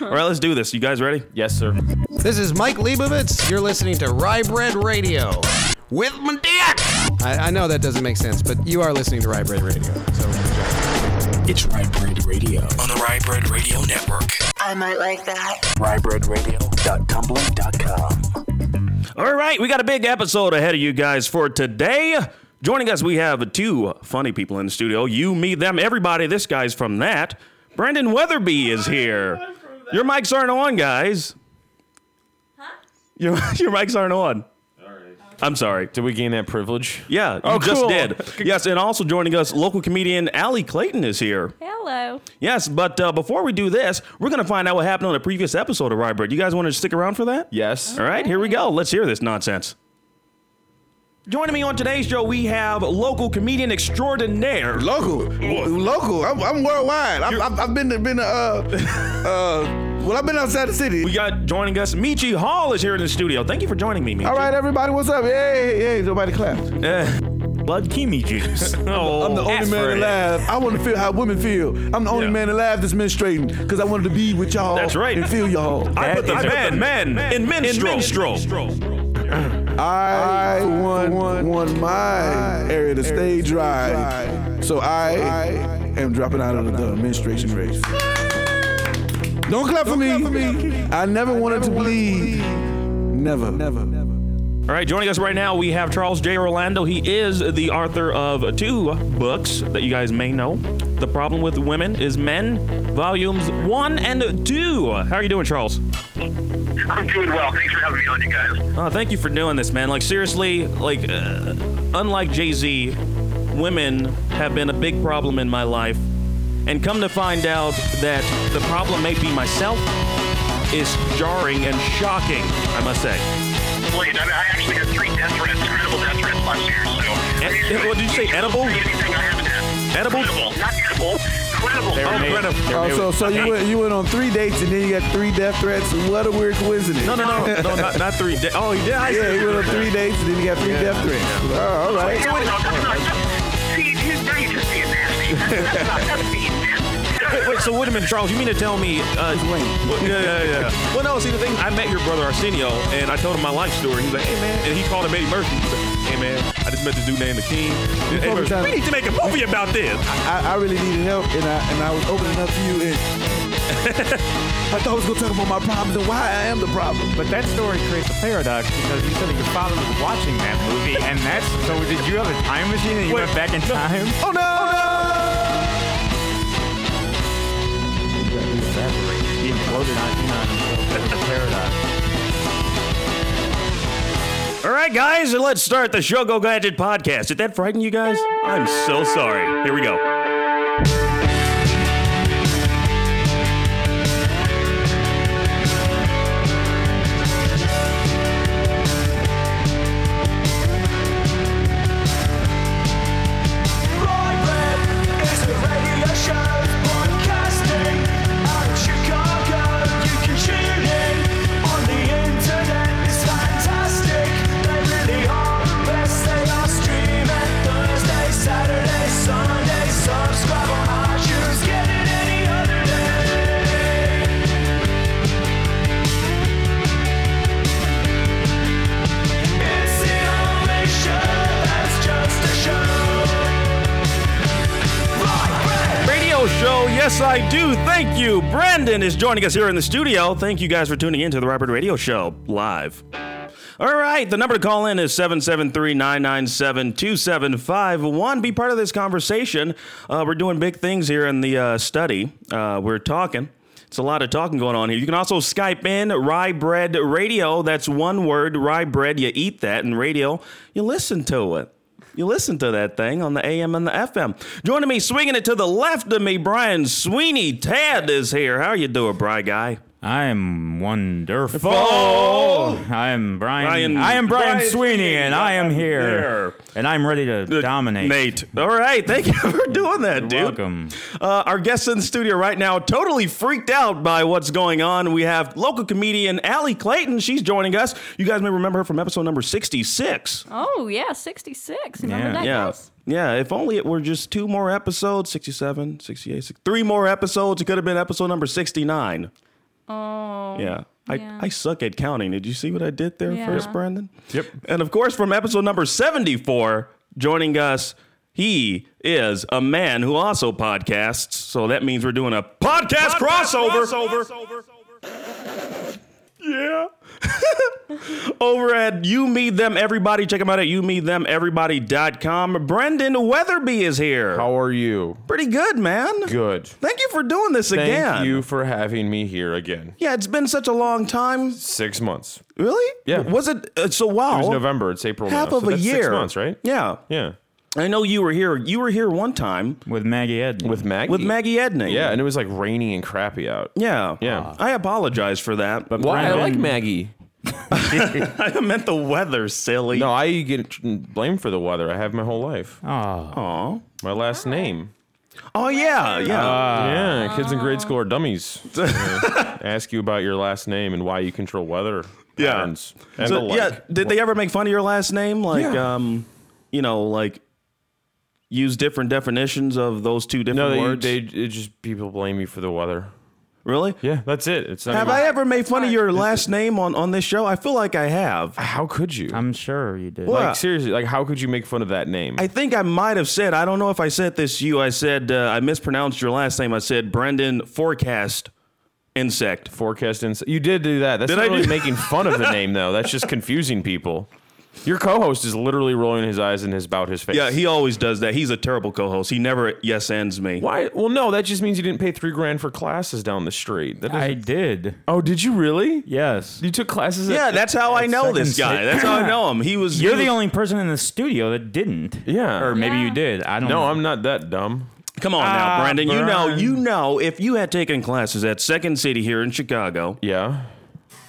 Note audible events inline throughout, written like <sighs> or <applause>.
All right, let's do this. You guys ready? Yes, sir. This is Mike Leibovitz. You're listening to Rye Bread Radio. With my dick. I, I know that doesn't make sense, but you are listening to Rye Bread Radio. So It's Rye Bread Radio on the Rye Bread Radio Network. I might like that. RyeBreadRadio.tumblr.com. All right, we got a big episode ahead of you guys for today. Joining us, we have two funny people in the studio. You, me, them, everybody. This guy's from that. Brendan Weatherby is here. Your mics aren't on, guys. Huh? Your, <laughs> your mics aren't on. I'm sorry. Did we gain that privilege? Yeah, you Oh, just cool. did. Yes, and also joining us, local comedian Allie Clayton is here. Hello. Yes, but uh, before we do this, we're going to find out what happened on a previous episode of Rye Bread. You guys want to stick around for that? Yes. All right, here we go. Let's hear this nonsense. Joining me on today's show, we have local comedian extraordinaire. Local, W- local. I'm, I'm worldwide. I've, I've, I've been to, been to, uh, uh, well, I've been outside the city. We got joining us, Michi Hall is here in the studio. Thank you for joining me, Michi. All right, everybody, what's up? Hey, hey, hey, nobody clap. Uh, Blood Kimi juice. <laughs> oh, I'm the <laughs> only man alive. I want to feel how women feel. I'm the only Yeah. man alive that's menstruating because I wanted to be with y'all. That's right. And feel y'all. I put the That is a- men, men, in minstrel. I want, want, want my area to stay dry. So I am dropping out of the menstruation race. Don't clap for me. I never wanted to bleed. Never. Never. All right, joining us right now, we have Charles J. Orlando. He is the author of two books that you guys may know. The Problem with Women is Men, volumes one and two. How are you doing, Charles? I'm doing well. Thanks for having me on, you guys. Oh, thank you for doing this, man. Like seriously, like uh, unlike Jay Z, women have been a big problem in my life, and come to find out that the problem may be myself is jarring and shocking. I must say. Wait, I, I actually had three death threats, credible death threats last year. So, Ed- what did you say, edible? Anything I haven't had. Edible? Credible, not edible. Oh, credible. Oh, so so you went you went on three dates and then you got three death threats. What a weird coincidence. No, no, no, no, not, not three. De- oh, he did. I Yeah, see. you went on three dates and then you got three death threats. Oh, all right. No, no, that's not. See, he's now you're just being nasty. <laughs> That's not, that's being. Wait, wait, so wait a minute, Charles. You mean to tell me? Uh, Wayne. well, yeah, yeah, yeah. Well, no. See, the thing, I met your brother Arsenio, and I told him my life story. He's like, "Hey, man," and he called him Eddie Murphy. He's like, "Hey, man, I just met this dude named the King. Eddie told me we need to make a movie about this." I, I really needed help and I and I was opening up to you and <laughs> I thought I was gonna talk about my problems and why I am the problem. But that story creates a paradox because you said that your father was watching that movie, and that's so. Did you have a time machine and you Wait, went back in time? Oh no! Oh, he imploded on you on himself. A paradox. All right, guys, let's start the Show Go Gadget podcast. Did that frighten you guys? I'm so sorry. Here we go. Show, yes, I do. Thank you. Brandon is joining us here in the studio. Thank you guys for tuning in to the Rye Bread Radio Show live. All right, the number to call in is 773 997 2751. Be part of this conversation. Uh, we're doing big things here in the uh, study. Uh, we're talking. It's a lot of talking going on here. You can also Skype in Rye Bread Radio. That's one word, Rye Bread. You eat that, and radio, you listen to it. You listen to that thing on the AM and the FM. Joining me, swinging it to the left of me, Brian Sweeney. Tad is here. How are you doing, Bry guy? I am wonderful. Oh! I am Brian. Brian- I am Brian, Brian Sweeney, Sweeney. and I am here, There. and I'm ready to dominate. Nate. All right. Thank you for doing that, You're dude. welcome. Uh, our guest in the studio right now, totally freaked out by what's going on. We have local comedian Allie Clayton. She's joining us. You guys may remember her from episode number 66. Oh yeah, sixty six. Remember Yeah. that, Yeah. guys? Yeah, if only it were just two more episodes 67, 68, six- three more episodes, it could have been episode number 69. Oh. Yeah. I, Yeah. I suck at counting. Did you see what I did there Yeah. first, Brandon? Yep. And of course, from episode number 74, joining us, he is a man who also podcasts. So that means we're doing a podcast, crossover. yeah. <laughs> Over at You Me Them Everybody. Check them out at youmethemeverybody.com. Brendan Weatherby is here. How are you? Pretty good, man. Good. Thank you for doing this again. Thank you for having me here again. Yeah, it's been such a long time. Six months. Really? Yeah. Was it? Uh, so wow. It was November. It's April Half now. of so a that's year. Six months, right? Yeah. Yeah. I know you were here. You were here one time With Maggie Edney. With Maggie. with Maggie Edney. Yeah, and it was like rainy and crappy out. Yeah. Yeah. I apologize for that. But Why? I like Maggie. <laughs> I meant the weather, silly. No, I get blamed for the weather. I have my whole life. Oh. My last name. Oh yeah, yeah. yeah, kids in grade school are dummies. <laughs> Uh, ask you about your last name and why you control weather Yeah. patterns and So, the like. yeah. Did they ever make fun of your last name? Like, Yeah. um, you know, like use different definitions of those two different No, they, words. they it just people blame you for the weather. really? Yeah, that's it. It's not Have even- I ever made fun of your last name on on this show? I feel like I have. How could you? I'm sure you did. Well, like seriously, like how could you make fun of that name? I think I might have said, I don't know if I said this to you. I said, uh, I mispronounced your last name. I said Brendan Forecast Insect. Forecast ins- You did do that. That's Did not I really do- making fun of the <laughs> name though. That's just confusing people. Your co-host is literally rolling his eyes and his about his face. Yeah, he always does that. He's a terrible co host. He never yes ends me. Why? Well, no, that just means you didn't pay three grand for classes down the street. That I doesn't- did. oh, did you really? Yes. You took classes? At, Yeah, that's how I know second this guy. sit- That's how I know him. He was. You're he the only person in the studio that didn't. Yeah. Or maybe Yeah. you did. I don't No, know. I'm not that dumb. Come on now, Ah, Brandon. You know, Brian. you know, if you had taken classes at Second City here in Chicago, Yeah.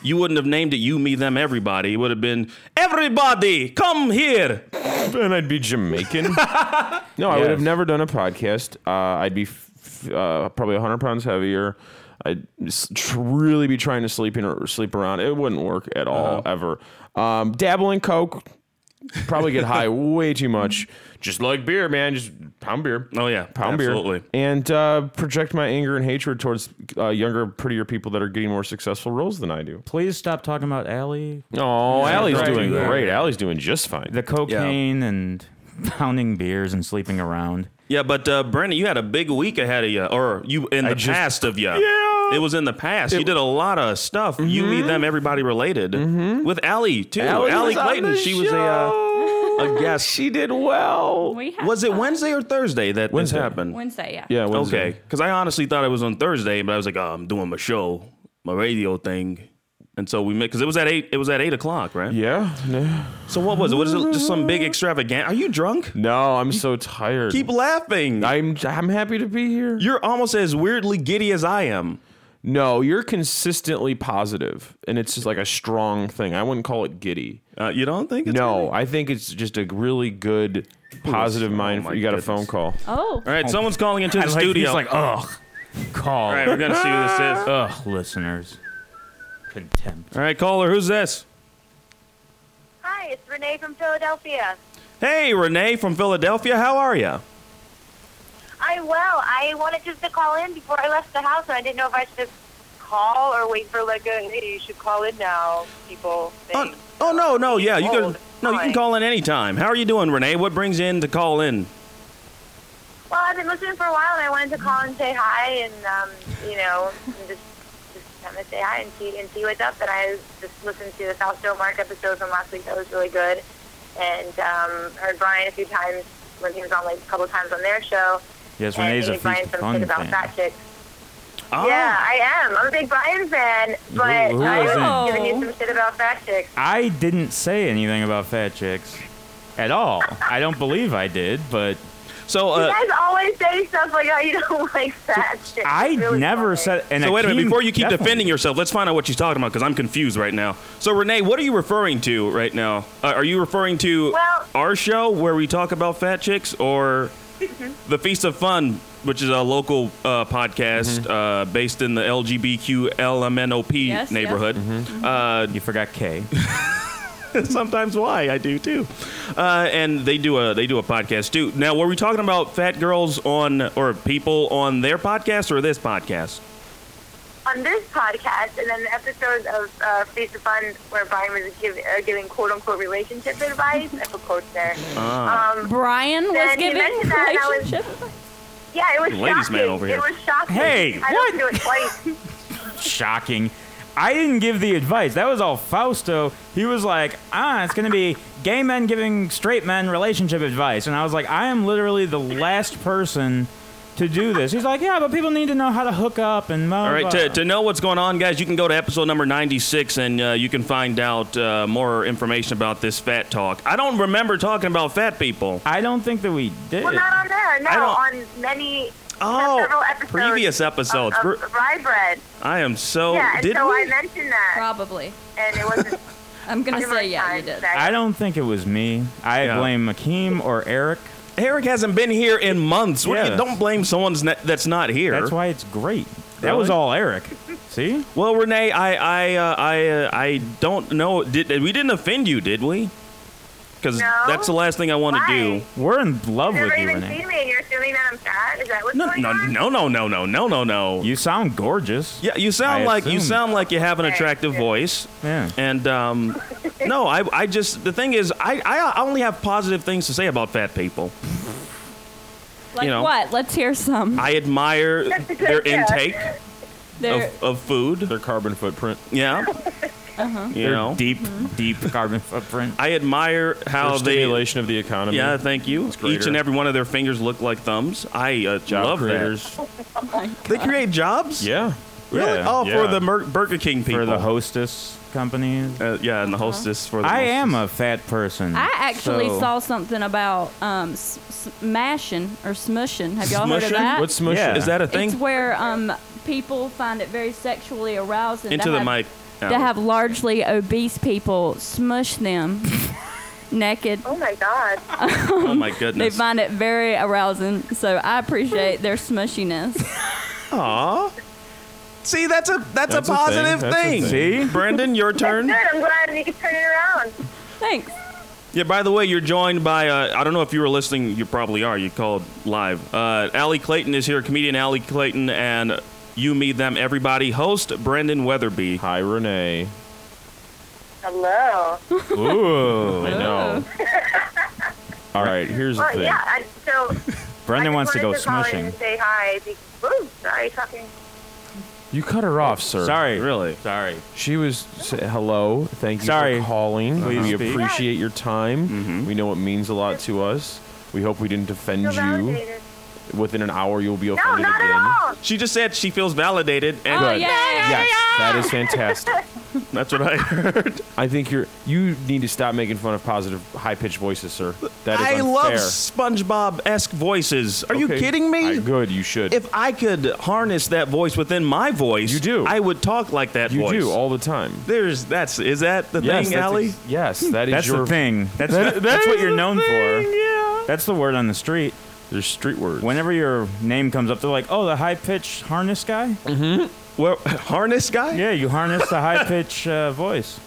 You wouldn't have named it "You, Me, Them, Everybody." It would have been "Everybody, come here." And I'd be Jamaican. <laughs> no, I would have never done a podcast. Uh, I'd be f- uh, probably 100 pounds heavier. I'd tr- really be trying to sleep in or sleep around. It wouldn't work at all ever. Um, dabble in coke. Probably get high <laughs> way too much. Just like beer, man. Just pound beer. Oh yeah, Pound absolutely. beer. And uh, project my anger and hatred towards uh, younger, prettier people that are getting more successful roles than I do. Please stop talking about Allie. Oh, Allie's right. doing Yeah. great. Allie's doing just fine. The cocaine and pounding beers and sleeping around. Yeah, but uh, Brandon, you had a big week ahead of you, or you in the just- past of you. Yeah. It was in the past. you did a lot of stuff. You, me, them, everybody related with Allie too. Allie Allie was on Clayton. the She was a uh, a <laughs> guest. She did well. We had Was it fun. Wednesday or Thursday that Wednesday. this happened? Wednesday, yeah. Yeah. Wednesday. Okay, because I honestly thought it was on Thursday, but I was like, oh, I'm doing my show, my radio thing, and so we met because it was at eight. It was at eight o'clock, right? Yeah. No. So what was it? Was it just some big extravagant? Are you drunk? No, I'm so tired. Keep laughing. I'm I'm happy to be here. You're almost as weirdly giddy as I am. No, you're consistently positive, and it's just like a strong thing. I wouldn't call it giddy. Uh, you don't think? It's no, giddy? I think it's just a really good positive Oh mind. my you got a phone call. Oh. All right, someone's calling into the I like, studio. He's like, ugh. Call. All right, we're gonna see who this is. Ugh, listeners. Contempt. All right, caller, who's this? Hi, it's Renee from Philadelphia. Hey, Renee from Philadelphia. How are you? I'm well. I wanted just to call in before I left the house, and I didn't know if I should call or wait for like a hey, you should call in now. People. Oh, Thing. oh no, no, yeah, you can. No, you can call in anytime. How are you doing, Renee? What brings you in to call in? Well, I've been listening for a while, and I wanted to call and say hi, and um, you know, and just just kind of say hi and see and see what's up. And I just listened to the South Joe Mark episode from last week. That was really good, and um, heard Brian a few times when he was on like a couple times on their show. Yes, and Renee's a gave Brian Feast of Fun about fan. fat chicks. Oh, Yeah, I am. I'm a big Brian fan, but Who- who I isn't? was giving you some shit about fat chicks. I didn't say anything about fat chicks at all. I don't believe I did, but So, You uh, guys always say stuff like how you don't <laughs> like fat chicks. I really never funny. said. And so wait a minute. Before you keep definitely- defending yourself, let's find out what she's talking about because I'm confused right now. So, Renee, what are you referring to right now? Uh, are you referring to Well- our show where we talk about fat chicks, or the Feast of Fun, which is a local uh, podcast uh, based in the LGBTQ LMNOP Yes, neighborhood? Uh, You forgot K. <laughs> sometimes why I do too. Uh, and they do a they do a podcast too. Now, were we talking about fat girls on or people on their podcast or this podcast? On on this podcast, and then the episode of uh, Feast of Fun where Brian was give, uh, giving quote unquote relationship advice. I put quotes there. Ah. Um, Brian was then he giving mentioned that, and I was- relationship. <laughs> yeah, it was Ladies' shocking. man over here. It was shocking. Hey, I what? don't do it twice. <laughs> Shocking. I didn't give the advice. That was all Fausto. He was like, ah, it's going to be gay men giving straight men relationship advice. And I was like, I am literally the last person to do this. He's like, yeah, but people need to know how to hook up and blah, All right, blah. to, to know what's going on, guys, you can go to episode number 96 and uh, you can find out uh, more information about this fat talk. I don't remember talking about fat people. I don't think that we did. Well, not on there. No, I don't- on many. Oh, several episodes previous episodes. Of, of, of Rye Bread. I am so. yeah, and did so we? I mentioned that, Probably. and it wasn't. <laughs> I'm gonna say yeah, you did. I don't think it was me. I Yeah. blame Akeem or Eric. Eric hasn't been here in months. What do you- Yeah. don't blame someone that's not here. That's why it's great. That Really? was all Eric. See? Well, Renee, I I uh, I uh, I don't know. Did we didn't offend you, did we? Because No. that's the last thing I want to do. We're in love You've with never you, even Renee. seen me, and you're assuming that I'm fat. Is that what's No, going no, on? no, no, no, no, no, no, no. You sound gorgeous. Yeah, you sound I like you sound like you have an attractive voice. Yeah. And um, <laughs> no, I, I just the thing is, I, I only have positive things to say about fat people. Like you know. what? Let's hear some. I admire That's a good their intake There. of, of food. Their carbon footprint. Yeah, Uh-huh. you Their know, deep, deep carbon footprint. I admire how For they. stimulation of the economy. Yeah, thank you. Each and every one of their fingers look like thumbs. I uh, Job love creators. that. They create jobs. Yeah. Really? Yeah, Oh, for the Mer- Burger King people. For the hostess company. Uh, yeah, and the hostess for the. I hostess. am a fat person. I actually so- saw something about um, s- smashing or smushing. Have y'all heard of that? What's smushing? Yeah. Is that a thing? It's where um, people find it very sexually arousing Into the have, mic. to have largely obese people smush them <laughs> naked. Oh my god. Oh my <laughs> goodness. They find it very arousing, so I appreciate their smushiness. <laughs> Aw. See, that's a that's, That's a a thing. positive That's a thing. thing. See, Brendan, your turn. Good. I'm glad you could turn it around. Thanks. Yeah. By the way, you're joined by uh, I don't know if you were listening. You probably are. You called live. Uh, Allie Clayton is here. Comedian Allie Clayton and you, me, them, everybody. Host Brendan Weatherby. Hi, Renee. Hello. Ooh. I know. <laughs> All right, here's the Well, thing. yeah. I, so. <laughs> Brendan I wants to go just wanted call in smushing. and say hi. Ooh, sorry, talking. You cut her off, sir. Sorry. Really? Sorry. She was say, hello. Thank you Sorry. for calling. Please we speak. appreciate your time. Mm-hmm. We know it means a lot to us. We hope we didn't offend Feel you. validated. Within an hour, you'll be No, offended not again. at all. She just said she feels validated, and Oh, Good. yeah, yeah, yes, yeah. that is fantastic. <laughs> that's what I heard. I think you're. You need to stop making fun of positive, high-pitched voices, sir. That is I unfair. love SpongeBob-esque voices. Are you kidding me? I- good, you should. if I could harness that voice within my voice, You do. I would talk like that you voice. do all the time. There's that's is that the yes, thing, that's Allie? ex- yes, that hmm. is That's your the thing. That's, that's what you're known for. Yeah. That's the word on the street. There's street words. Whenever your name comes up, they're like, "Oh, the high pitch harness guy." Well, <laughs> harness guy. Yeah, you harness the high pitch uh, voice.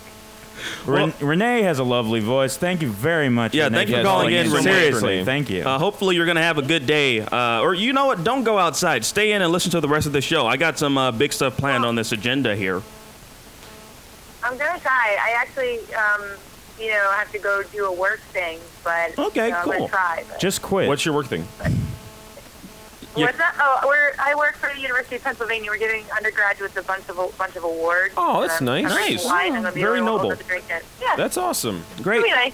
Ren- Renee has a lovely voice. Thank you very much. Yeah, Renee, thank you for for calling in, Renee. Seriously, thank you. Uh, hopefully, you're going to have a good day. Uh, or you know what? Don't go outside. Stay in and listen to the rest of the show. I got some uh, big stuff planned on this agenda here. I'm gonna try. I actually, um, you know, have to go do a work thing, but Okay, you know, I'm cool. gonna try. But. Just quit. What's your work thing? yeah. What's that? Oh, we're, I work for the University of Pennsylvania. We're giving undergraduates a bunch of a bunch of awards. Oh, that's And nice. Nice. Wine. I'm gonna be Very noble. older to drink it. Yeah, That's awesome. Great. Nice.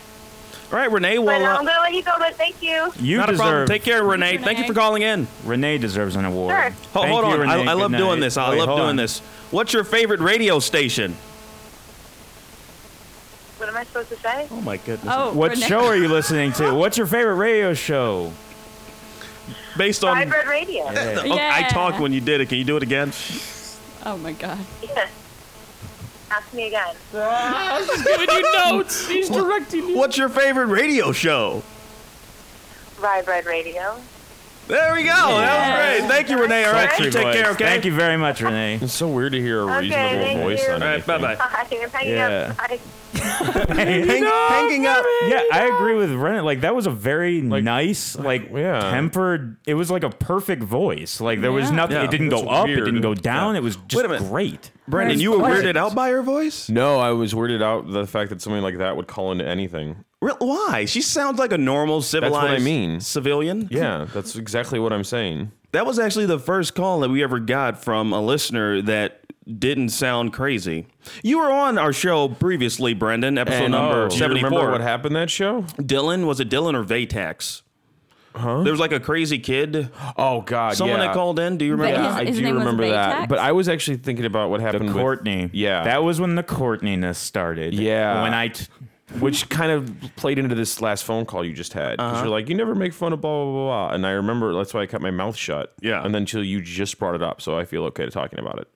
All right, Renee. But Well, uh, uh, I'm gonna let you go. But thank you. you not a deserve. Take care, Renee. Thank you for calling in. Renee deserves an award. Sure. Ho- hold you, on. Renee. I, I Good love doing this. I Wait, love doing on. this. What's your favorite radio station? What am I supposed to say? Oh my goodness. Oh, What Renee. show are you listening to? <laughs> What's your favorite radio show? Based on. Hybrid radio. <laughs> Oh, I Yeah. talked when you did it. Can you do it again? Oh my god. Yeah. Ask me again. Ah, what's your favorite radio show? Hybrid radio. There we go. That was great. Thank you, Renee. All right, Sultry you take voice. care. Okay. Thank you very much, Renee. It's so weird to hear a Okay, reasonable thank voice you. on All right. anything. Bye bye. Bye. Yeah. up. Bye. Hang, hanging up. Yeah, I agree with Brennan. Like that was a very nice, like yeah. tempered. It was like a perfect voice. Like there was Yeah. nothing. Yeah, it didn't that's go up. It weird. didn't go down. Yeah. It was just minute. great. Brendan, Where's you were Blake? weirded out by her voice? No, I was weirded out the fact that something like that would call into anything. Real- Why? She sounds like a normal, civilized I mean. civilian. Yeah, that's exactly what I'm saying. That was actually the first call that we ever got from a listener that didn't sound crazy. You were on our show previously, Brendan, episode And, number oh, do you 74. remember what happened that show? Dylan, was it Dylan or Vatax? Huh? There was like a crazy kid. Oh God, Someone yeah. that called in. Do you remember? His- Yeah, I do remember that. But I was actually thinking about what The happened with Courtney. Yeah, that was when the Courtneyness started. Yeah. when I. T- which kind of played into this last phone call you just had. Because Uh-huh. you're like, you never make fun of blah blah blah. blah. And I remember that's why I kept my mouth shut. Yeah. and then until you just brought it up, so I feel okay talking about it.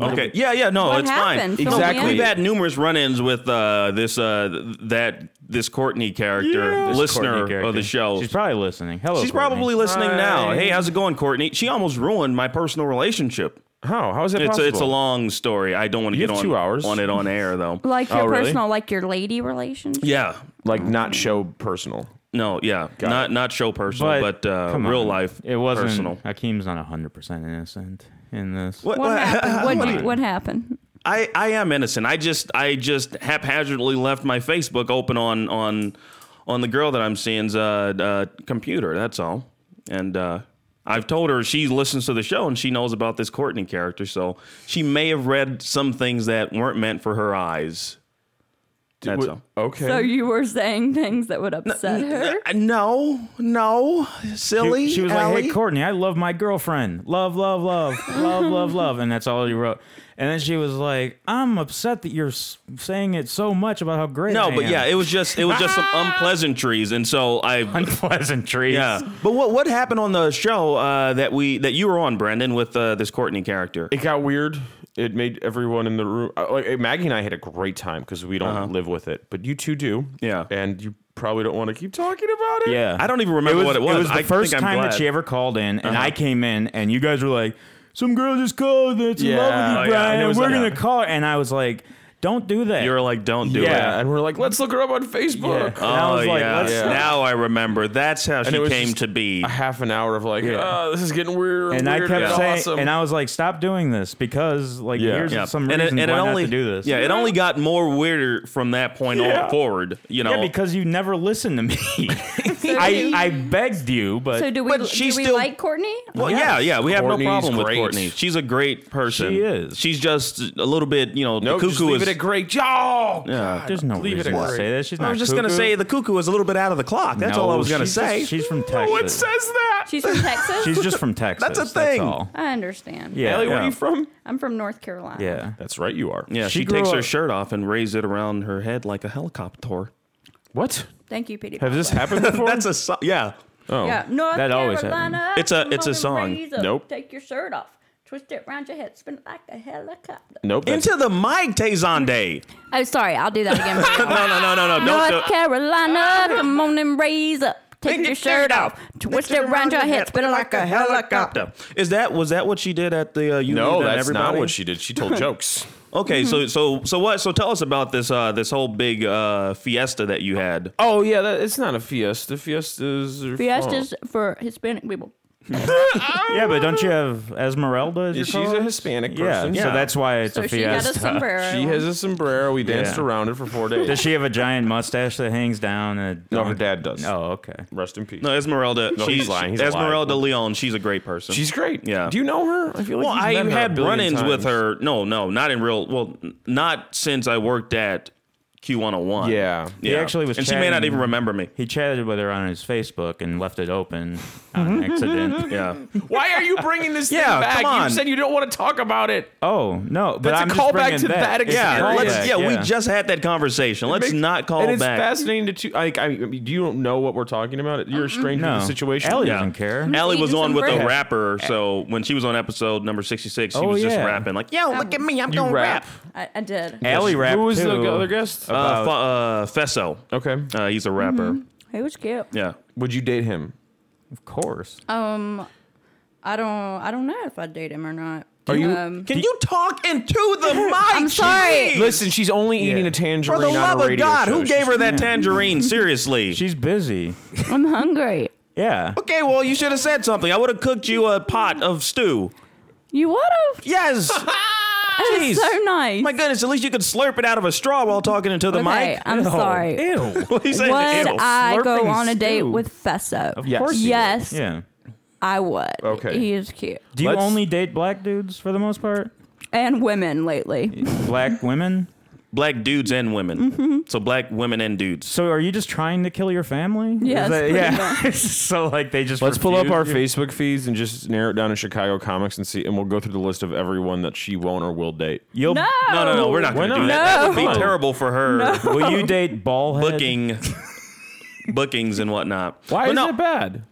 Okay. Yeah, yeah, no, What it's happened? fine. Fill me Exactly. in. We've had numerous run-ins with uh, this uh, that this Courtney character, This listener Courtney of the show. She's probably listening. Hello. She's Courtney. probably listening now. Hey, how's it going, Courtney? She almost ruined my personal relationship. How? How is that It's a, possible? it's a long story. I don't want to You get have on two hours. on it on air though. <laughs> Like your Oh, really? personal, like your lady relationship. Yeah. like not show personal. No, yeah. not not show personal, but, uh, come real on. life It wasn't. personal. Akeem's not hundred percent innocent in this. What, What happened? <laughs> What, do you- what happened? I, I am innocent. I just I just haphazardly left my Facebook open on on on the girl that I'm seeing's uh, uh, computer. That's all. And uh, I've told her she listens to the show and she knows about this Courtney character. So she may have read some things that weren't meant for her eyes. That's all. Okay. So you were saying things that would upset her? No, no, silly. She, she was like, "Hey, Courtney, I love my girlfriend. Love, love, love, love, love, love," and that's all you wrote. And then she was like, "I'm upset that you're s- saying it so much about how great." No, I but am." yeah, it was just it was just some <laughs> unpleasantries, and so I unpleasantries. yeah. But what what happened on the show uh, that we that you were on, Brendan, with uh, this Courtney character? it got weird. It made everyone in the room. uh, Like Maggie and I had a great time because we don't live with it, but you two do. Uh-huh. Yeah. and you probably don't want to keep talking about it. Yeah. I don't even remember what it was. It was the I first think I'm time that glad. Uh-huh. she ever called in, and I came in, and you guys were like, "Some girl just called. That's in Yeah. love Oh, with you, yeah. Brian. And it was We're like- gonna call her." And I was like, "Don't do that." You were like, "Don't do yeah, it." and we're like, let's look her up on Facebook. And I Oh was like, yeah. let's- Now I remember. That's how And she was came just to be. A half an hour of like, oh, this is getting weird. and I weird kept and saying, awesome. and I was like, "Stop doing this because, like, Yeah. here's Yeah. some and reasons and why only not to do this." Yeah, it only got more weirder from that point Yeah. on forward. You know, Yeah, because you never listened to me. <laughs> I, I begged you, but So do we? But Do we still- like Courtney? Well, yeah, yeah, we have Courtney's no problem with great. Courtney. She's a great person. She is. She's just a little bit, you know, no, the just cuckoo leave is. it at great job. yeah. there's no Leave it reason at to great. say that. She's not. I was just gonna cuckoo. say the cuckoo is a little bit out of the clock. That's all I No, was gonna she's say. just- she's from Texas. No one says that. She's from Texas. She's just from Texas. That's a thing. all. I understand. Yeah. Allie, where yeah. are you from? I'm from North Carolina. Yeah. That's right, you are. yeah, She she, grew takes her up- shirt off and raises it around her head like a helicopter. What? Thank you, Petey. Have this happened before? <laughs> That's a so- yeah. oh. Yeah, North That always Carolina. It's a- come it's a on and song. raise up. Nope. Take your shirt off. Twist it around your head. Spin it like a helicopter. Nope. that's- Into the mic, Tezonde. <laughs> Oh, sorry. I'll do that again. <laughs> No, no, no, no, no. Don't North do Carolina, come on and raise up. Take your shirt off. Twist it around your head. Spin it like a helicopter. Is that was that what she did at the uh, you no, Need that's everybody? not what she did. She told jokes. Okay, so so so what? So tell us about this uh this whole big uh fiesta that you had. Oh yeah, that, it's not a fiesta. Fiestas. Are Fiesta's for Hispanic people. Yeah, but don't you have Esmeralda as Yeah, your she's a co-host? Hispanic Yeah, person. so that's why it's So a she had a fiesta. sombrero. She has a sombrero. We danced Yeah. around it for four days. Does she have a giant mustache that hangs down? And No, her dad does. Oh, okay. Rest in peace. No, Esmeralda. No, she's he's lying. He's Esmeralda alive. Leon. She's a great person. She's great. Yeah. Do you know her? I feel like well, you've met her a had billion run-ins with times. her. No, no, not in real. Well, n- not since I worked at Q101. Yeah. yeah. He actually was and she may not chatting- even remember me. He chatted with her on his Facebook and left it open on <laughs> accident. Yeah. Why are you bringing this Yeah, thing back? come on. You said you don't want to talk about it. Oh no, but That's a I'm just callback bringing to that It's a Yeah, let's, callback, yeah, we just had that conversation. Let's Makes- not call and it's back. fascinating to. Two, like, I mean, do you don't know what we're talking about? You're a stranger to no the situation. Allie Yeah. doesn't care. Allie was eating on some with a bread. rapper, so when she was on episode number 66, she Oh, was just yeah. rapping like, yo, look at me, I'm You going to rap. rap. I, I did. Allie rapped Who was too. the other guest? Uh, About- F- uh, Fesso. okay. Uh, he's a rapper. He was cute. Yeah. Would you date him? Of course. Um, I don't. I don't know if I'd date him or not. Are you? Um, Can you talk into the <laughs> mic? I'm sorry. jeez? Listen, she's only eating Yeah. a tangerine For the on love a of radio God, show. who gave her that tangerine? Seriously. <laughs> She's busy. I'm hungry. Yeah. Okay, well, you should have said something. I would have cooked you a pot of stew. You would have? Yes. <laughs> That Jeez. is so nice. My goodness, at least you could slurp it out of a straw while talking into the okay, mic. I'm sorry. Ew. <laughs> What are you saying? Would Ew. I go Slurping on a date stew. with Fesso? Of Yes. course you would. Yes. Yeah. I would. Okay. He is cute. Do you Let's- only date black dudes for the most part? And women lately. <laughs> Black women? Black dudes and women. Mm-hmm. So black women and dudes. So are you just trying to kill your family? Is Yes, that- yeah. <laughs> so like they just Let's pull up our you? Facebook feeds and just narrow it down to Chicago comics and see, and we'll go through the list of everyone that she won't or will date. You'll No. No, no, no. We're not going to do not? that. That would be terrible for her <laughs> will you date ballhead? booking <laughs> bookings and whatnot. Why But is no, it bad?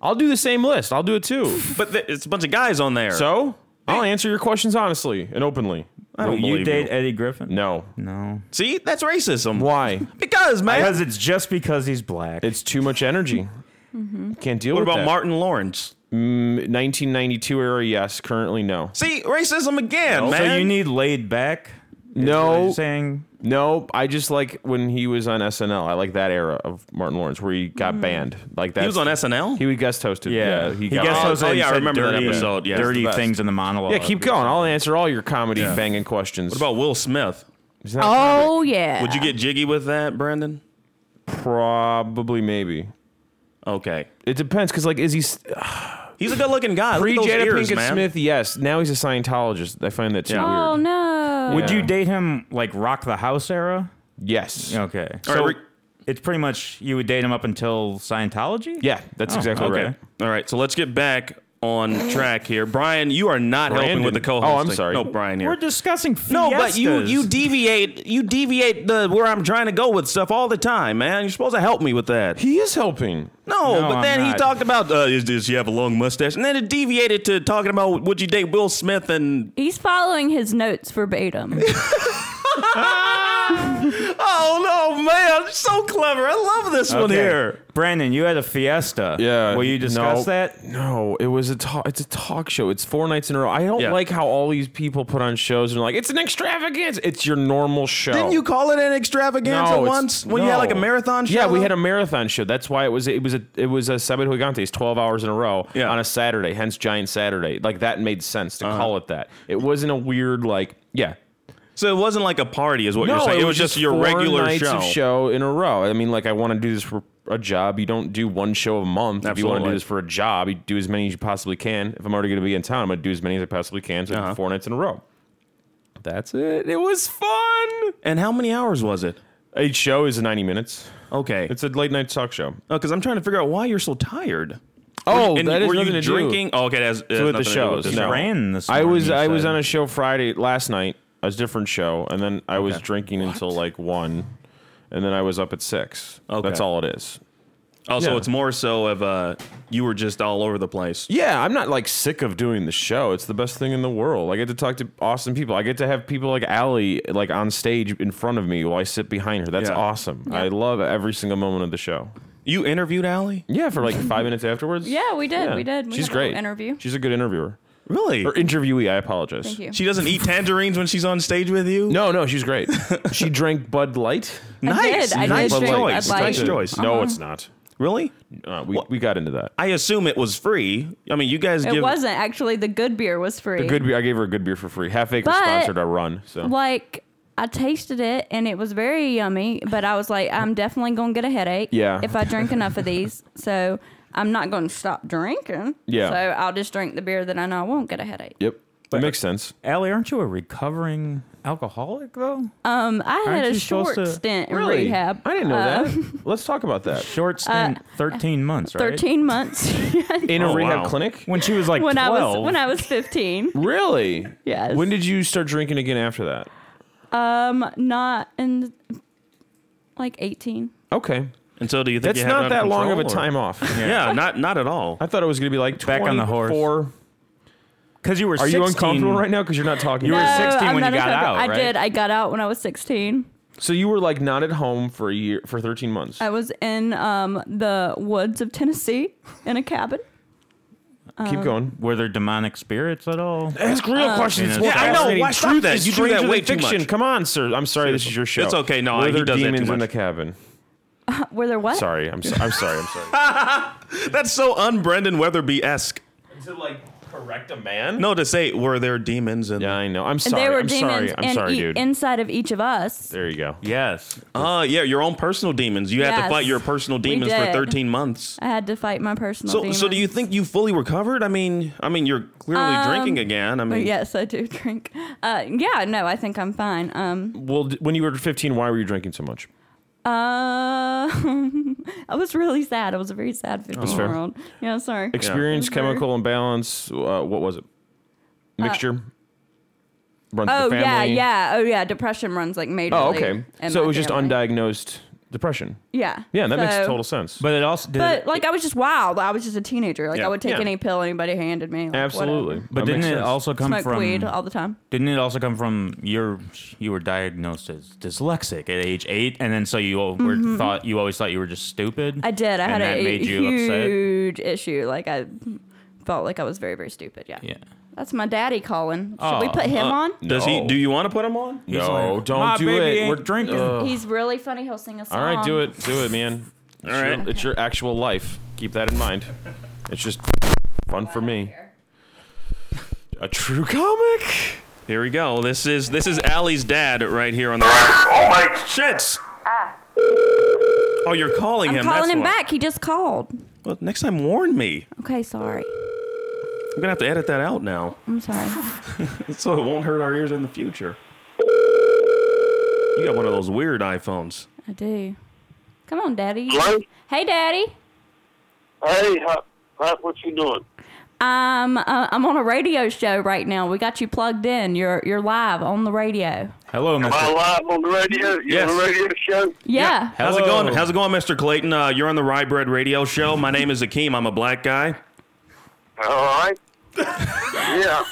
I'll do the same list. I'll do it too. But th- it's a bunch of guys on there. So I'll answer your questions honestly and openly. I don't you believe date you. Eddie Griffin? No. No. See, that's racism. Why? <laughs> Because man. Because it's just because he's black. It's too much energy. Mm-hmm. Can't deal with. what with about that. Martin Lawrence? Mm, 1992 era, yes. Currently, no. See, racism again, so man. you need laid back? Is what No. you're saying No, I just like when he was on SNL. I like that era of Martin Lawrence where he got mm. banned. Like that. he was on SNL. He would guest hosted. Yeah, Yeah, he, got gets Oh, those. oh, yeah, I said remember that dirty, episode, yeah. dirty things in the monologue. Yeah, keep going. I'll answer all your comedy banging questions. what about Will Smith? He's not Oh, yeah. Would you get jiggy with that, Brandon? probably maybe. Okay. It depends because like is he s- He's a good-looking guy. Look pre at those Jada ears, Pinkett man. Smith? Yes. Now he's a Scientologist. I find that too Yeah. Oh, no. Would you date him like rock the house era? Yes. Okay. All So right, Rick- it's pretty much you would date him up until Scientology. Yeah, that's Oh, exactly Okay. right. All right. So let's get back on track here. Brian, you are not helping with the co-hosting. Oh, I'm sorry. No, Brian here. We're discussing fiestas. no, but you you deviate you deviate the where I'm trying to go with stuff all the time, man. You're supposed to help me with that. He is helping. No, No, but I'm then he not. talked about uh, is, does he have a long mustache, and then it deviated to talking about would you date Will Smith and He's following his notes verbatim. <laughs> <laughs> oh no, man, so clever. I love this one here. Brandon, you had a fiesta. Yeah. Will you discuss no, that? No, it was a talk. It's a talk show. It's four nights in a row. I don't Yeah. like how all these people put on shows and are like it's an extravaganza. It's your normal show. Didn't you call it an extravaganza No, once when you had like a marathon show? Yeah, we had a marathon show. That's why it was it was a it was a Sábado Gigantes, twelve hours in a row Yeah. on a Saturday. Hence Giant Saturday. Like that made sense to Uh-huh. call it that. It wasn't a weird like yeah. So it wasn't like a party, is what no, you're saying. it It was just your four regular nights show. of show in a row. I mean, like I want to do this for a job. You don't do one show a month. If you want to do this for a job, you do as many as you possibly can. If I'm already going to be in town, I'm going to do as many as I possibly can. So Uh-huh. four nights in a row. That's it. It was fun. And how many hours was it? Each show is 90 minutes. Okay. It's a late night talk show. Oh, because I'm trying to figure out why you're so tired. Oh, and that has were nothing you to do. drinking? Oh, okay, that's, that's with the nothing to shows. No. show. Ran this I was you I was on a show Friday last night, a different show, and then I was Okay. drinking until like one, and then I was up at six. Okay. That's all it is. Oh, so Yeah. it's more so of uh, you were just all over the place. Yeah, I'm not like sick of doing the show. It's the best thing in the world. I get to talk to awesome people. I get to have people like Allie like on stage in front of me while I sit behind her. That's Yeah. awesome. I love every single moment of the show. You interviewed Allie? Yeah, for like five minutes afterwards. Yeah, we did. Yeah. We did. We She's had a little great. interview. She's a good interviewer Really? or interviewee. I apologize. Thank you. She doesn't eat tangerines when she's on stage with you? No, no, she's great. <laughs> she drank Bud Light. Nice. I did. Nice drink choice. Bud Light. Nice choice. No, it's not. Really? Uh, we, we got into that. I assume it was free. I mean, you guys It give. wasn't actually. The good beer was free. The good beer. I gave her a good beer for free. Half Acre But- sponsored our run. So Like I tasted it and it was very yummy, but I was like, I'm definitely gonna get a headache. Yeah. If I drink enough of these, <laughs> so I'm not gonna stop drinking. Yeah. So I'll just drink the beer that I know I won't get a headache. yep, that makes sense. Allie, aren't you a recovering alcoholic though? Um, I had Aren't a you supposed short to- stint in Really? rehab. I didn't know Uh, that. Let's talk about that. <laughs> Short stint, thirteen months, right? Thirteen months <laughs> In a Oh, rehab wow. clinic. When she was like when I twelve. was when I was fifteen. Really? Yes. When did you start drinking again after that? Um, not in like eighteen. Okay. And so do you think That's you not that long of a control, or- time off. <laughs> Yeah, not not at all. I thought it was going to be like Back on the horse. 24. because you were. Are you uncomfortable right now because you're not talking? You were 16 I'm when you got uncomfortable. out, I right? did. I got out when I was sixteen. So you were like not at home for a year for 13 months. I was in um the woods of Tennessee in a cabin. Keep going. Were there demonic spirits at all? Ask real questions. Yeah, I know. fascinating. Why stop Truth that? is You do that way than too much. Come on, sir. I'm sorry. This is your show. It's okay. No, Were he there does that too demons in the cabin? <laughs> Were there what? Sorry. I'm. So, I'm sorry. I'm sorry. <laughs> That's so un-Brendan Weatherby esque. to like correct a man? No, to say were there demons and Yeah, I know. I'm And sorry. there were I'm demons sorry. I'm sorry, e- dude. inside of each of us. there you go. Yes. uh yeah, your own personal demons. You had to fight your personal demons for 13 months. I had to fight my personal So, demons. so do you think you fully recovered? I mean, I mean, you're clearly Um, drinking again. I mean, yes, I do <laughs> drink. Uh, yeah, no, I think I'm fine. Um, Well, d- when you were 15, why were you drinking so much? Uh, <laughs> I was really sad. I was a very sad 15 fair. year old. Yeah, sorry. Experience, Fair. chemical imbalance. Uh, what was it? Mixture. Runs Oh the yeah, family. yeah. Oh yeah. Depression runs like majorly. Oh, okay. in So my it was just family. undiagnosed depression. Yeah. Yeah, that makes So- total sense. But it also did. But like I was just wild. I was just a teenager. Like Yeah. I would take Yeah. any pill anybody handed me. like, Absolutely. whatever. but That didn't makes it sense. also come Smoke from? weed all the time. Didn't it also come from your? You were diagnosed as dyslexic at age eight, and then so you all were thought you always thought you were just stupid. Mm-hmm. I did. I and had that a, made you upset. huge issue. Like I felt like I was very, very stupid. Yeah. Yeah. That's my daddy calling. Should we Oh, put him uh, on? does he? No. Do you want to put him on? No, like, don't "My do baby it. ain't We're drinking." He's really funny. He'll sing a song. All right, do it. Do it, man. It's All right. Your, it's your actual life. Keep that in mind. It's just fun for me. A true comic. Here we go. This is this is Allie's dad right here on the. oh, oh my shits! Oh, you're calling I'm him. calling That's him why. back. He just called. Well, next time, warn me. Okay, sorry. I'm gonna have to edit that out now, I'm sorry. <laughs> so it won't hurt our ears in the future. You got one of those weird iPhones. I do. Come on, daddy. Hello? Hey, daddy. Hey, how, how, what you doing? Um, uh, I'm on a radio show right now. We got you plugged in. You're you're live on the radio. Hello, Am I Mister. live on the radio? You Yes. on the radio show? Yeah. How's it Hello. going? How's it going, Mr. Clayton? Uh, you're on the Rye Bread Radio Show. My name is Akeem. I'm a black guy. All right. yeah.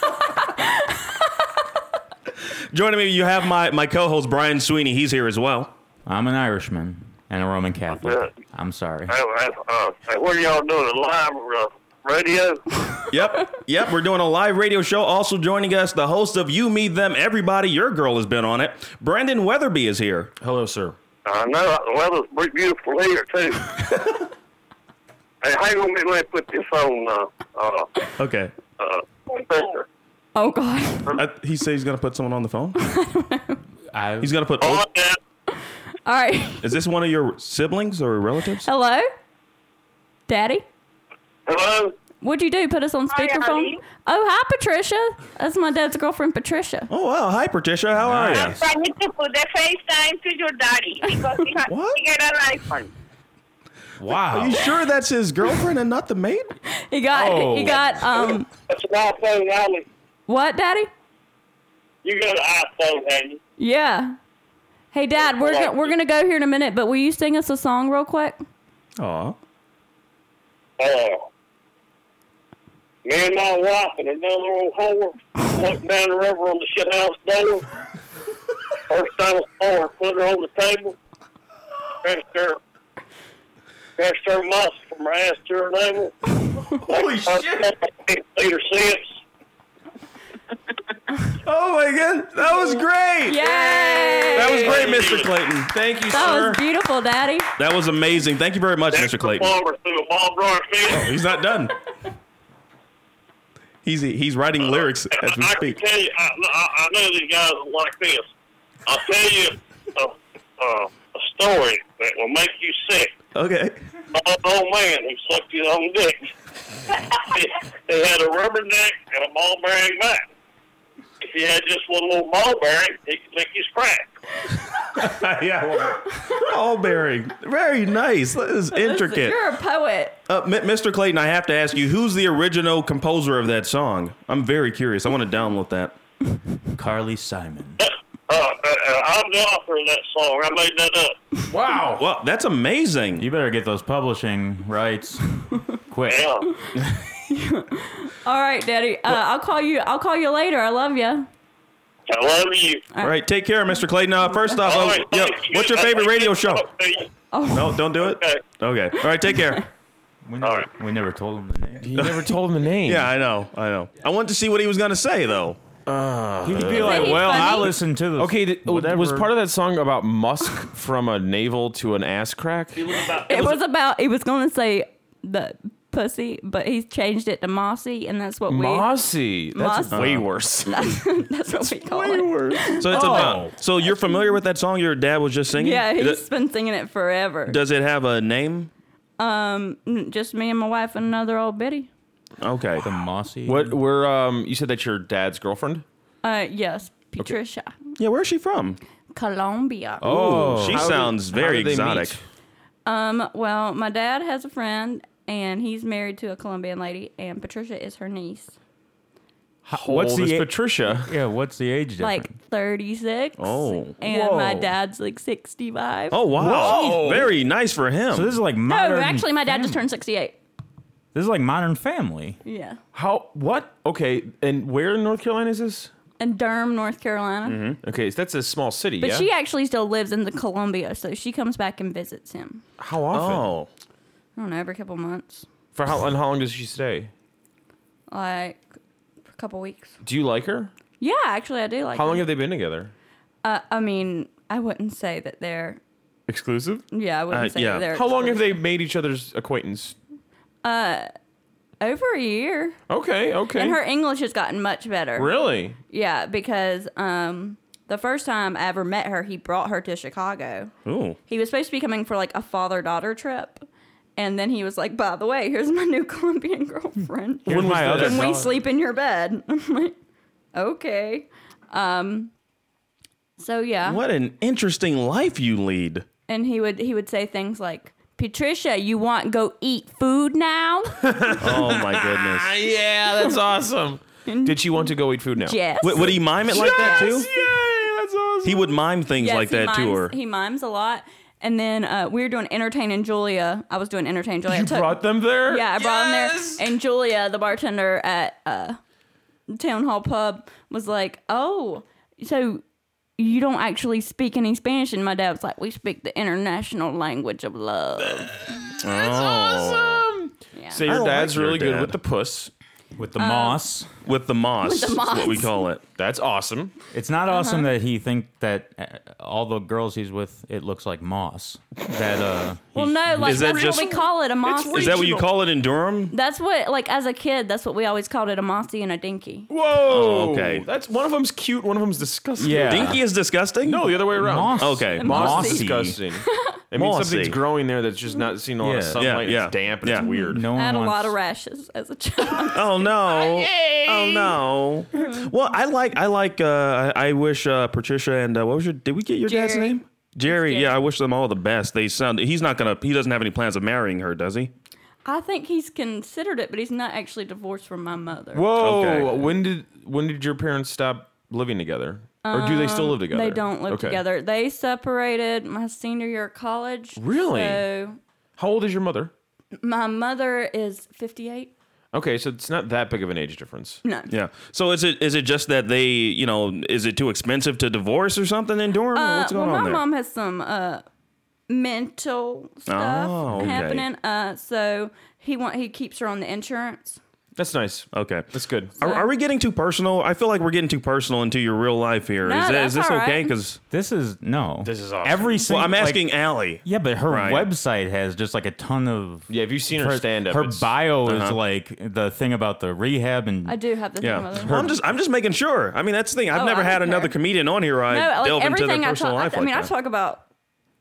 Joining me, you have my, my co-host Brian Sweeney. He's here as well. I'm an Irishman and a Roman Catholic. Yeah. I'm sorry. Uh, what are y'all doing? A live uh, radio? Yep, yep. We're doing a live radio show. Also joining us, the host of You, Me, Them, Everybody. Your girl has been on it. Brendan Weatherby is here. Hello, sir. I know the weather's pretty beautiful here too. <laughs> hey, hang on a minute. Let me put this on. Uh, uh, Okay. uh. Oh God. Uh, he said he's gonna put someone on the phone. <laughs> I, He's gonna put. All right, Dad. All right. Is this one of your siblings or relatives? Hello, daddy. Hello. What'd you do? Put us on Hi, speakerphone? honey. Oh, hi, Patricia. That's my dad's girlfriend, Patricia. Oh wow! Hi, Patricia. How are you? Nice. I need to put the FaceTime to your daddy because he, has, <laughs> What? he get an iPhone. Wow. Are you sure that's his girlfriend and not the maid? He got Oh. he got um That's an iPhone, Allie. what, daddy? You got an iPhone, haven't? Yeah. Hey, Dad, we're go- we're gonna go here in a minute, but will you sing us a song real quick? Aw. Uh, me and my wife and another old whore went down the river on the shit house door. <laughs> First time I saw her, put her on the table. Pressed her, pressed her muscle from her ass to her <laughs> navel. Holy shit! Eat her since. Oh my god, that was great. Yay! That was great, Mr. Clayton. Thank you, That sir. was beautiful, Daddy. That was amazing. Thank you very much, Mr. Clayton. Farmer through a ball dryer field. Oh, he's not done. He's he's writing uh, lyrics as we I speak. can tell you, I, I, I know these guys are like this. I'll tell you a, a, a story that will make you sick. Okay. An old man who sucked his own dick. <laughs> he, he had a rubber neck and a ball bearing back. If he had just one little ball bearing, he could lick his crack. yeah. Well, all bearing. Very nice. That is intricate. You're a poet. Uh, M- Mr. Clayton, I have to ask you, who's the original composer of that song? I'm very curious. I want to download that. Carly Simon. Uh, uh, uh, I'm the author of that song. I made that up. Wow. <laughs> Well, that's amazing. You better get those publishing rights <laughs> quick. Yeah. <laughs> All right, Daddy. Uh, I'll call you. I'll call you later. I love you. I love you. All right, take care, Mr. Clayton. Uh, first off, All uh, right, yeah, you. what's your favorite radio show? Okay. No, don't do it. Okay. Okay. All right, take care. We never, we never told him the name. You never told him the name. Yeah, I know, I know. I want to see what he was gonna say though. Uh, He could be like, he well, I listened to the okay, th- whatever. was part of that song about Musk from a navel to an ass crack? It was about. It was about. He was going to say the pussy, but he's changed it to mossy, and that's what we. Mossy. That's Moss- way worse. <laughs> that's what we call it. So it's Oh. about. So you're familiar with that song your dad was just singing? Yeah, he's Does- been singing it forever. Does it have a name? Um, just me and my wife and another old biddy. Okay. the mossy. What? Were um? You said that's your dad's girlfriend? Uh, yes, Patricia, Yeah, where's she from? Colombia. Oh, she How did- sounds how very did they exotic. meet? Um, well, my dad has a friend, and he's married to a Colombian lady, and Patricia is her niece, How what's old the is a- Patricia? Yeah, what's the age difference? like thirty six. Oh. and my Whoa. dad's like sixty five. Oh wow, Whoa. very nice for him. so this is like no, modern. actually, my dad just turned sixty eight. This is like Modern Family. Yeah, How? What? Okay, and where in North Carolina is this? in Durham, North Carolina. Okay, so that's a small city. But yeah. she actually still lives in the Colombia, so she comes back and visits him. how often? oh, I don't know, every couple months, For how? And how long does she stay? like a couple weeks. Do you like her? Yeah, actually, I do like. Her. How long have they been together? Uh, I mean, I wouldn't say that they're. Exclusive. Yeah, I wouldn't Uh, say yeah. that they're. How long have they made each other's acquaintance? Over a year. Okay, okay. And her English has gotten much better. really? Yeah, because um, the first time I ever met her, he brought her to Chicago. ooh. He was supposed to be coming for like a father daughter trip. And then he was like, by the way, here's my new <laughs> Colombian girlfriend. Here's my other Can we sleep in your bed? <laughs> I'm like, okay. Um, so yeah. What an interesting life you lead. And he would he would say things like, Patricia, you want go eat food now? <laughs> Oh my goodness. <laughs> yeah, that's awesome. Did she want to go eat food now? yes. Would, would he mime it like that too? Yes, yay, that's awesome. He would mime things Yes, like he that mimes, to her. He mimes a lot. And then uh, we were doing entertaining Julia. I was doing entertain Julia. I You took- brought them there? Yeah, I brought Yes! him there. And Julia, the bartender at uh, Town Hall Pub, was like, "Oh, so you don't actually speak any Spanish?" And my dad was like, "We speak the international language of love." oh. Yeah. So your I like dad's your really good dad. with the puss. with the uh, moss. With the moss, With the is what we call it. That's awesome. It's not Uh-huh. awesome that he think that uh, all the girls he's with, it looks like moss. That uh, well, he's- no, like Is that that's just- what we call it, a moss. Is that what you call it in Durham? That's what, like, as a kid, that's what we always called it, a mossy and a dinky. Whoa. Oh, okay. That's one of them's cute. One of them's disgusting. Yeah. Dinky is disgusting? No, the other way around. moss. Okay. Moss is Mossy. disgusting. <laughs> It means Mossy. something's growing there that's just not seeing a lot of sunlight. Yeah, yeah. It's damp and Yeah. it's weird. No I one had a wants, lot of rashes as a child. Oh no! <laughs> Oh no! Well, I like I like. Uh, I I wish uh, Patricia and uh, what was your? Did we get your dad's name? Jerry. Jerry. Yeah, I wish them all the best. They sound. He's not gonna. He doesn't have any plans of marrying her, does he? I think he's considered it, but he's not actually divorced from my mother. Whoa. Okay. When did when did your parents stop living together? Or do they still live together? Um, They don't live Okay. together. They separated my senior year of college. Really? So How old is your mother? my mother is 58. Okay, so it's not that big of an age difference. No. Yeah. So is it is it just that they you know is it too expensive to divorce or something in Durham? or Uh, What's well, going my on there? mom has some uh, mental stuff Oh, okay. happening. Uh, so he want he keeps her on the insurance. That's nice. okay. That's good. Are, are we getting too personal? I feel like we're getting too personal into your real life here. No, is, that, is that's this all okay? right. Because This is no. This is awesome. Every well. I'm like- asking Allie. yeah, but her Right. website has just like a ton of. Yeah, if you've seen her, stand up, Her bio is Uh-huh. like the thing about the rehab and I do have the Yeah, thing with her. well, I'm just I'm just making sure. I mean, that's the thing. I've Oh, never I had don't another care. comedian on here. I no, like delve into their everything I personal talk. life I, I like mean, I that. talk about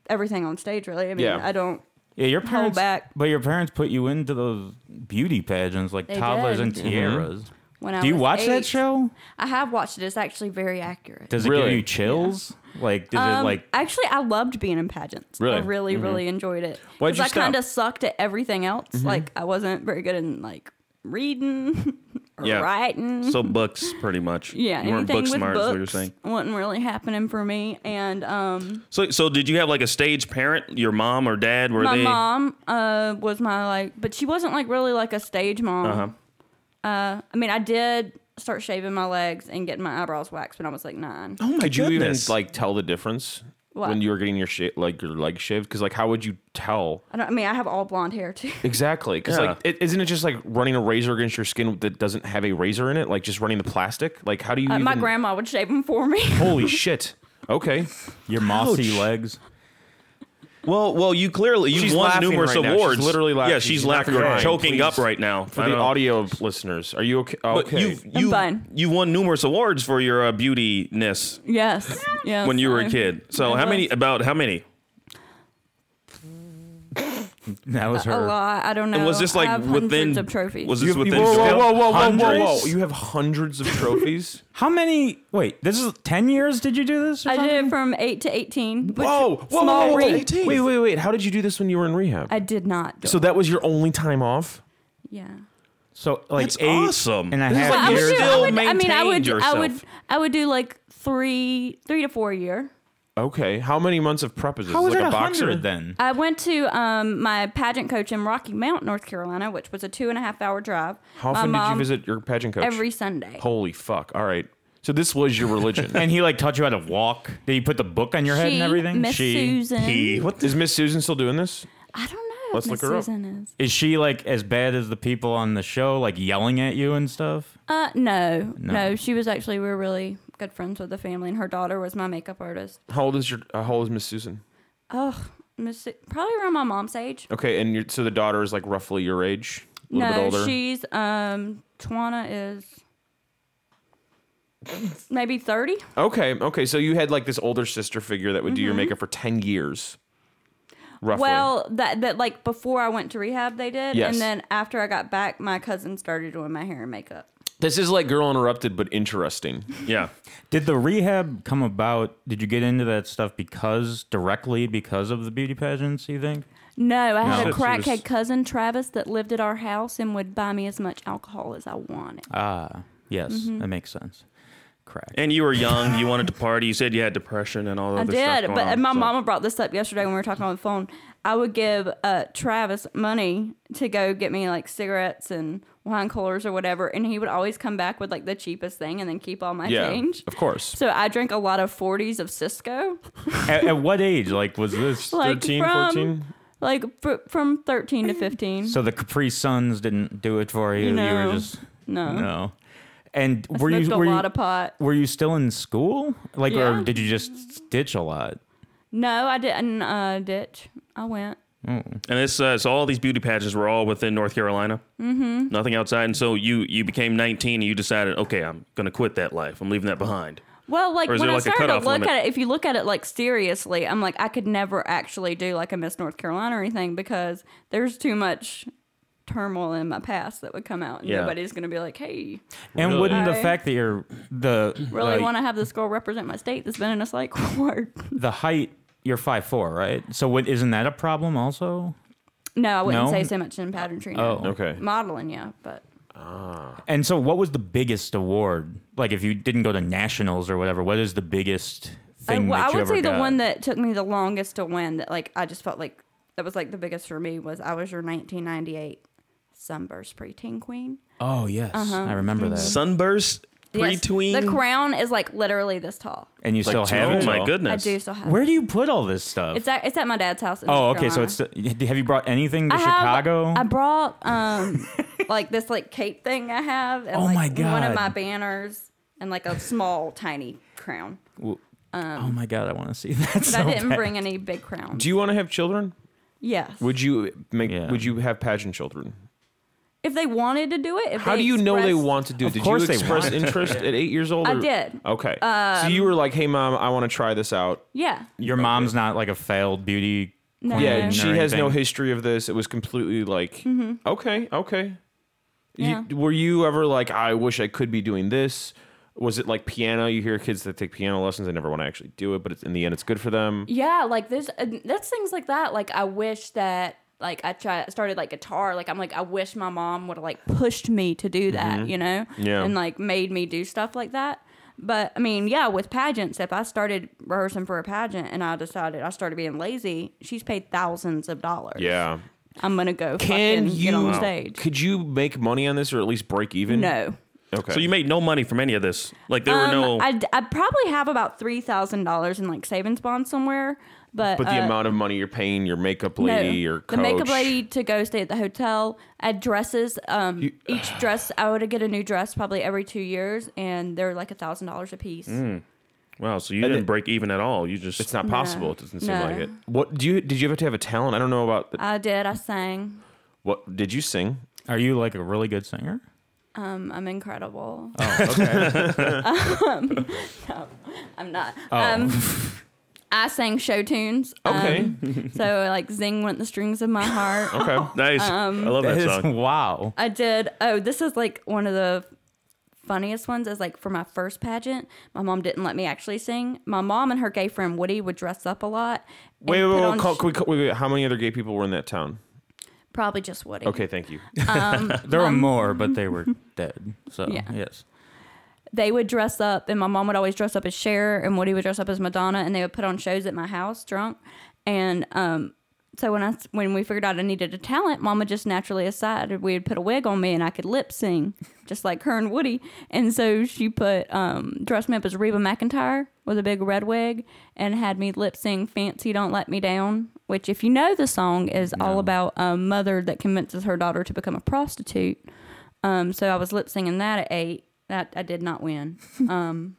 everything on stage. Really, I mean, Yeah. I don't. Yeah, your parents. back. But your parents put you into those beauty pageants like They toddlers did. and mm-hmm. tiaras. When I Do you was watch that show? I have watched it. It's actually very accurate. Does it Really? give you chills? Like, does it Um, like? actually, I loved being in pageants. Really? I really, mm-hmm. really enjoyed it. Why'd Because I kind of sucked at everything else. Mm-hmm. Like I wasn't very good in like reading or <laughs> Yeah. writing. So books, pretty much. <laughs> yeah, you weren't anything book with smart, is what you're books saying. wasn't really happening for me. And um, So, so did you have like a stage parent, your mom or dad? Were my they? mom uh, was my like, but she wasn't like really like a stage mom. Uh-huh. Uh, I mean, I did start shaving my legs and getting my eyebrows waxed when I was like nine. Oh my Did you even goodness! like tell the difference? What? when you were getting your sh- like your leg shaved? Because like, how would you tell? I don't. I mean, I have all blonde hair too. <laughs> Exactly, because Yeah. like, it, isn't it just like running a razor against your skin that doesn't have a razor in it? Like just running the plastic? Like, how do you? Uh, my even- grandma would shave them for me. Holy <laughs> shit! Okay, Your mossy Ouch. legs. Well, well, you clearly you've She's won laughing numerous right now. She's awards. literally laughing. Yeah, she's, She's not laughing, or crying, choking please. up right now. for I the don't know. audio listeners, are you okay? But Okay, you've you fine. you won numerous awards for your uh, beautiness yes. Yes. when you were a I- kid. So I how many? was. About how many? <laughs> That was her. A her. lot. I don't know. And was this I like have within? hundreds of trophies? Was this You- within? whoa, whoa, whoa, whoa, whoa, whoa, whoa, Hundreds? You have hundreds of trophies. <laughs> How many? Wait, this is ten years. Did you do this? or I did something? it from eight to eighteen. which- Whoa, whoa, small whoa, whoa, read. whoa. Wait, wait, wait! How did you do this when you were in rehab? I did not. Do so it. that was your only time off? yeah. So like That's eight awesome. and a This is half like I would you do- years. I still would- I mean, I would. maintained I would. yourself. I would do like three, three to four a year. Okay, how many months of prep is this? How was like it a boxer? hundred then? I went to um, my pageant coach in Rocky Mount, North Carolina, which was a two and a half hour drive. How My often did you visit your pageant coach? Every Sunday. Holy fuck! All right, so this was your religion. <laughs> And he like taught you how to walk. Did he put the book on your head She, and everything? Miss she Susan. He. What? is Miss Susan still doing this? I don't know. Let's if look Miss her up. Susan is. is she like as bad as the people on the show, like yelling at you and stuff? Uh, no, No. no, She was actually we were really good friends with the family, and her daughter was my makeup artist. How old is your? Uh, how old is Miss Susan? Oh, Miss, Su- probably around my mom's age. Okay, and your, so the daughter is like roughly your age, a little no, bit older. she's um, Twana is maybe thirty. Okay, okay. So you had like this older sister figure that would do your makeup for ten years, roughly. Mm-hmm. Well, that that like before I went to rehab, they did, Yes. and then after I got back, my cousin started doing my hair and makeup. This is like Girl Interrupted, but interesting. Yeah. Did the rehab come about? Did you get into that stuff because directly because of the beauty pageants? You think? No, I had No. a She was- crackhead cousin, Travis, that lived at our house and would buy me as much alcohol as I wanted. Ah, yes, Mm-hmm. that makes sense. Crack. And you were young. You wanted to party. You said you had depression and all that I other stuff did, going but on, my so- mama brought this up yesterday when we were talking on the phone. I would give uh, Travis money to go get me like cigarettes and wine coolers or whatever, and he would always come back with like the cheapest thing and then keep all my Yeah, change. of course. So I drank a lot of 40s of Cisco, <laughs> at, at what age? Like was this? <laughs> like 13, from 14? like fr- from 13 to 15. So the Capri Suns didn't do it for you. You were just no, no. And I were you were a you, lot of pot. were you still in school? Like, or did you just ditch a lot? No, I didn't uh, ditch. I went. And this, uh, so all these beauty pageants were all within North Carolina. Mm-hmm. Nothing outside. And so you you became 19 and you decided, okay, I'm gonna quit that life. I'm leaving that behind. Well, like when there, I like, started to look limit? at it, if you look at it like seriously, I'm like I could never actually do like a Miss North Carolina or anything because there's too much turmoil in my past that would come out, and Yeah. nobody's gonna be like, "Hey, And wouldn't the fact that you're the really like, want to have this girl represent my state that's been in a psych <laughs> ward?" the height? You're five four, right? So what, isn't that a problem also? no, I wouldn't No? say so much in pageantry. No. Oh. Okay. modeling, yeah, but And so, what was the biggest award? Like, if you didn't go to nationals or whatever, what is the biggest I, thing well, that I you would ever say the got? one that took me the longest to win that like I just felt like that was like the biggest for me was I was your 1998 Sunburst preteen queen. Oh yes, Uh-huh. I remember that. Sunburst, Yes, pre-tween. The crown is like literally this tall. And you Like, still have oh it? my I goodness. do still have. Where do you put all this stuff? It's at it's at my dad's house. In oh, North okay. So Carolina. it's have you brought anything to I have- Chicago? I brought um <laughs> like this like cape thing I have and Oh like my one of my banners and like a small tiny crown. oh my god, I want to see <laughs> that. But so I didn't bad. bring any big crowns. Do you want to have children? yes. Would you make? Yeah. Would you have pageant children? If they wanted to do it, if How they do you know they expressed- want to do it? Of Did course you they express want. interest at eight years old? I or- did. Okay. so you were like, "Hey, mom, I want to try this out." Yeah. Your mom's not like a failed beauty. No. Yeah, or she has no history of this. It was completely like, okay, okay. Yeah. You, were you ever like, I wish I could be doing this? Was it like piano? You hear kids that take piano lessons, they never want to actually do it, but it's, in the end, it's good for them. Yeah, like there's uh, that's things like that. Like I wish that like I tried started like guitar. Like I'm like I wish my mom would have like pushed me to do that, mm-hmm. you know, Yeah. and like made me do stuff like that. But I mean, yeah, with pageants, if I started rehearsing for a pageant and I decided I started being lazy, she's paid thousands of dollars. Yeah. I'm gonna go Can you get on stage. Could you make money on this or at least break even? No, Okay. So you made no money from any of this. Like there were Um, no. I, I probably have about three thousand dollars in like savings bonds somewhere, but But the uh, amount of money you're paying your makeup no, lady, your coach, the makeup lady to go stay at the hotel. I had dresses. Um, each <sighs> dress I would get a new dress probably every two years, and they're like a thousand dollars a piece. Mm. wow. So you And didn't it- break even at all. You just. It's not possible. It doesn't seem No. like it. What do you did you have to have a talent? I don't know about the, I did. I sang. what did you sing? Are you like a really good singer? Um, I'm incredible. Oh, okay. <laughs> um, no, I'm not. Oh. Um, I sang show tunes. Okay. Um, so like "Zing Went the Strings of My Heart." Okay. Nice. Um, I love that, That is- song. wow. I did. Oh, this is like one of the funniest ones. Is like for my first pageant, my mom didn't let me actually sing. My mom and her gay friend Woody would dress up a lot. and Wait, wait, wait, call, sh- can we, call- wait, wait, How many other gay people were in that town? Probably just Woody. Okay, thank you. <laughs> Um, <laughs> There were more, but they were dead. So Yeah. yes. they would dress up, and my mom would always dress up as Cher, and Woody would dress up as Madonna, and they would put on shows at my house drunk. And um, so when I when we figured out I needed a talent, Mama just naturally decided we'd put a wig on me and I could lip sing <laughs> just like her and Woody. And so she put um, dressed me up as Reba McEntire with a big red wig and had me lip sing "Fancy Don't Let Me Down," which, if you know the song, is all about a mother that convinces her daughter to become a prostitute. Um, so I was lip singing that at eight. That I did not win. <laughs> Um,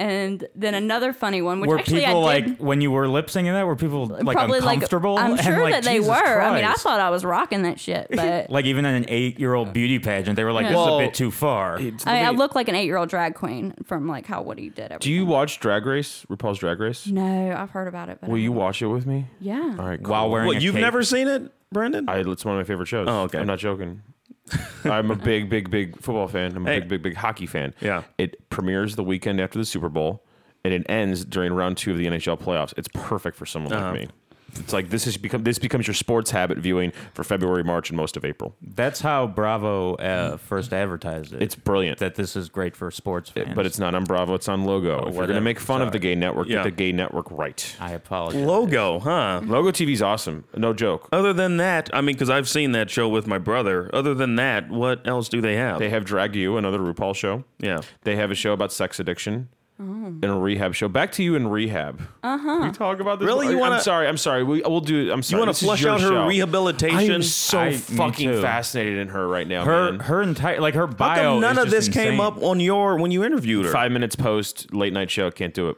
and then another funny one, which were actually people I did like when you were lip singing that? Were people like probably uncomfortable? like I'm And, sure like, that they Jesus were. I mean, I thought I was rocking that shit, <laughs> but like even in an eight-year-old beauty pageant, they were like, Yeah. "This Well, is a bit too far." I, mean, I look like an eight year old drag queen from like how Woody did everything. Do you watch Drag Race? RuPaul's Drag Race? No, I've heard about it. But Will you haven't. watch it with me? Yeah. All right. While cool. wearing What, a you've cape. never seen it, Brendan? I, it's one of my favorite shows. Oh, okay. I'm not joking. <laughs> I'm a big, big, big football fan. I'm a Hey. big, big, big hockey fan. Yeah. It premieres the weekend after the Super Bowl, and it ends during round two of the NHL playoffs. It's perfect for someone Uh-huh. like me. It's like this has become this becomes your sports habit viewing for February, March, and most of April. That's how Bravo uh, first advertised it. It's brilliant. that this is great for sports fans. but it's not on Bravo. It's on Logo. if you're going to make fun of the gay network, Yeah. get the gay network right. I apologize. Logo, huh? Logo TV's awesome. No joke. Other than that, I mean, because I've seen that show with my brother. Other than that, what else do they have? They have Drag U, another RuPaul show. yeah. They have a show about sex addiction. Oh. And a rehab show. Back to you in rehab. Uh huh. We talk about this. Really? You wanna- I'm sorry. I'm sorry. We, we'll do. I'm sorry. You wanna This is flush your out her show. rehabilitation? I am so I- me fucking too. fascinated in her right now. her man. her entire like her How bio. come none is of just this came insane. up on your when you interviewed her? Five minutes post late night show. Can't do it.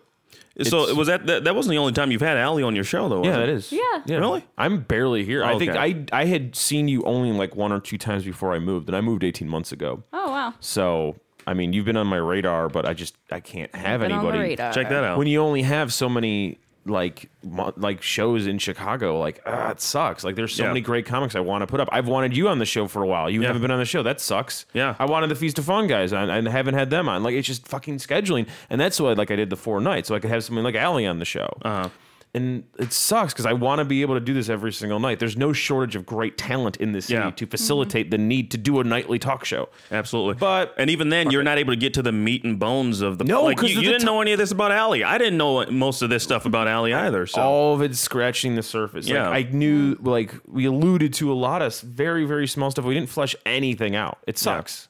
so it's- was that, that that wasn't the only time you've had Allie on your show though? was Yeah, it? that is. Yeah. Really? I'm barely here. I think okay. I I had seen you only like one or two times before I moved, and I moved 18 months ago. Oh wow. So I mean, you've been on my radar, but I just I can't have Been on the anybody. radar. Check that out. when you only have so many like mo- like shows in Chicago, like ah, it sucks. Like there's so Yeah. many great comics I want to put up. I've wanted you on the show for a while. You Yeah. haven't been on the show. That sucks. Yeah. I wanted the Feast of Fun guys on. I haven't had them on. Like it's just fucking scheduling, and that's why like I did the four nights, so I could have someone like Allie on the show. Uh-huh. And it sucks because I want to be able to do this every single night. There's no shortage of great talent in this city Yeah. to facilitate the need to do a nightly talk show. Absolutely. But- and even then, you're not able to get to the meat and bones of the. No, like, you, you didn't ti- know any of this about Allie. I didn't know most of this stuff about Allie either. So all of it scratching the surface. Yeah. Like I knew, like we alluded to a lot of very, very small stuff. We didn't flesh anything out. It sucks.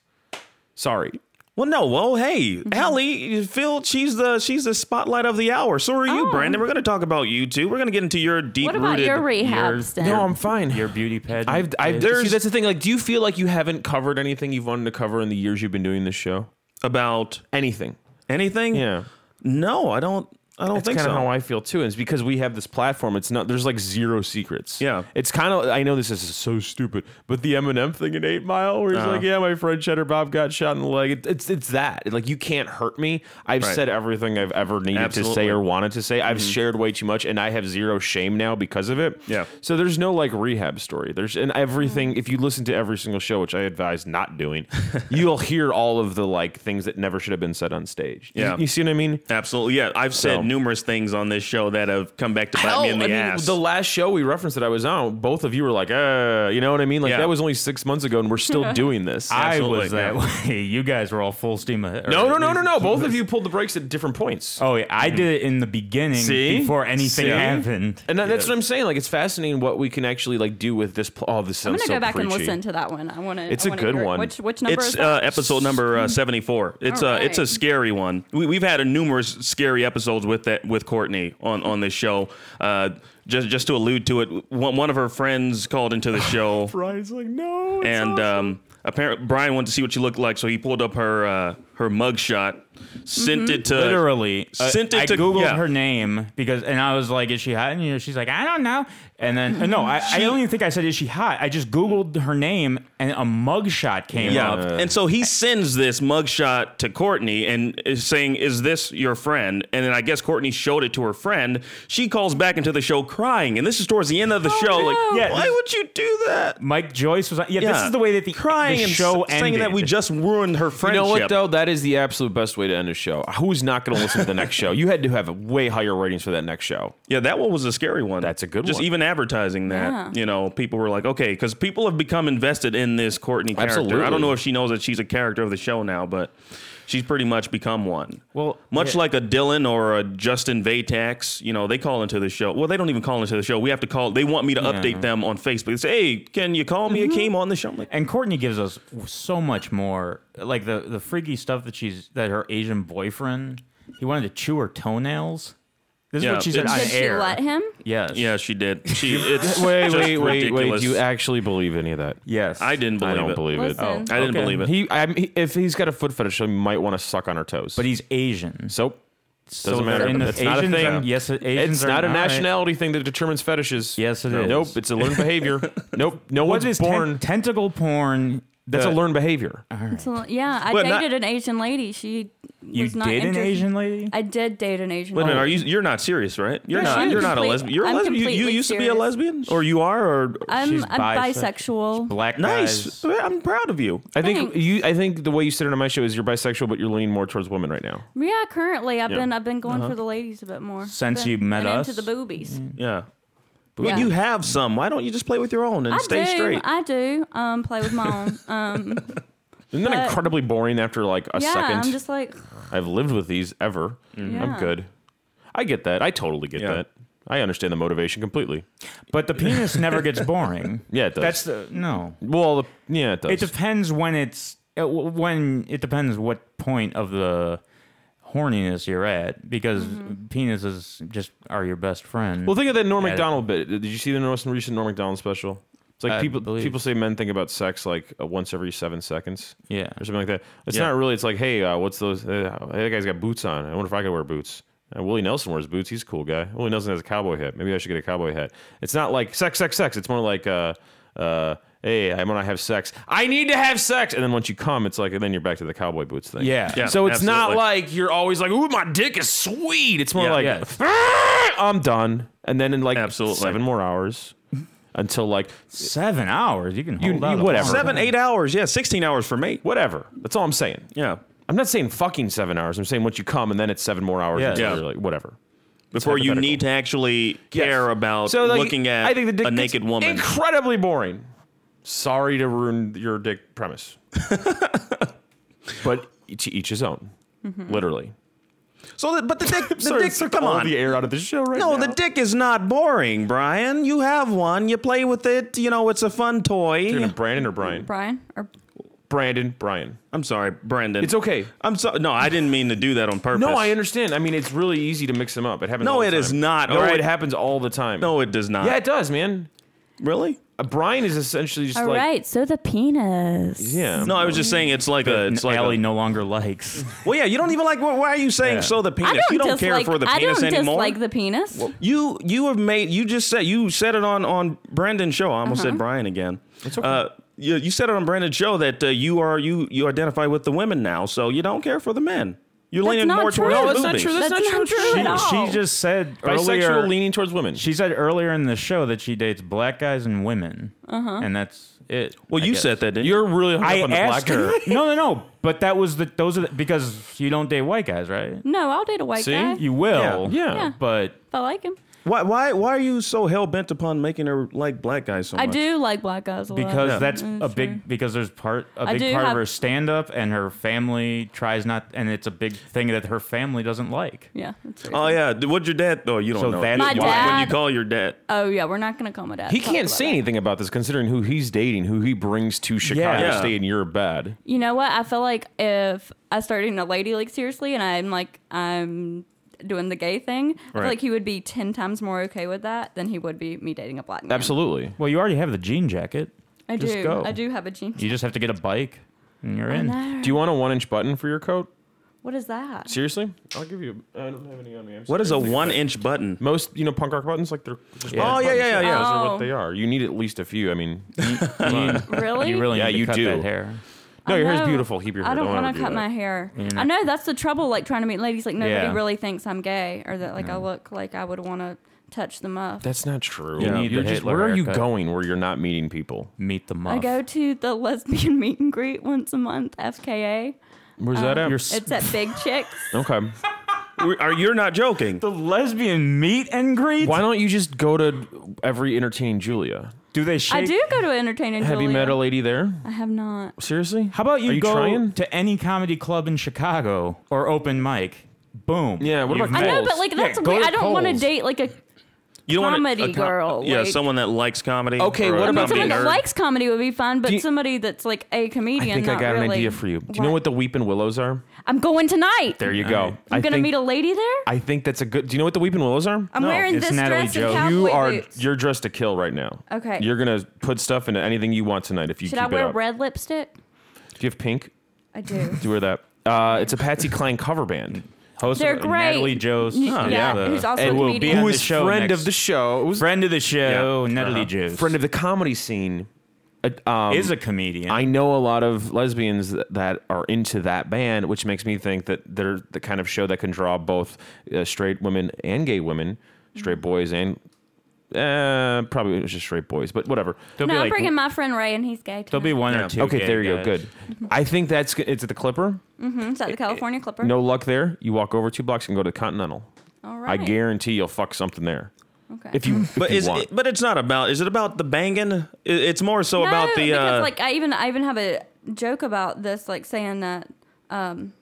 Sorry. Well, no. Well, hey, Mm-hmm. Allie, Phil, she's the she's the spotlight of the hour. So are you, Oh. Brendan. We're going to talk about you too. We're going to get into your deep What about rooted. your rehab your- stint? No, I'm fine. Your beauty pageant. I've, I've is- see, that's the thing. Like, do you feel like you haven't covered anything you've wanted to cover in the years you've been doing this show? about Anything? anything? Yeah. No, I don't. I don't That's think kind so. of how I feel too. And it's because we have this platform. It's not. There's like zero secrets. Yeah. It's kind of. I know this is so stupid, but the Eminem thing in Eight Mile, where he's Uh-huh. like, "Yeah, my friend Cheddar Bob got shot in the leg." It, it's it's that. Like you can't hurt me. I've Right. said everything I've ever needed to Absolutely. say or wanted to say. I've shared way too much, and I have zero shame now because of it. Yeah. So there's no like rehab story. There's and everything. If you listen to every single show, which I advise not doing, <laughs> you'll hear all of the like things that never should have been said on stage. You- Yeah. You, see what I mean? Absolutely. Yeah, I've said So- numerous things on this show that have come back to bite Hell, me in the I mean, ass. the last show we referenced that I was on, both of you were like, uh, you know what I mean? Like Yeah. that was only six months ago, and we're still <laughs> doing this. I was Absolutely, that <laughs> way. You guys were all full steam ahead. no, no, no, no, no. Both of you pulled the brakes at different points. Oh, yeah, I did it in the beginning See? before anything See? happened. And that, that's what I'm saying. Like, it's fascinating what we can actually like do with this. Pl- oh, this sounds. I'm gonna so go back and listen to that one. I want to. It's a good one. Which which number it's is uh, episode number uh, 74. It's All uh, it's a scary one. We, we've had a numerous scary episodes with that with Courtney on on this show. Uh, just just to allude to it, one, one of her friends called into the <laughs> show. Brian's like, no. and um, apparently Brian wanted to see what she looked like, so he pulled up her uh, her mugshot, sent it to Literally, uh, sent it I to googled yeah. her name because, and I was like, "Is she hot?" And you know, she's like, "I don't know." And then, uh, no, I, I don't even think I said, "Is she hot?" I just googled her name, and a mugshot came Yeah, up. and so he sends this mugshot to Courtney and is saying, "Is this your friend?" And then I guess Courtney showed it to her friend. She calls back into the show crying, and this is towards the end of the show. Like. Yeah, why this- would you do that? Mike Joyce was on. Yeah, this Yeah. is the way that the, Crying the and show s- saying ended. that we just ruined her You friendship. know what though? That is the absolute best way to end a show. Who's not going to listen to the next show? You had to have way higher ratings for that next show. Yeah, that one was a scary one. That's a good Just one. even advertising that, Yeah. you know, people were like, okay, because people have become invested in this Courtney character. I don't know if she knows that she's a character of the show now, but she's pretty much become one. Well, much yeah. like a Dylan or a Justin Vatax, you know, they call into the show. Well, they don't even call into the show. We have to call. They want me to update them on Facebook. They say, hey, can you call me mm-hmm. Akeem on the show? Like, And Courtney gives us so much more, like the the freaky stuff that she's that her Asian boyfriend he wanted to chew her toenails. This Yeah, is what she said it's- on Did she air. let him? Yes. yeah, she did. She <laughs> it's Wait, just wait, wait, wait. ridiculous. Do you actually believe any of that? Yes. I didn't believe it. I don't it. believe it. Listen. I didn't Okay. believe it. He, I, he, if he's got a foot fetish, he might want to suck on her toes. But he's Asian. so So doesn't matter. in the- It's not a Asians thing. are- yes, Asians it's are not a all right. nationality thing that determines fetishes. Yes, it it is. is. Nope, it's a learned behavior. <laughs> nope, no What one's is born. ten- tentacle porn? That's that- a learned behavior. So, yeah, I But not- dated an Asian lady. She You was not did an interested- Asian lady? I did date an Asian Wait a minute, are you? You're not serious, right? You're No, not. I'm You're not a complete- lesbian. You're a I'm lesbian. You, you completely used to be a serious. lesbian, or you are, or I'm, She's I'm bisexual. bisexual. Black nice. guys. I'm proud of you. I think Thanks. you. I think the way you said it on my show is you're bisexual, but you're leaning more towards women right now. Yeah, currently I've Yeah. been I've been going uh-huh. for the ladies a bit more Since Been- you met been us? into the boobies. Mm. Yeah. Yeah. Well, you have some. Why don't you just play with your own and I stay do. straight? I do. Um, play with my own. Um, <laughs> Isn't that incredibly boring after like a yeah, second? I'm just like, I've lived with these ever. I'm good. I get that. I totally get Yeah. that. I understand the motivation completely. But the penis never gets <laughs> boring. Yeah, it does. That's the no. Well, the, yeah, it does. It depends when it's it, when it depends what point of the horniness you're at because Mm-hmm. penises just are your best friend. well, think of that Norm Macdonald bit. Did you see the most recent Norm Macdonald special? It's like I people believe. people say men think about sex like uh, once every seven seconds. yeah. or something like that. It's Yeah. not really. It's like, hey, uh, what's those? Uh, hey, that guy's got boots on. I wonder if I could wear boots. Uh, Willie Nelson wears boots. He's a cool guy. Willie Nelson has a cowboy hat. Maybe I should get a cowboy hat. It's not like sex, sex, sex. It's more like, uh, uh, hey, I'm gonna have sex. I need to have sex. And then once you come, it's like, and then you're back to the cowboy boots thing. Yeah. Yeah, so it's not absolutely. like you're always like, ooh, my dick is sweet. It's more Yeah. like, Yes. "Ah, I'm done. And then in like Absolutely. seven more hours <laughs> until like Seven hours. You can You- hold you- out a whatever. long Seven, eight hours. Yeah, 16 hours for me. whatever. That's all I'm saying. Yeah. I'm not saying fucking seven hours. I'm saying once you come and then it's seven more hours Yeah. until Yeah. you're like whatever. Before you hypothetical. need to actually care about So like, looking at I think the dick a gets naked woman. Incredibly boring. Sorry to ruin your dick premise. <laughs> but to each his own. Mm-hmm. Literally. so, the, but the dick, the <laughs> Sorry, dick, come all on. the air out of the show right no, now. the dick is not boring, Brian. You have one. You play with it. You know, it's a fun toy. You're Brendan or Brian? Brian or Brendan, Brian. I'm sorry, Brendan. It's okay. I'm sorry. No, I didn't mean to do that on purpose. No, I understand. I mean, it's really easy to mix them up. It happens. No, all the it is time. not, No, all right? it happens all the time. No, it does not. Yeah, it does, man. really? Uh, Brian is essentially just all like right. So the penis. yeah. No, I was just saying it's like a. It's like Allie a, no longer likes. Well, yeah, you don't even like. Why are you saying Yeah. so the penis? I don't you don't care for the I penis don't anymore. dislike the penis. You you have made you just said you said it on on Brendan's show. I almost Uh-huh. said Brian again. It's okay. Uh, you, you said it on Brendan's show that uh, you are you you identify with the women now, so you don't care for the men. You're That's leaning not more true. towards No, the that's not boobies. true. That's That's not not true. true She, at all. she just said Bisexual earlier. leaning towards women. She said earlier in the show that she dates black guys and women, uh-huh. and that's it. Well, I you guess. said that, didn't you? You're really hung I up on the asked black her. guy. no, no, no. But that was the those are the, because you don't date white guys, right? No, I'll date a white See? guy. You will. Yeah. Yeah. But if I like him. Why, why, why are you so hell bent upon making her like black guys so much? I much? do like black guys a lot. because that's Mm, a it's big because there's part a I big do part of her stand up and her family tries not and it's a big thing that her family doesn't like. Yeah. That's Oh yeah, what'd your dad? Oh, you don't So know. that's My When- why. When you dad- call your dad, Oh yeah, we're not gonna call my dad. He can't say that. anything about this considering who he's dating, who he brings to Chicago Yeah. State in your bed. You know what? I feel like if I started dating a lady like seriously, and I'm like I'm doing the gay thing, I Right. feel like he would be ten times more okay with that than he would be me dating a black man. Absolutely. Well, you already have the jean jacket. I Just do. go. I do have a jean. You just have to get a bike and you're I in. know. Do you want a one inch button for your coat? What is that? Seriously? I'll give you. I don't have any on me. I'm what is a one-inch button? Most you know punk rock buttons like they're. Just Oh, buttons. yeah, yeah, yeah, yeah. Those are Oh. what they are. You need at least a few. I mean, <laughs> Really? You really Yeah, need to you cut do. that hair. No, your hair's No, beautiful. Keep your hair. I don't want want to cut my hair. You're I know that's the trouble. Like trying to meet ladies, like nobody Yeah. really thinks I'm gay or that like I look like I would want to touch them up. That's not true. You need You're the just, Hitler where are you going where you're not meeting people? Meet the muff. I go to the lesbian <laughs> meet and greet once a month, FKA. Where's that um, at? It's at Big Chicks. <laughs> okay. Are you're not joking? the lesbian meet and greet. Why don't you just go to every entertaining Julia? Do they shake? I do go to entertaining. Have you Julia. met a lady there? I have not. Seriously? How about you, Are you go trying? to any comedy club in Chicago or open mic? Boom. Yeah, what You've about I met- know, but like Yeah, that's go weird. to I don't want to Kohl's. date like a You don't want comedy a, co- girl, Yeah, like- someone that likes comedy. Okay, or what I mean, about comedy someone that nerd. likes comedy would be fun, but you- somebody that's like a I comedian. I think I not got an idea for you. Do you know what the Weeping Willows are? I'm going tonight. There you go. I'm I gonna think, meet a lady there. I think that's a good. Do you know what the Weeping Willows are? I'm No, wearing it's this Natalie dress Jo. and cowboy you are boots. you're dressed to kill right now. Okay. You're gonna put stuff into anything you want tonight if you Should keep I wear it up. red lipstick? Do you have pink? I do. Do you wear that? Uh, it's a Patsy Cline cover band. Hosted They're by great. Natalie Joe's. Yeah, yeah. who's also And a will be comedian. on Who the is show friend next- of the show? Who's Friend of the show, Yeah. Natalie Uh-huh. Joe's. friend of the comedy scene? Uh, um, is a comedian. I know a lot of lesbians that- that are into that band, which makes me think that they're the kind of show that can draw both uh, straight women and gay women, straight boys and uh, probably it was just straight boys, but whatever. There'll No, be I'm like bringing my friend Ray, and he's gay. there'll be one Yeah. or two. Okay, gay there you go. guys. Good. I think that's g- it's at the Clipper. Mm-hmm. It's at the California Clipper. No luck there. You walk over two blocks and go to the Continental. All I guarantee you'll fuck something there Okay. if you. If But you is want. it, but it's not about. Is it about the banging? It's more so no, about the. because Uh, like I even I even have a joke about this, like saying that, um,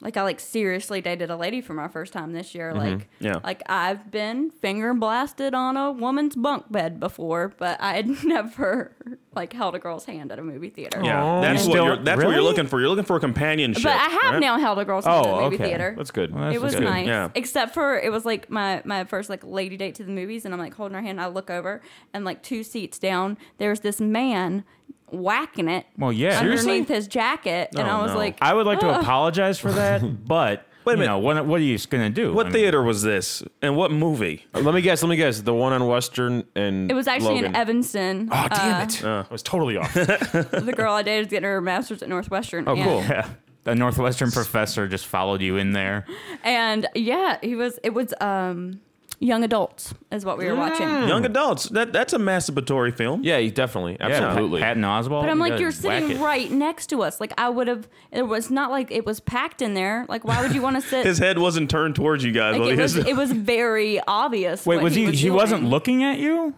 like I like seriously dated a lady for my first time this year. Mm-hmm. Like, Yeah. like I've been finger blasted on a woman's bunk bed before, but I had <laughs> never like held a girl's hand at a movie theater. yeah, oh. that's You what still- you're. That's what you're looking for. You're looking for a companionship. But I have right? now held a girl's hand Oh, at a oh, movie okay. theater. That's good. Well, that's it was good. nice. Yeah. Except for it was like my my first like lady date to the movies, and I'm like holding her hand. I look over, and like two seats down, there's this man whacking it. Well, yeah. underneath his jacket, and Oh, I was no. like, I would like to apologize for that, <laughs> but Wait a you minute. know, what, what are you going to do? What I mean, theater was this, and what movie? Uh, Let me guess. Let me guess. The one on Western and It was actually Logan. in Evanston. Oh damn Uh, it! I was totally off. <laughs> the girl I dated is getting her master's at Northwestern. Oh, and, cool. Yeah. A Northwestern professor just followed you in there. And yeah, he was. It was um, young adults is what we were watching. Young adults. That that's a masturbatory film. yeah, you definitely, absolutely. Yeah, Patton Oswalt. But I'm like, you're sitting right next to us. Like I would have. It was not like it was packed in there. Like why would you want to <laughs> sit? His head wasn't turned towards you guys. like it was. was- It was very obvious. Wait, what was he? was He, wasn't looking at you.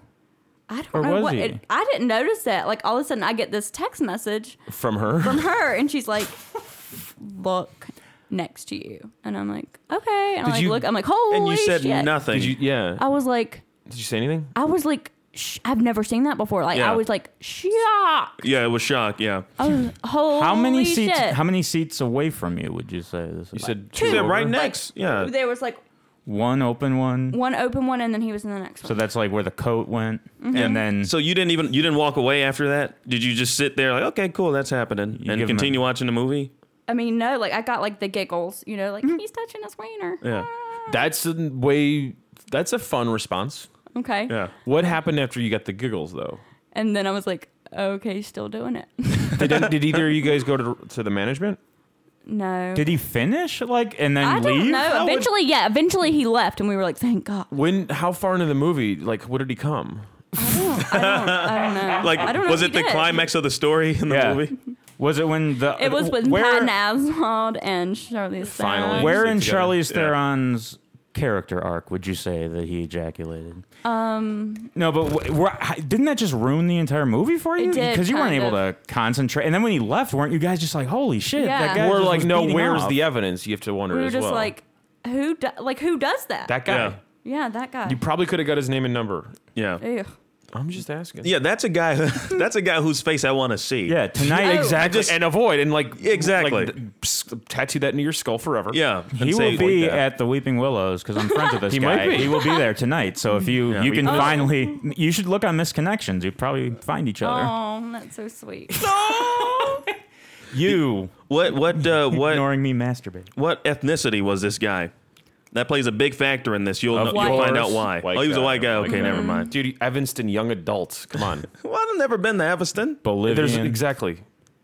I don't or know was what. he? It, I didn't notice that. Like all of a sudden, I get this text message From her. from her, and she's like, "Look next to you," and I'm like, "Okay." And I Did like you- look. I'm like, "Holy and you said shit!" nothing. Did you? Yeah. I was like, Did you say anything? I was like, Sh- I've never seen that before. Like Yeah. I was like shocked. yeah, it was shock. Yeah. I was, holy How many seats? Shit. How many seats away from you would you say this? You Is? said She said over? right next. Yeah. There was like one open one. one open one, and then he was in the next So one. that's like where the coat went, Mm-hmm. and then So you didn't even you didn't walk away after that? Did you just sit there like, okay, cool, that's happening, You and give a- continue watching the movie? I mean, no, like I got like the giggles, you know, like mm-hmm. he's touching his wiener. Yeah. Ah. That's a way. That's a fun response. Okay. Yeah. What happened after you got the giggles though? And then I was like, okay, still doing it. Did, did either of you guys go to to the management? No. Did he finish like and then I leave? don't know. Eventually, yeah. Eventually, he left, and we were like, "Thank God." When? How far into the movie? Like, what did he come? I don't know. <laughs> Like, I don't know was if it he the did. climax of the story in the Yeah. movie? <laughs> Was it when the It was with where, Patton Oswalt and Charlize Finally. Theron. Where in together. Charlize Yeah. Theron's character arc would you say that he ejaculated? Um, No, but wh- wh- didn't that just ruin the entire movie for you? It did, Because you weren't kind able of. to concentrate. And then when he left, weren't you guys just like, "Holy shit!" Yeah. That guy We're just like, was no. beating Where's off." the evidence? You have to wonder we were as just well. like, who? Do- like who does that? that guy. Yeah. yeah, that guy. You probably could have got his name and number. Yeah. Ew. I'm just asking. Yeah, that's a guy. <laughs> that's a guy whose face I want to see. Yeah, tonight Oh. Exactly. and avoid and like Exactly. like, tattoo that into your skull forever. Yeah. He will be "Avoid that." at the Weeping Willows because I'm friends with this <laughs> He guy. might be. He will be there tonight. So if you Yeah. you can Oh. finally, you should look on Missed Connections. You probably find each other. Oh, that's so sweet. You What what uh, what <laughs> ignoring me masturbate. what ethnicity was this guy? That plays a big factor in this. You'll know, you'll find out why. White oh, he was a white guy. White Okay, guy. never mind. Dude, Evanston young adults. Come on. <laughs> Well, I've never been to Evanston. Bolivian. There's exactly.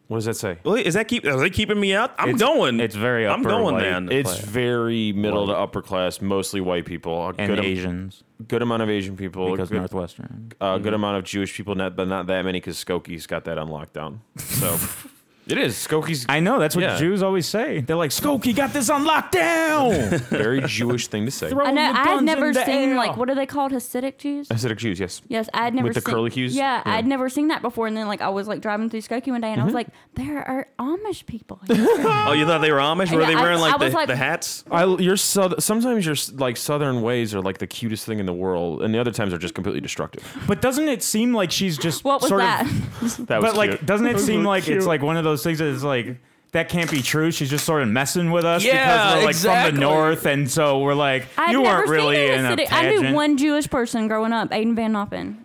What does that say? Well, is that keep? Are they keeping me out? I'm It's- going. it's very I'm upper going, white. man. It's very middle to upper class, mostly white people. A and good, am- Asians good amount of Asian people. because good, Northwestern. uh, good amount of Jewish people, not, but not that many because Skokie's got that on lockdown. So <laughs> it is. Skokie's I know that's what Yeah. Jews always say. They're like, "Skokie got this on lockdown." <laughs> very Jewish thing to say. Throw I know. the I had guns never in the seen air. like what are they called? Hasidic Jews. Acidic Jews, yes. Yes, I had never seen that. the seen, curlicues? Yeah, Yeah. I'd never seen that before. And then like I was like driving through Skokie one day, and I was Mm-hmm. like, there are Amish people. <laughs> Here. oh, you thought they were Amish? Were Yeah, they I- wearing like, I was the, like- the hats? I, your south, sometimes your like southern ways are like the cutest thing in the world, and the other times are just completely destructive. But doesn't it seem like she's just what was sort that? of? That <laughs> was But like, cute. doesn't it seem like it's like one of those things that is like that can't be true? She's just sort of messing with us Yeah, because we're like exactly. from the north, and so we're like, I'd you never weren't really seen in a Hasidic. I pageant. knew one Jewish person growing up, Aiden Van Noppen.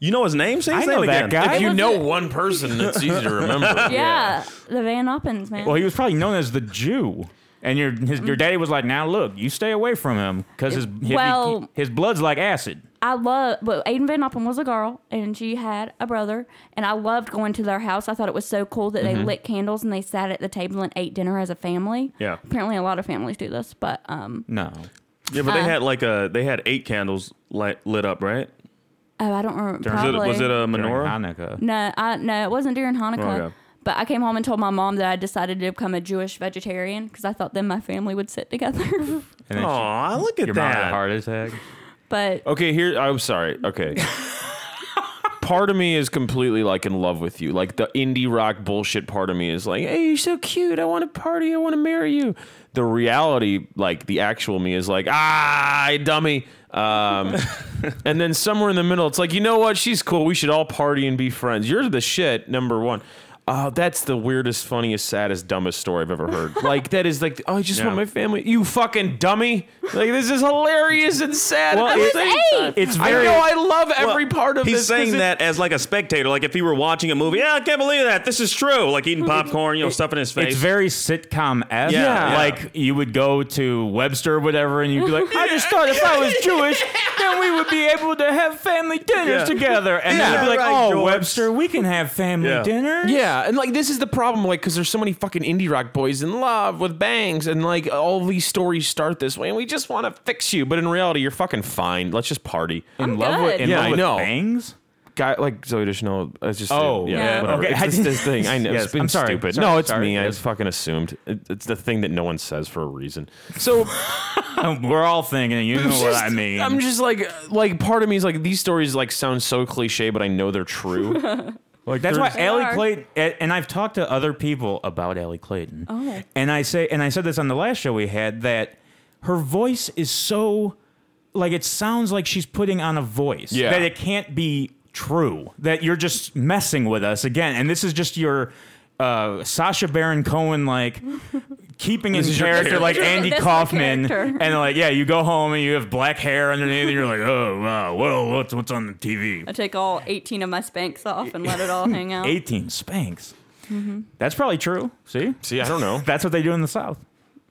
You know his name? Say his I know name that again. guy. If you know it? one person, it's easy to remember. <laughs> Yeah, the Van Noppens, man. Well, he was probably known as the Jew. And your his, your mm. daddy was like, "Now look, you stay away from him because his if he- Well- his blood's like acid." I love, but Aiden Van Noppen was a girl, and she had a brother, and I loved going to their house. I thought it was so cool that Mm-hmm. they lit candles and they sat at the table and ate dinner as a family. Yeah. Apparently, a lot of families do this, but um, No, Yeah, but they Uh. had like a they had eight candles light, lit up, right? oh, I don't remember. Was it, was it a during menorah? Hanukkah. No, I no, it wasn't during Hanukkah. Oh, yeah. But I came home and told my mom that I decided to become a Jewish vegetarian because I thought then my family would sit together. <laughs> And then Aw, look at your mom had a that. heart attack. But Okay, here. I'm sorry. Okay. <laughs> part of me is completely like in love with you. Like the indie rock bullshit part of me is like, "Hey, you're so cute. I want to party. I want to marry you." The reality, like the actual me, is like, "Ah, dummy." Um, <laughs> and then somewhere in the middle, it's like, you know what? She's cool. We should all party and be friends. You're the shit. Number one. Oh, that's the weirdest, funniest, saddest, dumbest story I've ever heard. <laughs> Like that is like, oh, I just Yeah. want my family. You fucking dummy! Like this is hilarious and sad. Well, at it's same eight. time. It's I know. I love every Well, part of he's this. 'cause saying that as like a spectator, like if he were watching a movie. Yeah, I can't believe that. This is true. Like eating popcorn, you know, stuff in his face. It's very sitcom esque. Yeah, yeah. Like you would go to Webster or whatever, and you'd be like, I just thought if I was Jewish, then we would be able to have family dinners Yeah. together. And then you'd be like, right, oh, George." Webster, we can have family Yeah. dinner. Yeah, and like this is the problem, like because there's so many fucking indie rock boys in love with bangs, and like all these stories start this way, and we just want to fix you, but in reality, you're fucking fine. Let's just party. In I'm love with, good. in Yeah, love I with know. bangs. Guy like Zooey Deschanel, it's just Oh, yeah, yeah. whatever. Okay, It's I just this thing. I know. <laughs> Yes, it's been I'm sorry. stupid. Sorry, no, it's sorry. me. I Yes. just fucking assumed. It, it's the thing that no one says for a reason. So <laughs> We're all thinking, you know what I mean. I'm just like, like part of me is like these stories like sound so cliche, but I know they're true. <laughs> like That's why there's- They Allie are. Clayton, a- and I've talked to other people about Allie Clayton. Oh. And I say, and I said this on the last show we had that her voice is so, like, it sounds like she's putting on a voice. Yeah. That it can't be true. That you're just messing with us again. And this is just your uh, Sacha Baron Cohen, like, keeping in is your character like. Andy This is Kaufman. character. <laughs> And, like, yeah, you go home and you have black hair underneath and you're like, oh, wow, well, what's, what's on the TV? I take all 18 of my spanks off and let it all hang out. <laughs> 18 spanks. That's probably true. See? See, I don't know. <laughs> That's what they do in the South.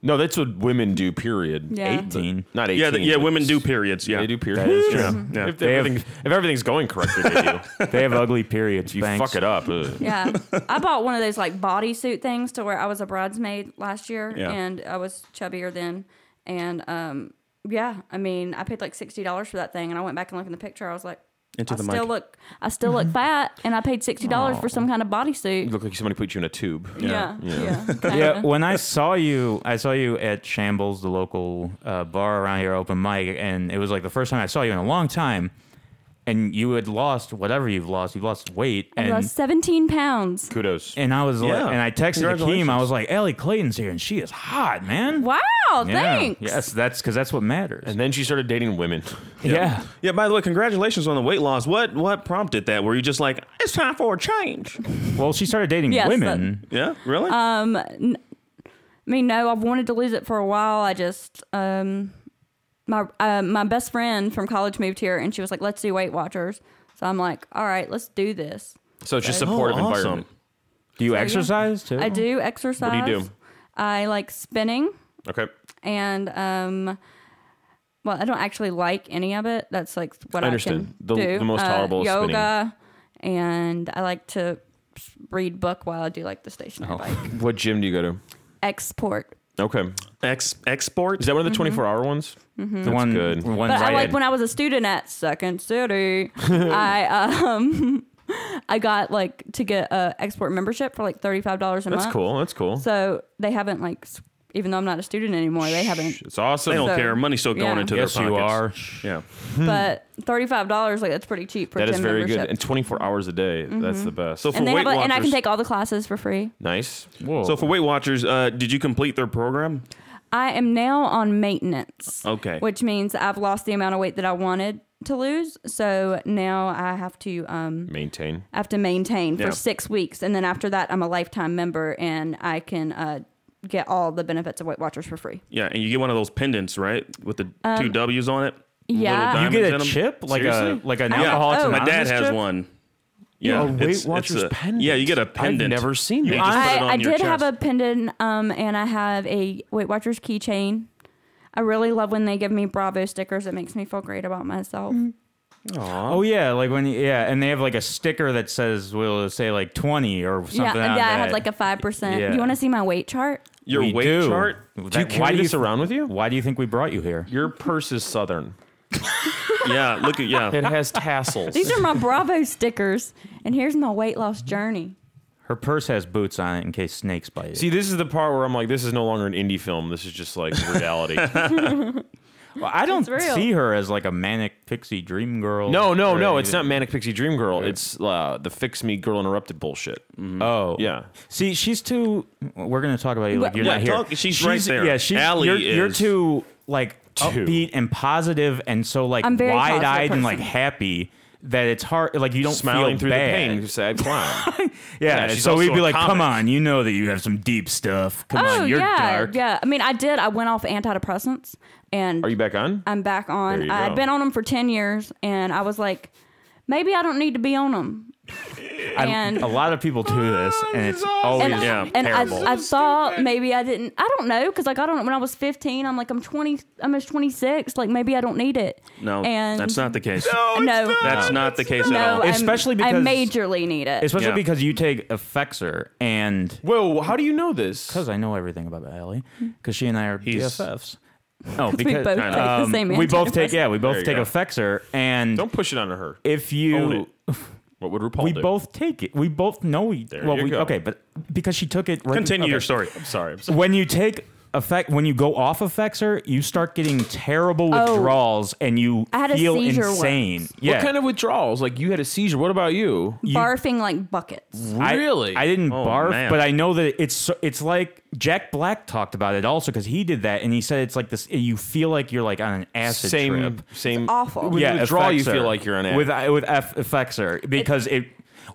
No, that's what women do. Period. Yeah. 18. Not eighteen. Yeah, the, yeah. but Women do periods. Yeah, They do periods. That is Yeah, true. yeah. If, They have- everything, if everything's going correctly, they do. <laughs> They have ugly periods. You thanks. fuck it up. ugh. <laughs> Yeah, I bought one of those like bodysuit things to where I was a bridesmaid last year, Yeah. and I was chubbier then, and um, yeah, I mean, I paid like sixty dollars for that thing, and I went back and looked in the picture. I was like, Into I the still mic. look, I still look <laughs> fat, and I paid sixty dollars for some kind of bodysuit. You look like somebody put you in a tube. Yeah, yeah, Yeah. kinda. <laughs> Yeah, when I saw you, I saw you at Shambles, the local uh, bar around here, open mic, and it was like the first time I saw you in a long time. And you had lost whatever you've lost. You've lost weight, I and lost seventeen pounds. Kudos. and I was like, and I texted Akeem. I Congratulations. was like, Allie Clayton's here, and she is hot, man. Wow, Yeah. thanks. Yes, that's because that's what matters. And then she started dating women. <laughs> yeah. Yeah. By the way, congratulations on the weight loss. What what prompted that? Were you just like, it's time for a change? Well, she started dating Yes, women. Yeah, really? Um, n- I mean, no, I've wanted to lose it for a while. I just, um, my uh, my best friend from college moved here, and she was like, "Let's do Weight Watchers." So I'm like, "All right, let's do this." So it's just Oh, supportive awesome. environment. do you yeah. exercise too? I do exercise. What do? You do? I like spinning, Okay. and um, well, I don't actually like any of it. That's like what I I, understand. can The- do. the most Uh, tolerable is spinning. yoga, and I like to read book while I do like the stationary bike. What gym do you go to? Xsport. Okay. Ex Xsport. Is that one of the Mm-hmm. 24 hour ones? the one, good. one But I right- like when I was a student at Second City, <laughs> I um <laughs> I got like to get a Xsport membership for like thirty five dollars a month. That's month. cool. That's cool. So they haven't like, s- even though I'm not a student anymore, they haven't. It's awesome. They don't So, care. Money's still going yeah. into yes, their you pockets. are. Yeah. <laughs> But thirty five dollars, like that's pretty cheap for That gym is very membership. good. And 24 hours a day. That's the best. So for and they Weight have, a, and I can take all the classes for free. nice. Whoa. So for Weight Watchers, uh, did you complete their program? I am now on maintenance. Okay. Which means I've lost the amount of weight that I wanted to lose. So now I have to um Maintain. I have to maintain Yeah. for six weeks, and then after that, I'm a lifetime member, and I can uh, get all the benefits of Weight Watchers for free. Yeah, and you get one of those pendants, right, with the two W's on it. yeah. You get a a 'em? chip, like Seriously? a like an Yeah. alcoholics Oh. My dad has chip? one. Yeah, a Weight it's- it's Watchers a- pendant. Yeah, you get a pendant. I've never seen You that. just put I, it on I your did have a chest. pendant, um, and I have a Weight Watchers keychain. I really love when they give me Bravo stickers. It makes me feel great about myself. Oh yeah, like when you, yeah, and they have like a sticker that says will say like twenty or something. Yeah, on yeah. I that. had like a five percent. Yeah. You want to see my weight chart? Your We weight do. chart. Do you carry why do this you around with you? Why do you think we brought you here? Your purse is southern. <laughs> Yeah, look at yeah. It has tassels. These are my Bravo stickers, and here's my weight loss journey. Her purse has boots on it in case snakes bite it. See, this is the part where I'm like, this is no longer an indie film. This is just like reality. <laughs> Well, I don't real. see her as like a manic pixie dream girl. no, no, or no. It's not Manic Pixie Dream Girl. It's uh, the Fix Me Girl Interrupted bullshit. Oh, Yeah. See, she's too. We're gonna talk about you like you're Yeah, not here. talk- she's right there. Yeah, she's. Allie you're, you're too like Too. upbeat and positive, and so like I'm very positive wide-eyed and like person. happy that it's hard. Like you don't Smiling feel through bad. the pain, you sad clown. <laughs> Yeah, Yeah, she's so we'd be a like, "Come comic." on, you know that you have some deep stuff. Come oh on, you're yeah, dark." yeah. I mean, I did. I went off antidepressants, and Are you back on? I'm back There on. you I'd go. been on them for ten years, and I was like, maybe I don't need to be on them. I- And- a lot of people do this, and it's always And, yeah, and terrible. I, I thought maybe I didn't. I don't know because like I don't. When I was 15, I'm like I'm 20. I'm just 26. Like maybe I don't need it. No, and that's not the case. No, That's not the case no. at all. I'm- Especially because I majorly need it. especially Yeah. because you take Effexor, and Whoa, how do you know this? because I know everything about Allie, because she and I are He's- BFFs. Oh, <laughs> we because both take the um, same we both take yeah, we both take go. Effexor, and Don't push it onto her. if Own you it. <laughs> What would RuPaul we do? both take it, we both know. We, There well, you we, go. okay, but because she took it, right, Continue okay. your story. I'm sorry. I'm sorry. when you take effect when you go off Effexor, you start getting terrible Oh. withdrawals and you I had a feel seizure insane. Yeah. What kind of withdrawals? Like you had a seizure. What about you? barfing like buckets. I- Really? I, didn't Oh, barf, man. but I know that it's so- it's like Jack Black talked about it also because he did that and he said it's like this. You feel like you're like on an acid same, trip. same. awful. With yeah, withdrawal, you Effexor. feel like you're on acid. with with F- Effexor because it.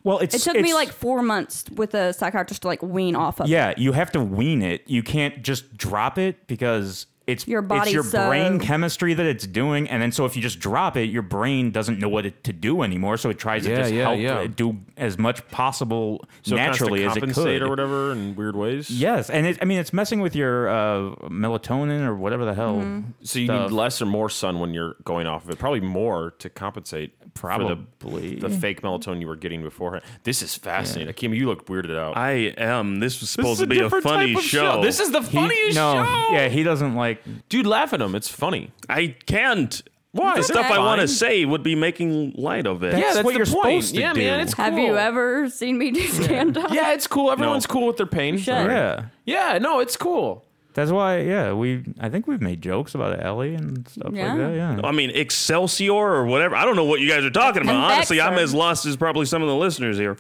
Well, It took me like four months with a psychiatrist to like wean off of. it. Yeah, you have to wean it. You can't just drop it because it's Your it's body's your brain chemistry that it's doing, and then so if you just drop it, your brain doesn't know what it to do anymore, so it tries to just yeah, help yeah. uh, do as much possible So it to naturally as it compensate could. or whatever in weird ways. Yes, and it, I mean it's messing with your uh, melatonin or whatever the hell. Mm-hmm. So you stuff. need less or more sun when you're going off of it. Probably more to compensate Probably. for the, the fake melatonin you were getting beforehand. This is fascinating. Akeem, you look weirded out. I am. This was supposed is to be a different funny type of show. This is the He- funniest no, show. yeah, he doesn't like. Dude, laugh at him. It's funny. I can't. Why? The stuff I want to say would be making light of it. That's yeah, that's what the you're point. supposed to yeah, do. man, it's cool. Have you ever seen me do stand up? Yeah, it's cool. Everyone's cool with their pain. should. Yeah, Yeah, no, it's cool. that's why. Yeah, we. I think we've made jokes about Allie and stuff Yeah. like that. Yeah. I mean, Excelsior or whatever. I don't know what you guys are talking about. And Honestly, I'm as lost as probably some of the listeners here.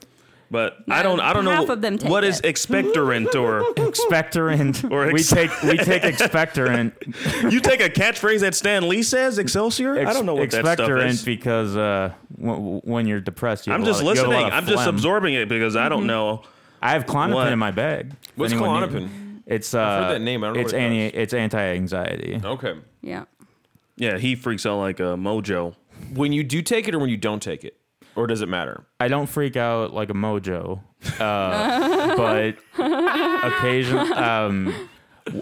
But I don't. I don't know of them take what is it. <laughs> expectorant or expectorant. Or we take we take expectorant. <laughs> you take a catchphrase that Stan Lee says Excelsior. I don't know what that stuff is. because uh, w- when you're depressed, you have I'm a just lot of- you have a lot listening. of I'm just absorbing it because I don't know. I have Klonopin What? in my bag. What's anyone Klonopin? need- It's uh, I've heard that name. I don't know it's what it anti. It's anti-anxiety. Okay. Yeah. Yeah, he freaks out like a mojo. When you do take it or when you don't take it? Or does it matter? I don't freak out like a mojo, uh, <laughs> but occasionally um,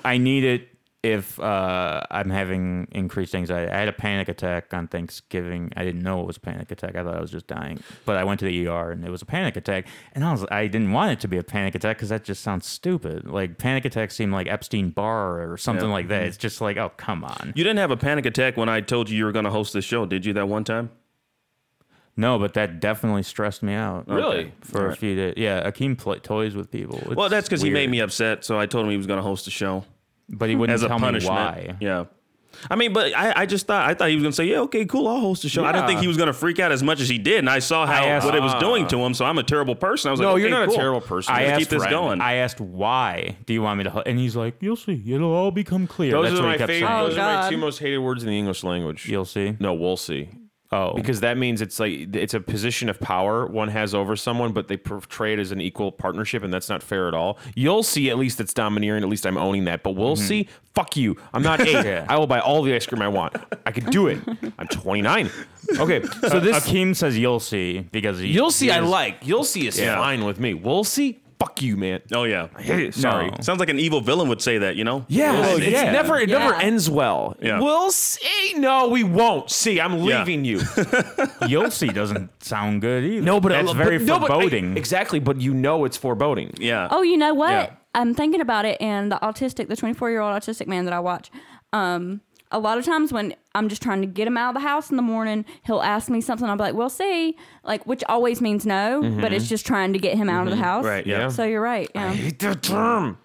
I need it if uh, I'm having increased anxiety. I had a panic attack on Thanksgiving. I didn't know it was a panic attack. I thought I was just dying, but I went to the ER and it was a panic attack. And I was I didn't want it to be a panic attack because that just sounds stupid. Like panic attacks seem like Epstein Barr or something Yeah. like that. It's just like oh come on. You didn't have a panic attack when I told you you were going to host this show, did you? That one time. No, but that definitely stressed me out. Really? For a few days. Yeah, Akeem play toys with people. Well, that's because he made me upset. So I told him he was going to host the show But he wouldn't as a tell me why. Yeah. I mean, but I, I just thought I thought he was gonna say, yeah, okay, cool, I'll host the show. I didn't think he was gonna freak out as much as he did, and I saw how I asked- what it was doing to him. So I'm a terrible person. I was like, No, like, you're okay, not a terrible person. I asked keep this friend- going. I asked why do you want me to, ho-? and he's like, "You'll see, it'll all become clear." Those That's are what my he kept favorite. saying. Oh, those are my oh, two most hated words in the English language. You'll see. No, we'll see. Oh, Because that means it's like it's a position of power one has over someone, but they portray it as an equal partnership, and that's not fair at all. You'll see. At least it's domineering. At least I'm owning that. But we'll mm-hmm. see. Fuck you. I'm not eight. <laughs> Yeah. I will buy all the ice cream I want. I can do it. I'm 29. Okay, so uh, this Akeem says you'll see because he, you'll see. he I is- like. You'll see is Yeah. fine with me. We'll see. Fuck you, man. oh yeah, I hate it. Sorry. No. sounds like an evil villain would say that. You know? Yeah, Well, it's yeah. never it never ends well. Yeah. We'll see. No, we won't. See, I'm Yeah. leaving you. <laughs> You'll see doesn't sound good either. No, but that's but- very no, but I- foreboding. exactly, but you know it's foreboding. Yeah. Oh, you know what? Yeah. I'm thinking about it, and the autistic, the 24 year old autistic man that I watch, um, a lot of times when I'm just trying to get him out of the house in the morning, he'll ask me something. I'll be like, "We'll see," like which always means no, but it's mm-hmm. just trying to get him out of the mm-hmm. house. Right. Yeah. So you're right. I hate the term.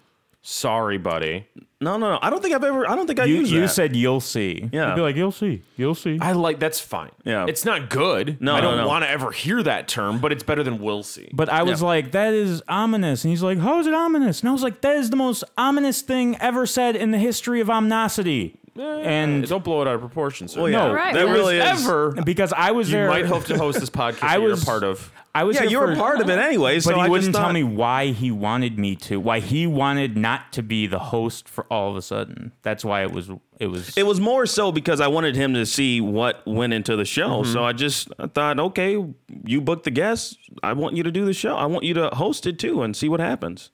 Sorry, buddy. No, no, no. I don't think I've ever. I don't think I you used you that. said you'll see. Yeah. You'd be like, you'll see, you'll see. I like that's fine. Yeah. It's not good. No, I don't no. want to ever hear that term, but it's better than we'll see. But I was Yeah. like, that is ominous. And he's like, how is it ominous? And I was like, that is the most ominous thing ever said in the history of omnosity. And don't blow it out of proportion, sir. Well, yeah, No, Right, that yeah. really is. Ever because I was you there. might hope to host this <laughs> podcast I that was you're a part of. I was Yeah, here you were for- part of it anyway. But so he I wouldn't just tell thought- me why he wanted me to. Why he wanted not to be the host for all of a sudden. That's why it was. It was. It was more so because I wanted him to see what went into the show. Mm-hmm. So I just I thought, okay, you booked the guests. I want you to do the show. I want you to host it too and see what happens.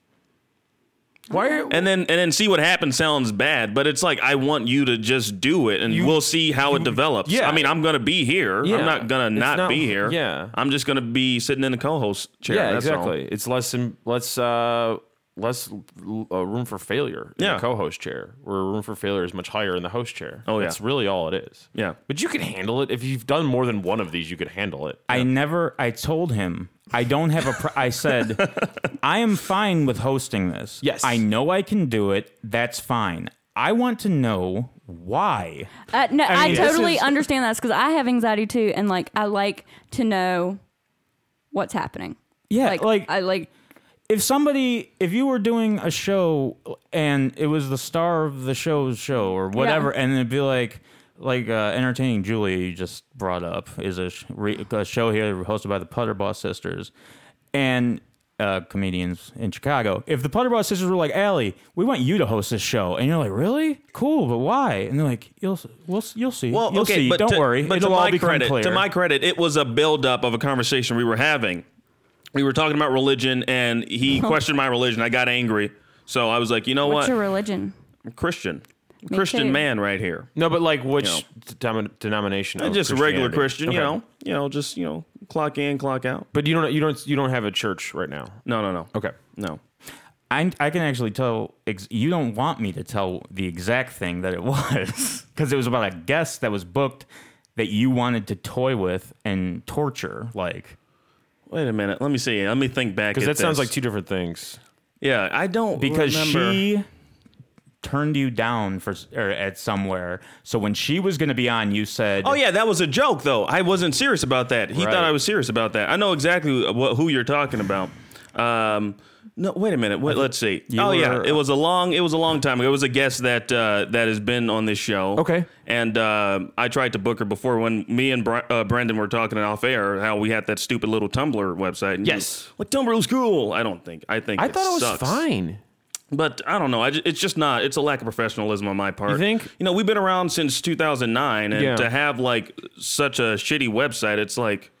Why? Are, And then and then see what happens sounds bad, but it's like I want you to just do it and You- we'll see how it develops. yeah. I mean, I'm gonna be here. Yeah. I'm not gonna not, not- be here. yeah. I'm just gonna be sitting in the co-host chair. yeah, that's all. exactly. It's less in, less uh, less uh, room for failure in Yeah. the co-host chair, where room for failure is much higher in the host chair. Oh, yeah. that's really all it is. Yeah. but you can handle it if you've done more than one of these. You could handle it. I never. I told him I don't have a. Pr- I said <laughs> I am fine with hosting this. Yes. I know I can do it. That's fine. I want to know why. Uh, no, I I, mean, this totally is- understand that because I have anxiety too, and like I like to know what's happening. Yeah, like, like- I like if somebody if you were doing a show and it was the star of the show's show or whatever and it'd be like like uh, entertaining julie you just brought up is a, sh- re- a show here hosted by the Puterbaugh sisters and uh, comedians in Chicago. If the Puterbaugh sisters were like, Allie, we want you to host this show, and you're like, really? Cool, but why? And they're like, you'll we'll, you'll see. Well, you'll okay, see. but Don't to, worry, But it'll to all my credit, clear. to my credit, it was a buildup of a conversation we were having. We were talking about religion, and he <laughs> questioned my religion. I got angry, so I was like, you know What's what? your religion? I'm Christian, Me Christian too. man right here. No, but like which You know. denom- denomination? Of just a regular Christianity? Christian, you Okay. know, you know, just you know, clock in, clock out. But you don't you don't you don't have a church right now. No, no, no, Okay. no. I, I can actually tell. Ex- you don't want me to tell the exact thing that it <laughs> was because it was about a guest that was booked that you wanted to toy with and torture. Like, Wait a minute. Let me see. Let me think back. Because at that sounds like two different things. Yeah, I don't because remember. she turned you down for or at somewhere. So when she was going to be on, you said, Oh yeah, that was a joke though. I wasn't serious about that. He Right. thought I was serious about that. I know exactly what, who you're talking about. Um, no, wait a minute. Wait, let's see. You oh yeah, were- it was a long. It was a long time ago. It was a guest that uh, that has been on this show. Okay. And uh, I tried to book her before when me and Br- uh, Brendan were talking off air how we had that stupid little Tumblr website. And you- Yes. like Tumblr was cool. I don't think. I think I it thought it was sucks. fine. But I don't know. I ju- it's just not. It's a lack of professionalism on my part. You think? You know, we've been around since 2009, and Yeah. to have like such a shitty website, it's like,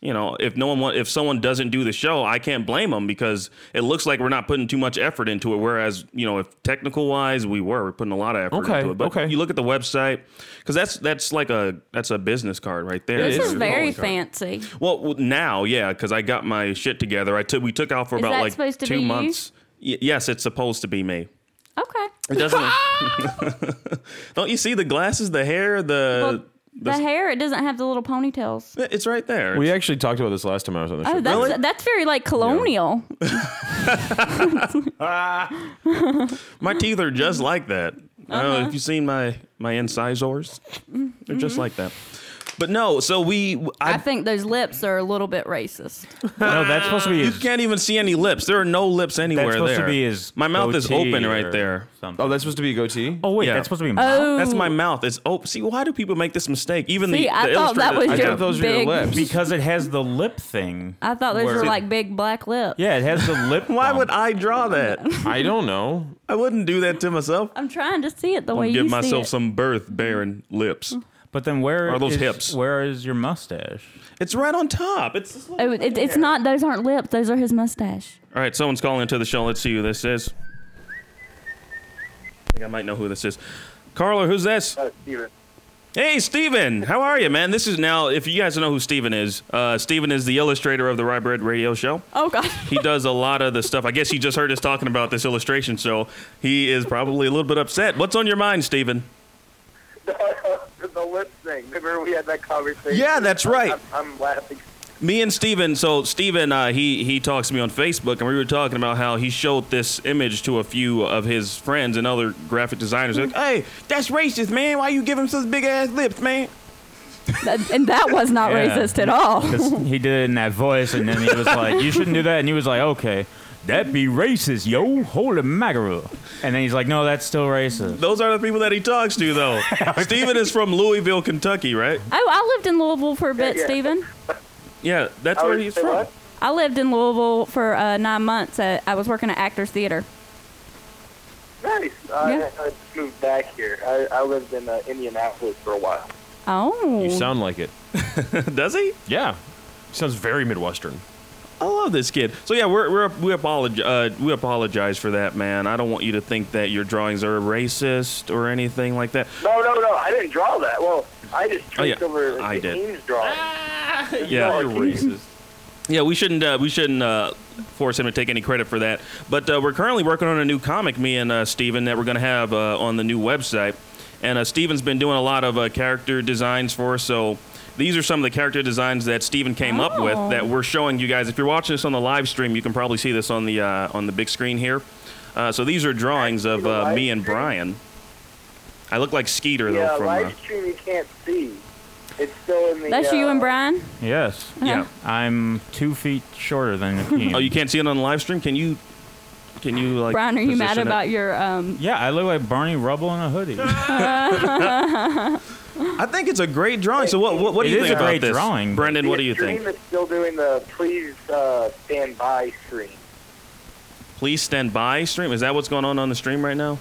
you know, if no one want, if someone doesn't do the show, I can't blame them because it looks like we're not putting too much effort into it. Whereas, you know, if technical wise we were, we're putting a lot of effort Okay, into it. But okay. you look at the website because that's that's like a that's a business card right there. This It's is very fancy. Well, now, yeah, because I got my shit together. I took we took out for Is about like two months. Y- yes, it's supposed to be me. Okay. It doesn't. <laughs> <laughs> Don't you see the glasses, the hair, the? Well, the hair, it doesn't have the little ponytails. it's right there. We actually talked about this last time I was on the show. Oh, that's that's very like colonial. <laughs> <laughs> my teeth are just like that. I don't know Uh-huh. if you've seen my my incisors. They're just Mhm. like that. But no, so we. I, I, think those lips are a little bit racist. <laughs> no, that's supposed to be you his, can't even see any lips. There are no lips anywhere that's supposed to be his my mouth is open right there. something. Oh, that's supposed to be a goatee. Oh wait, Yeah. that's supposed to be. Oh, That's my mouth. It's oh. See, why do people make this mistake? Even See, the, I the thought that illustrator- was I your got- those are your big. lips. because it has the lip thing. I thought those Where- were like big black lips. Yeah, it has the lip. <laughs> Why would I draw that? <laughs> I don't know. I wouldn't do that to myself. I'm trying to see it the way I'll you give myself some birth bearing lips. But then where Are those is- hips? Where is your mustache? It's right on top. It's just like- Oh, it, it's not. Those aren't lips. Those are his mustache. all right. Someone's calling into the show. Let's see who this is. I think I might know who this is. Carla, who's this? Uh, Steven. Hey, Steven. How are you, man? This is now, if you guys know who Steven is, uh, Steven is the illustrator of the Rye Bread Radio Show. Oh God. <laughs> He does a lot of the stuff. I guess he just heard us talking about this illustration, so he is probably a little bit upset. What's on your mind, Steven? <laughs> the lip thing. Remember we had that conversation? Yeah, that's right. I'm, I'm laughing. Me and Steven, so Steven, uh, he, he talks to me on Facebook, and we were talking about how he showed this image to a few of his friends and other graphic designers. Like, hey, that's racist, man. Why you give him such big ass lips, man? That- and that was not Yeah. racist at all. 'Cause he did it in that voice, and then he was like, "You shouldn't do that," and he was like, "Okay." That be racist, yo. Holy mackerel. And then he's like, no, that's still racist. Those are the people that he talks to, though. <laughs> Steven is from Louisville, Kentucky, right? Oh, I lived in Louisville for a bit, Yeah. Stephen. Yeah, that's I where he's from. what? I lived in Louisville for uh, nine months. At, I was working at Actors Theater. Nice. I, Yeah. I moved back here. I, I lived in uh, Indianapolis for a while. Oh. You sound like it. <laughs> Does he? Yeah. Sounds very Midwestern. I love this kid. So yeah, we're, we're we apologize uh, we apologize for that, man. I don't want you to think that your drawings are racist or anything like that. No, no, no. I didn't draw that. Well, I just Oh, yeah. traced over I the did. team's drawing. Yeah, you're racist. Yeah, we shouldn't uh, we shouldn't uh, force him to take any credit for that. But uh, we're currently working on a new comic, me and uh, Steven, that we're going to have uh, on the new website. And uh, Steven's been doing a lot of uh, character designs for us. So these are some of the character designs that Steven came up with Oh. that we're showing you guys. If you're watching this on the live stream, you can probably see this on the uh, on the big screen here. Uh, so these are drawings of uh, me and Brian. I look like Skeeter Yeah, though from. Uh, live stream you can't see. It's still in the. That's you uh, and Brian? Yes. yeah. I'm two feet shorter than Akeem. Oh, you can't see it on the live stream. Can you? Can you like? Brian, are you mad position it? about your um yeah, I look like Barney Rubble in a hoodie. <laughs> <laughs> I think it's a great drawing. So what? What, what do It you is think a about great this, drawing. Brendan? the What do you stream think? is still doing the please uh, stand by stream. Please stand by. Stream. Is that what's going on on the stream right now?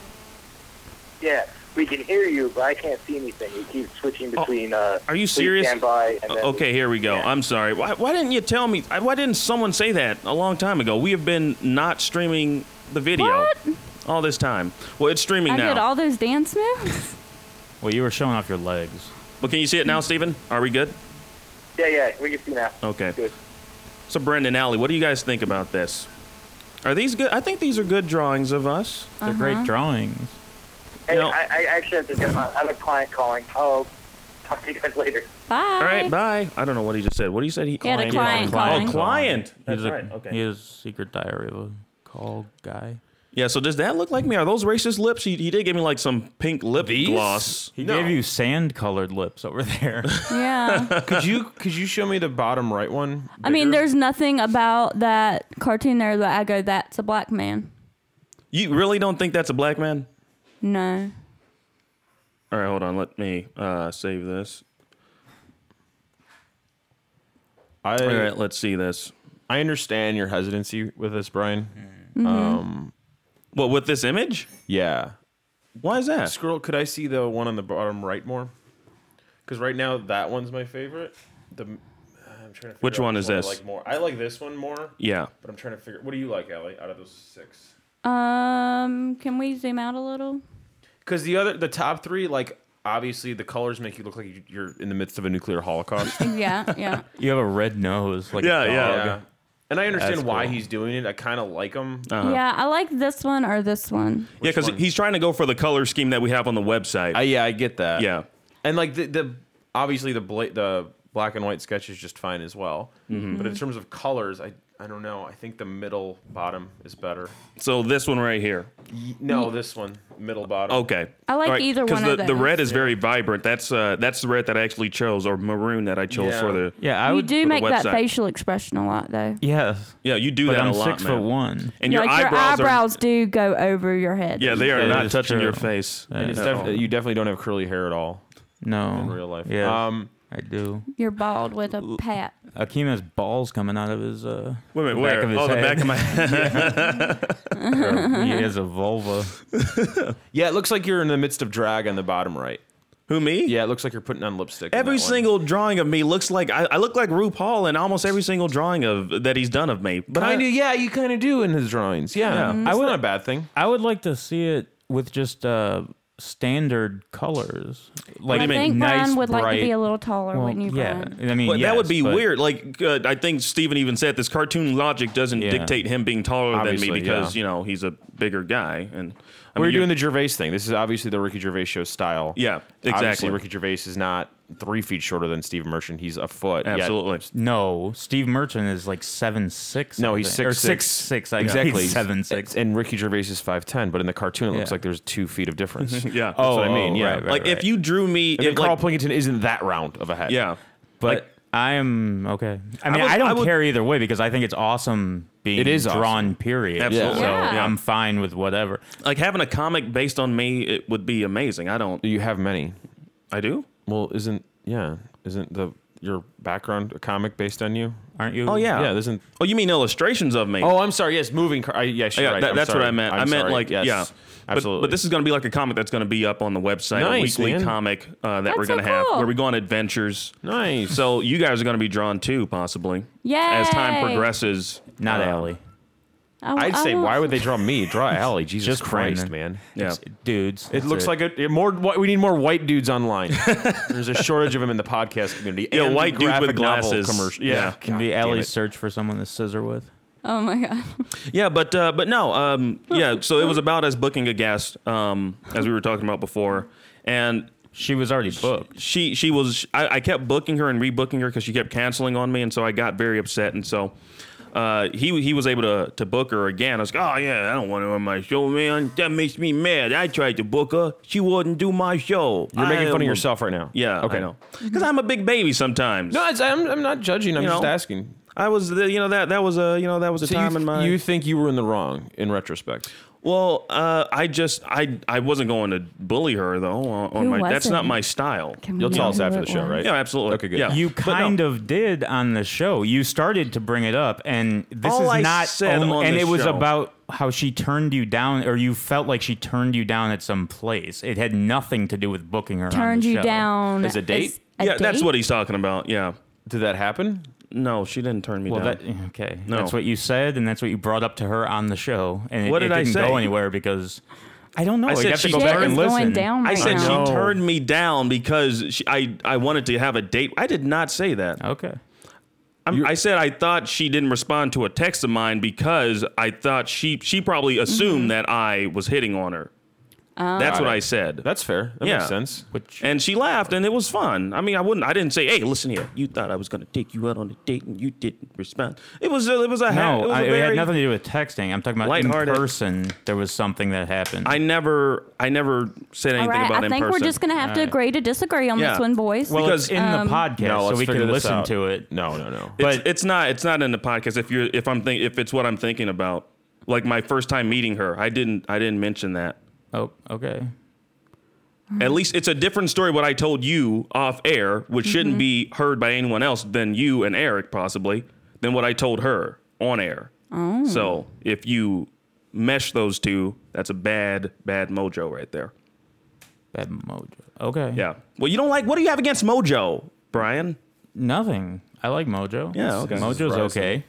Yeah, we can hear you, but I can't see anything. You keep switching between. uh, Oh, Are you please serious? Stand by. And then Okay, here we go. I'm sorry. Why, why didn't you tell me? Why didn't someone say that a long time ago? We have been not streaming the video all this time. Well, it's streaming I now. did all those dance moves. Well, you were showing off your legs. Well, can you see it now, Steven? Are we good? Yeah, yeah, we can see now. Okay. Good. So, Brendan, Allie, what do you guys think about this? Are these good? I think these are good drawings of us. They're great Uh-huh. drawings. Hey, I, I actually have to get my. I have a client calling. I'll talk to you guys later. Bye. All right, bye. I don't know what he just said. What did he say? He, He had a client calling. Oh, client. He That's has a, right. Okay. He has secret diary of a call guy. Yeah. So does that look like me? Are those racist lips? He, he did give me like some pink lip gloss. He gave you sand-colored lips over there. <laughs> Yeah. <laughs> could you could you show me the bottom right one? I mean, bigger? there's nothing about that cartoon there that I go, that's a black man. You really don't think that's a black man? No. All right, hold on. Let me uh, save this. I, All right, let's see this. I understand your hesitancy with this, Brian. Mhm. Um, what with this image? Yeah. Why is that? Scroll. Could I see the one on the bottom right more? Because right now that one's my favorite. The I'm trying to. Figure Which out one is I this? like more. I like this one more. Yeah. But I'm trying to figure. What do you like, Allie? Out of those six? Um, can we zoom out a little? Because the other, the top three, like obviously the colors make you look like you're in the midst of a nuclear holocaust. <laughs> Yeah, yeah. you have a red nose, like Yeah, a yeah. Dog. And I understand That's why cool. he's doing it. I kind of like him. Uh-huh. Yeah, I like this one or this one. Yeah, because he's trying to go for the color scheme that we have on the website. I, yeah, I get that. Yeah. and like the, the obviously the bla- the black and white sketch is just fine as well. Mhm. But in terms of colors, I I don't know. I think the middle bottom is better. So this one right here. No, this one middle bottom. Okay. I like either one the, of the those. red is very vibrant. That's uh that's the red that I actually chose, or maroon that I chose Yeah. for the Yeah, I you would. do make that website. facial expression a lot, though. Yes. Yeah, you do But that I'm a lot, six man. foot one. And your like eyebrows, your eyebrows are do go over your head. yeah, they are That not is touching your face. And it's at def- all. you definitely don't have curly hair at all No. in real life. Yeah, Um, I do. You're bald with a pat. Akeem has balls coming out of his uh. Wait a minute, where? Back of his oh, the back of my <laughs> head. he has a vulva. <laughs> yeah, it looks like you're in the midst of drag on the bottom right. Who me? Yeah, it looks like you're putting on lipstick. in Every that one. single drawing of me looks like I, I look like RuPaul in almost every single drawing of that he's done of me. But I, Kind of, yeah, you kind of do in his drawings. Yeah, Yeah. That's not a bad thing. I would like to see it with just uh standard colors, like I think nice, Brian would bright. like to be a little taller, well, wouldn't you, yeah, Brian? I mean, Well, that would be but- weird. Like uh, I think Steven even said, this cartoon logic doesn't Yeah. dictate him being taller Obviously, than me because yeah. you know he's a bigger guy. And I We're mean, doing the Gervais thing. This is obviously the Ricky Gervais show style. Yeah, Obviously, exactly. Ricky Gervais is not three feet shorter than Steve Merchant. He's a foot. yet- absolutely. No, Steve Merchant is like seven six. No, he's six or six six. I exactly. He's seven six. And Ricky Gervais is five ten, but in the cartoon, it looks Yeah. like there's two feet of difference. <laughs> yeah. That's what I mean. oh, yeah, right, right, like if you drew me, And if, then Carl like, Pilkington isn't that round of a head. yeah, But Like- I am okay. I mean, would- I, I don't would- care either way because I think it's awesome being It is drawn. awesome. Period. Absolutely. So Yeah. I'm fine with whatever. like having a comic based on me, it would be amazing. I don't. You have many. I do. Well, isn't yeah? Isn't the your background a comic based on you? Aren't you? Oh yeah. Yeah, isn't. Oh, you mean illustrations of me? Oh, I'm sorry. Yes, moving. Car- I, yes, you're yeah, right. that- I'm that's sorry. what I meant. I'm I meant sorry. like yes, yeah, But- absolutely. But, this is going to be like a comic that's going to be up on the website, a Nice, weekly man. comic uh, that That's we're going to so have cool. where we go on adventures. nice. So you guys are going to be drawn too, possibly Yay! as time progresses. Not Uh, Allie. I, I'd I say, why would they draw me? Draw <laughs> Allie. Jesus Just Christ, Brendan. man. Yeah. It's dudes. It That's looks like a more. We need more white dudes online. <laughs> There's a shortage of them in the podcast community. Yeah, and the white dudes with novel glasses. Commercial. Yeah. Yeah, can be damn Allie's search for someone to scissor with. Oh my god. Yeah, but uh, but no, um, yeah. So it was about us booking a guest, um, as we were talking about before, and She was already booked. she she was. I, I kept booking her and rebooking her because she kept canceling on me, and so I got very upset, and so. Uh, he he was able to to book her again. I was like, oh yeah, I don't want her on my show, man. That makes me mad. I tried to book her, she wouldn't do my show. You're making I fun of am yourself right now. Yeah, Okay. I. Because I'm a big baby sometimes. No, it's, I'm, I'm not judging. I'm You just know? asking. I was, the, you know, that that was a, you know, that was a So time you, in my. you think you were in the wrong in retrospect? Well, uh, I just I I wasn't going to bully her though. On, on Who my, that's it? not my style. Can we You'll tell know us who after it the show, was? right? Yeah, absolutely. Okay, good. Yeah. You But no. kind of did on the show. You started to bring it up, and this All is I not. said only- on and the it was show- about how she turned you down, or you felt like she turned you down at some place. It had nothing to do with booking her. on Turned the you show. down As a date? as a yeah, that's what he's talking about. Yeah. Did that happen? No, she didn't turn me Well, down. that okay. No. That's what you said, and that's what you brought up to her on the show, and it, What did it I didn't say? go anywhere because I don't know. I said she go back and listen. going down I said she turned me down because she, I I wanted to have a date. I did not say that. Okay. I said I thought she didn't respond to a text of mine because I thought she she probably assumed Mm-hmm. that I was hitting on her. Oh. That's Got what it. I said. That's fair. That Yeah. makes sense. Which and she laughed, and it was fun. I mean, I wouldn't. I didn't say, "Hey, listen here. You thought I was going to take you out on a date, and you didn't respond." It was. A, it was a. ha- it no, was I, a it very, had nothing to do with texting. I'm talking about in lighthearted- person. There was something that happened. I never. I never said All anything right, about I in think person. we're just gonna have to Alright. agree to disagree on Yeah. this one, boys. well, because- it's in um, the podcast, No, so let's we figure can this listen out. to it. No, no, no. It's, it's not. It's not in the podcast. If you're. If I'm think. If it's what I'm thinking about. Like my first time meeting her, I didn't. I didn't mention that. Oh, okay. At least it's a different story what I told you off air, which shouldn't mm-hmm. be heard by anyone else than you and Eric possibly, than what I told her on air. Oh. So if you mesh those two, that's a bad, bad mojo right there. Bad mojo. Okay. Yeah. Well, you don't like. What do you have against mojo, Brian? Nothing. I like Mojo. Yeah, okay. Mojo's okay.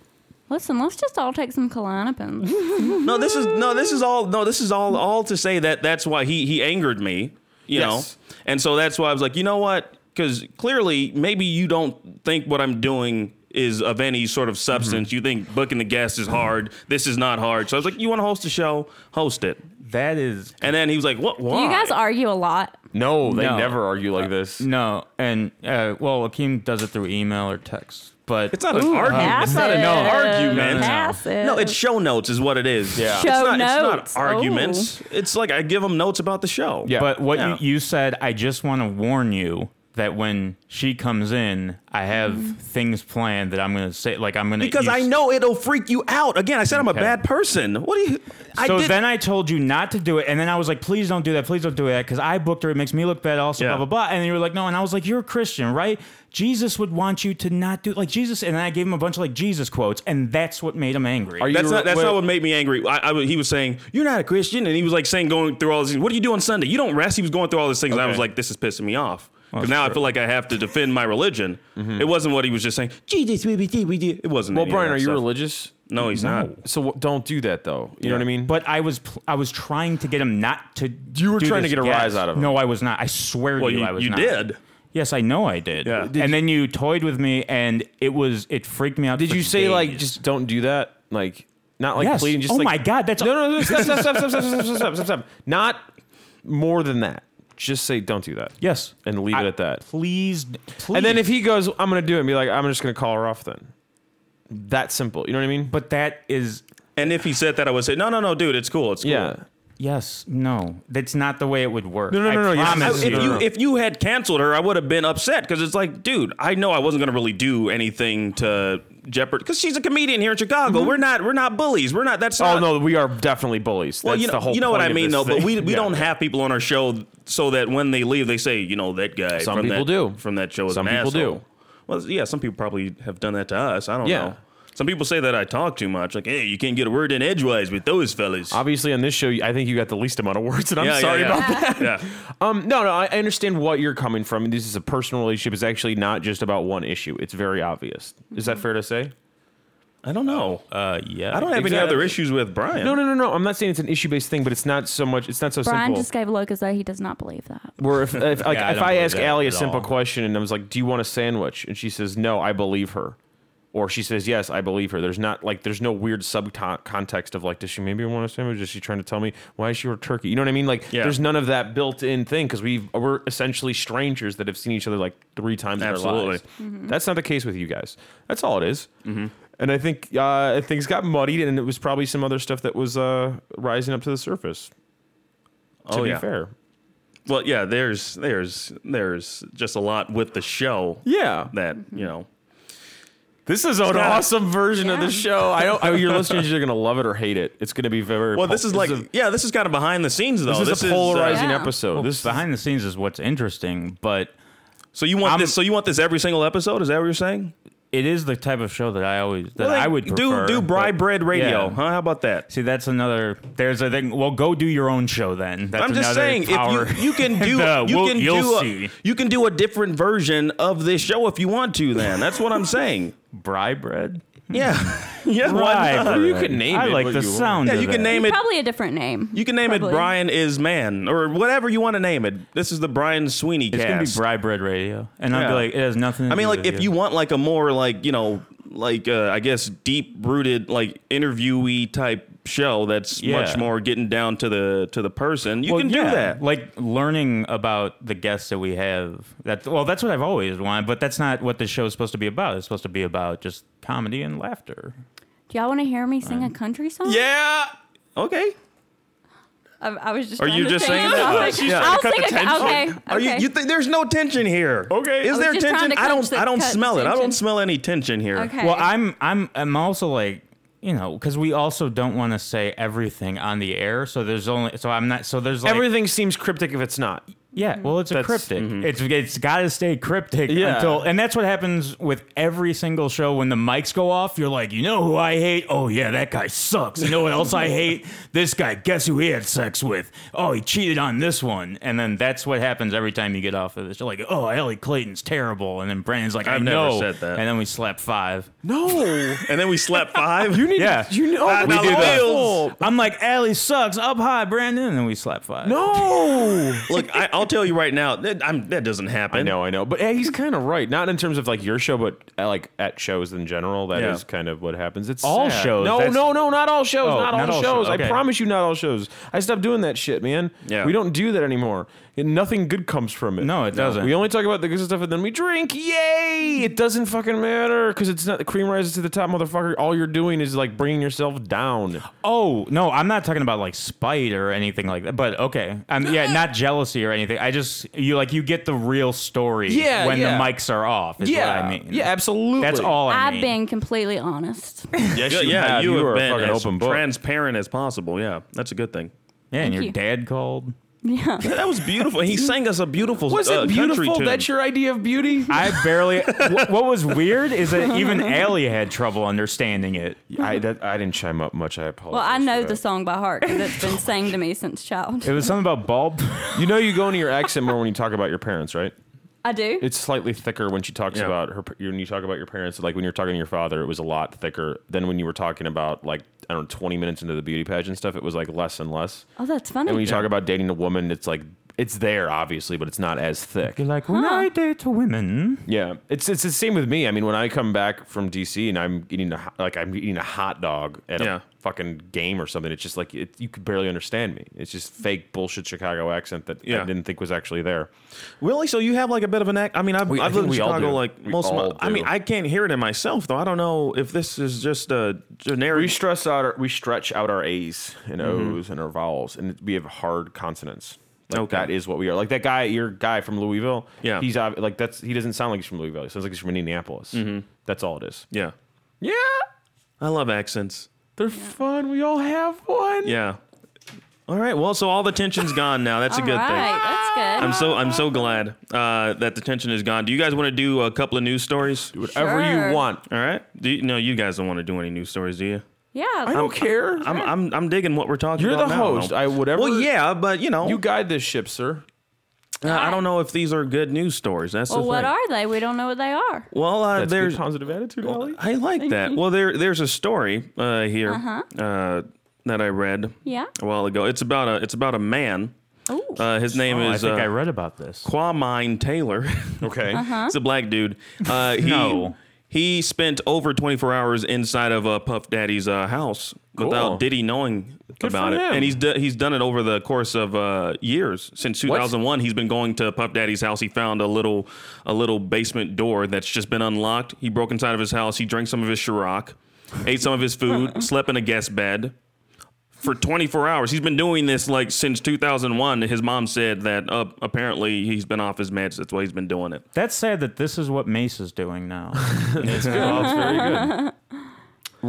Listen, let's just all take some Klonopins. <laughs> No, this is no. This is all. No, this is all. All to say that that's why he he angered me. You Yes. know, and so that's why I was like, you know what? Because clearly, maybe you don't think what I'm doing is of any sort of substance. You think booking the guest is hard. This is not hard. So I was like, you want to host a show? Host it. That is And then he was like, what? Do Why? you guys argue a lot? No, they No. never argue like this. no, and uh, well, Akeem does it through email or text, but It's not an argument. Uh, it's not an passive. argument. Passive. No, it's show notes, is what it is. Yeah. It's Show not, notes. It's not oh. arguments. It's like I give them notes about the show. Yeah. But what Yeah. you, you said, I just want to warn you that when she comes in, I have mm-hmm. things planned that I'm going to say. Like I'm going to Because I know it'll freak you out. Again, I said I'm a bad person. What do you? I So did, then I told you not to do it, and then I was like, "Please don't do that. Please don't do that," because I booked her. It makes me look bad. Also, Yeah. blah blah blah. And then you were like, "No," and I was like, "You're a Christian, right? Jesus would want you to not do like Jesus." And then I gave him a bunch of like Jesus quotes, and that's what made him angry. Are you- That's not that's wait- not what made me angry. I, I, he was saying you're not a Christian, and he was like saying going through all these. What do you do on Sunday? You don't rest. He was going through all these things, and I was like, this is pissing me off. Because Well, now I feel like I have to defend my religion. It wasn't what he was just saying. Jesus, we we did, we did. It wasn't. Well, Brian, that are you religious? No, he's not. So w- don't do that, though. You know what I mean? But I was pl- I was trying to get him not to. You were do trying to get a guess. rise out of him. No, I was not. I swear Well, to you, you, I was you not. did. Yes, I know I did. Yeah. Did and then you toyed with me, and it was it freaked me out. Did for you say like just don't do that? Like not like Yes. pleading. Just oh like, my god, that's No, no, no. Stop, stop, stop, stop, stop, stop, stop, stop, stop, stop. Not more than that. Just say don't do that. yes, And leave I- it at that. Please, please. And then if he goes, I'm gonna do it, and be like, I'm just gonna call her off. Then that simple. You know what I mean? but that is And if he said that, I would say, no, no, no, dude, it's cool. It's cool. yeah. yes, no, that's not the way it would work. No, no, no, I no, yes, promise I- if no, you if you had canceled her, I would have been upset because it's like, dude, I know I wasn't gonna really do anything to jeopard because she's a comedian here in Chicago. Mm-hmm. We're not we're not bullies. We're not. That's Oh not, no, we are definitely bullies. Well, That's you know, the whole you know what I mean, though. But we we Yeah. don't have people on our show so that when they leave, they say, you know, that guy. Some from people that, do. from that show. Is Some people asshole. do. Well, yeah, some people probably have done that to us. I don't Yeah. know. Some people say that I talk too much. Like, hey, you can't get a word in edgewise with those fellas. Obviously, on this show, I think you got the least amount of words, and I'm yeah, yeah, sorry yeah. about that. <laughs> Yeah. Um, no, no, I I understand what you're coming from. This is a personal relationship. It's actually not just about one issue. It's very obvious. Is that fair to say? I don't know. Uh, yeah, I don't have any other issues with Brian. No, no, no, no. I'm not saying it's an issue based thing, but it's not so much. It's not so Brian simple. just gave a look as though he does not believe that. Where if, if <laughs> like Yeah, I if don't I ask that Allie a simple all. question and I was like, "Do you want a sandwich?" and she says, "No," I believe her. Or she says, "Yes, I believe her." There's not like there's no weird sub context of like, does she maybe want a sandwich? Is she trying to tell me why is she a turkey? You know what I mean? Like, Yeah. there's none of that built-in thing because we we're essentially strangers that have seen each other like three times in Absolutely. our lives. That's not the case with you guys. That's all it is. And I think uh, things got muddied, and it was probably some other stuff that was uh, rising up to the surface. To Oh, be yeah. fair, Well, yeah, there's there's there's just a lot with the show yeah. that you know. This is an Yeah. awesome version of the show. I don't. I, your <laughs> listeners are gonna love it or hate it. It's gonna be very. Well, this is like a, yeah, this is kind of behind the scenes though. this is a uh, polarizing Yeah. episode. Well, this behind the scenes is what's interesting, but so you want I'm- this? So you want this every single episode? Is that what you're saying? it is the type of show that I always that Well, then I would do prefer, do Bry but- Bread Radio. yeah. Huh? How about that? See, that's another. There's a thing. Well, go do your own show then. That's I'm just saying, power if you, you can <laughs> do the- you we'll- can you'll do a, see. you can do a different version of this show if you want to. Then that's what I'm saying. Bry bread. Yeah, <laughs> yeah. why Bry not? you bread. could name I it like what the you want. sound. Yeah, of you can that. name it. Probably a different name. You can name Probably. it Brian is man or whatever you want to name it. This is the Brian Sweeney It's gonna be cast. Bry bread radio, and I'll Yeah. be like, it has nothing. To I mean, do like with if you want like a more like you know like uh, I guess deep rooted like interviewee type show that's Yeah. much more getting down to the to the person, you Well, can yeah, do that. Like learning about the guests that we have. That well, that's what I've always wanted, but that's not what the show is supposed to be about. It's supposed to be about just comedy and laughter. Do y'all want to hear me sing a country song? Yeah. Okay. I, I was just. Are you to just saying <laughs> that? I'll, Oh, sing- she's I'll trying to sing cut it. the Okay. tension. Are you? okay. You think there's no tension here? Okay. Is there tension? I don't. I don't smell the it. I don't smell any tension here. Okay. Well, I'm I'm I'm also like you know because we also don't want to say everything on the air. So there's only so I'm not so there's like Everything seems cryptic if it's not. Yeah, well, it's a That's- cryptic. mm-hmm. It's it's got to stay cryptic Yeah. until, and that's what happens with every single show. When the mics go off, you're like, you know who I hate? Oh yeah, that guy sucks. You know what else I hate? <laughs> This guy. Guess who he had sex with? Oh, he cheated on this one. And then that's what happens every time you get off of this. You're like, oh, Allie Clayton's terrible. And then Brendan's like, I I've never know. said that. And then we slap five. No. <laughs> And then we slept five. you need Yeah, You know. Ah, we do the that. I'm like, Allie sucks. Up high, Brendan. And then we slap five. No. Look, I, I'll tell you right now. That, I'm, that doesn't happen. I know, I know, but yeah, he's kind of right. Not in terms of like your show, but uh, like at shows in general. That is Yeah. kind of what happens. It's All sad. shows, No, that's- no, no, not all shows. Oh, not, all not all shows. shows, okay. I promise you, not all shows. I stopped doing that shit, man. Yeah. we don't do that anymore. And nothing good comes from it. No, it doesn't. We only talk about the good stuff and then we drink. Yay! It doesn't fucking matter because it's not the cream rises to the top, motherfucker. All you're doing is like bringing yourself down. Oh no, I'm not talking about like spite or anything like that. But okay, um, yeah, not jealousy or anything. I just you like you get the real story Yeah, when yeah. the mics are off. Is yeah, what I mean. yeah, absolutely. That's all I I've mean. been completely honest. <laughs> Yes, Yeah, you yeah, have. you, You have are been fucking as open book. transparent as possible. Yeah, that's a good thing. Yeah, and Thank your you. dad called. Yeah. That was beautiful. He sang us a beautiful. Was uh, it Country beautiful? tune. That's your idea of beauty? I barely. wh- what was weird is that even <laughs> Allie had trouble understanding it. I that, I didn't chime up much. I apologize. Well, I know the song by heart because it's been sang to me since childhood. It was something about bulb. You know, you go into your accent more when you talk about your parents, right? I do. It's slightly thicker when she talks Yeah. about her. When you talk about your parents, like when you're talking to your father, it was a lot thicker than when you were talking about like I don't know, 20 minutes into the beauty pageant stuff. It was like less and less. oh, that's funny. And when you talk about dating a woman, it's like it's there obviously, but it's not as thick. You're like when I date women. Yeah, it's it's the same with me. I mean, when I come back from DC and I'm eating a like I'm eating a hot dog at Yeah. a fucking game or something, it's just like it, you could barely understand me. It's just fake bullshit Chicago accent that Yeah. I didn't think was actually there. Really? So you have like a bit of an act? I mean, I've, We- I I've lived in Chicago like We most of all my. I mean. I can't hear it in myself though. I don't know if this is just a generic. We stress out, our, we stretch out our A's and mm-hmm. O's and our vowels, and we have hard consonants. Like Okay. that is what we are. Like that guy, your guy from Louisville. Yeah. he's like that's he doesn't sound like he's from Louisville. He sounds like he's from Indianapolis. That's all it is. yeah, Yeah, I love accents. they're fun. We all have one. Yeah. All right. Well, so all the tension's gone now. That's a good right, thing. that's good. I'm so I'm so glad uh, that the tension is gone. Do you guys want to do a couple of news stories? Whatever Sure. you want. All right. Do you, no, you guys don't want to do any news stories, do you? Yeah. I don't care. I'm I'm I'm digging what we're talking about. You're about. the now. host. I whatever. Well, yeah, but you know, You guide this ship, sir. uh, I don't know if these are good news stories. That's well, the what thing. are they? We don't know what they are. Well, uh, That's there's good positive attitude, Ollie. I like that. Well, there there's a story uh, here uh that I read Yeah. a while ago. It's about a it's about a man. Ooh. Uh, his name Oh, I is think uh, I read about this. Quamine Taylor. <laughs> Okay. Uh-huh. He's a black dude. Uh, he, No. He spent over 24 hours inside of uh, Puff Daddy's uh, house Cool. without Diddy knowing Good about it, and he's do- he's done it over the course of uh, years since 2001. He's been going to Puff Daddy's house. He found a little a little basement door that's just been unlocked. He broke inside of his house. He drank some of his Ciroc, ate some of his food, <laughs> slept in a guest bed. For 24 hours. He's been doing this like since 2001. His mom said that uh, apparently he's been off his meds. That's why he's been doing it. That's sad that this is what Mase is doing now. <laughs> It's good. Well, it's very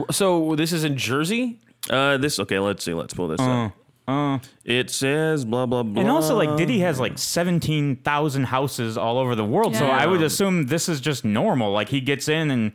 good. So this is in Jersey. Uh, this okay. Let's see. Let's pull this Uh, up. uh. It says blah blah blah. And also, like Diddy has like seventeen thousand houses all over the world, so I would assume this is just normal. Like he gets in and.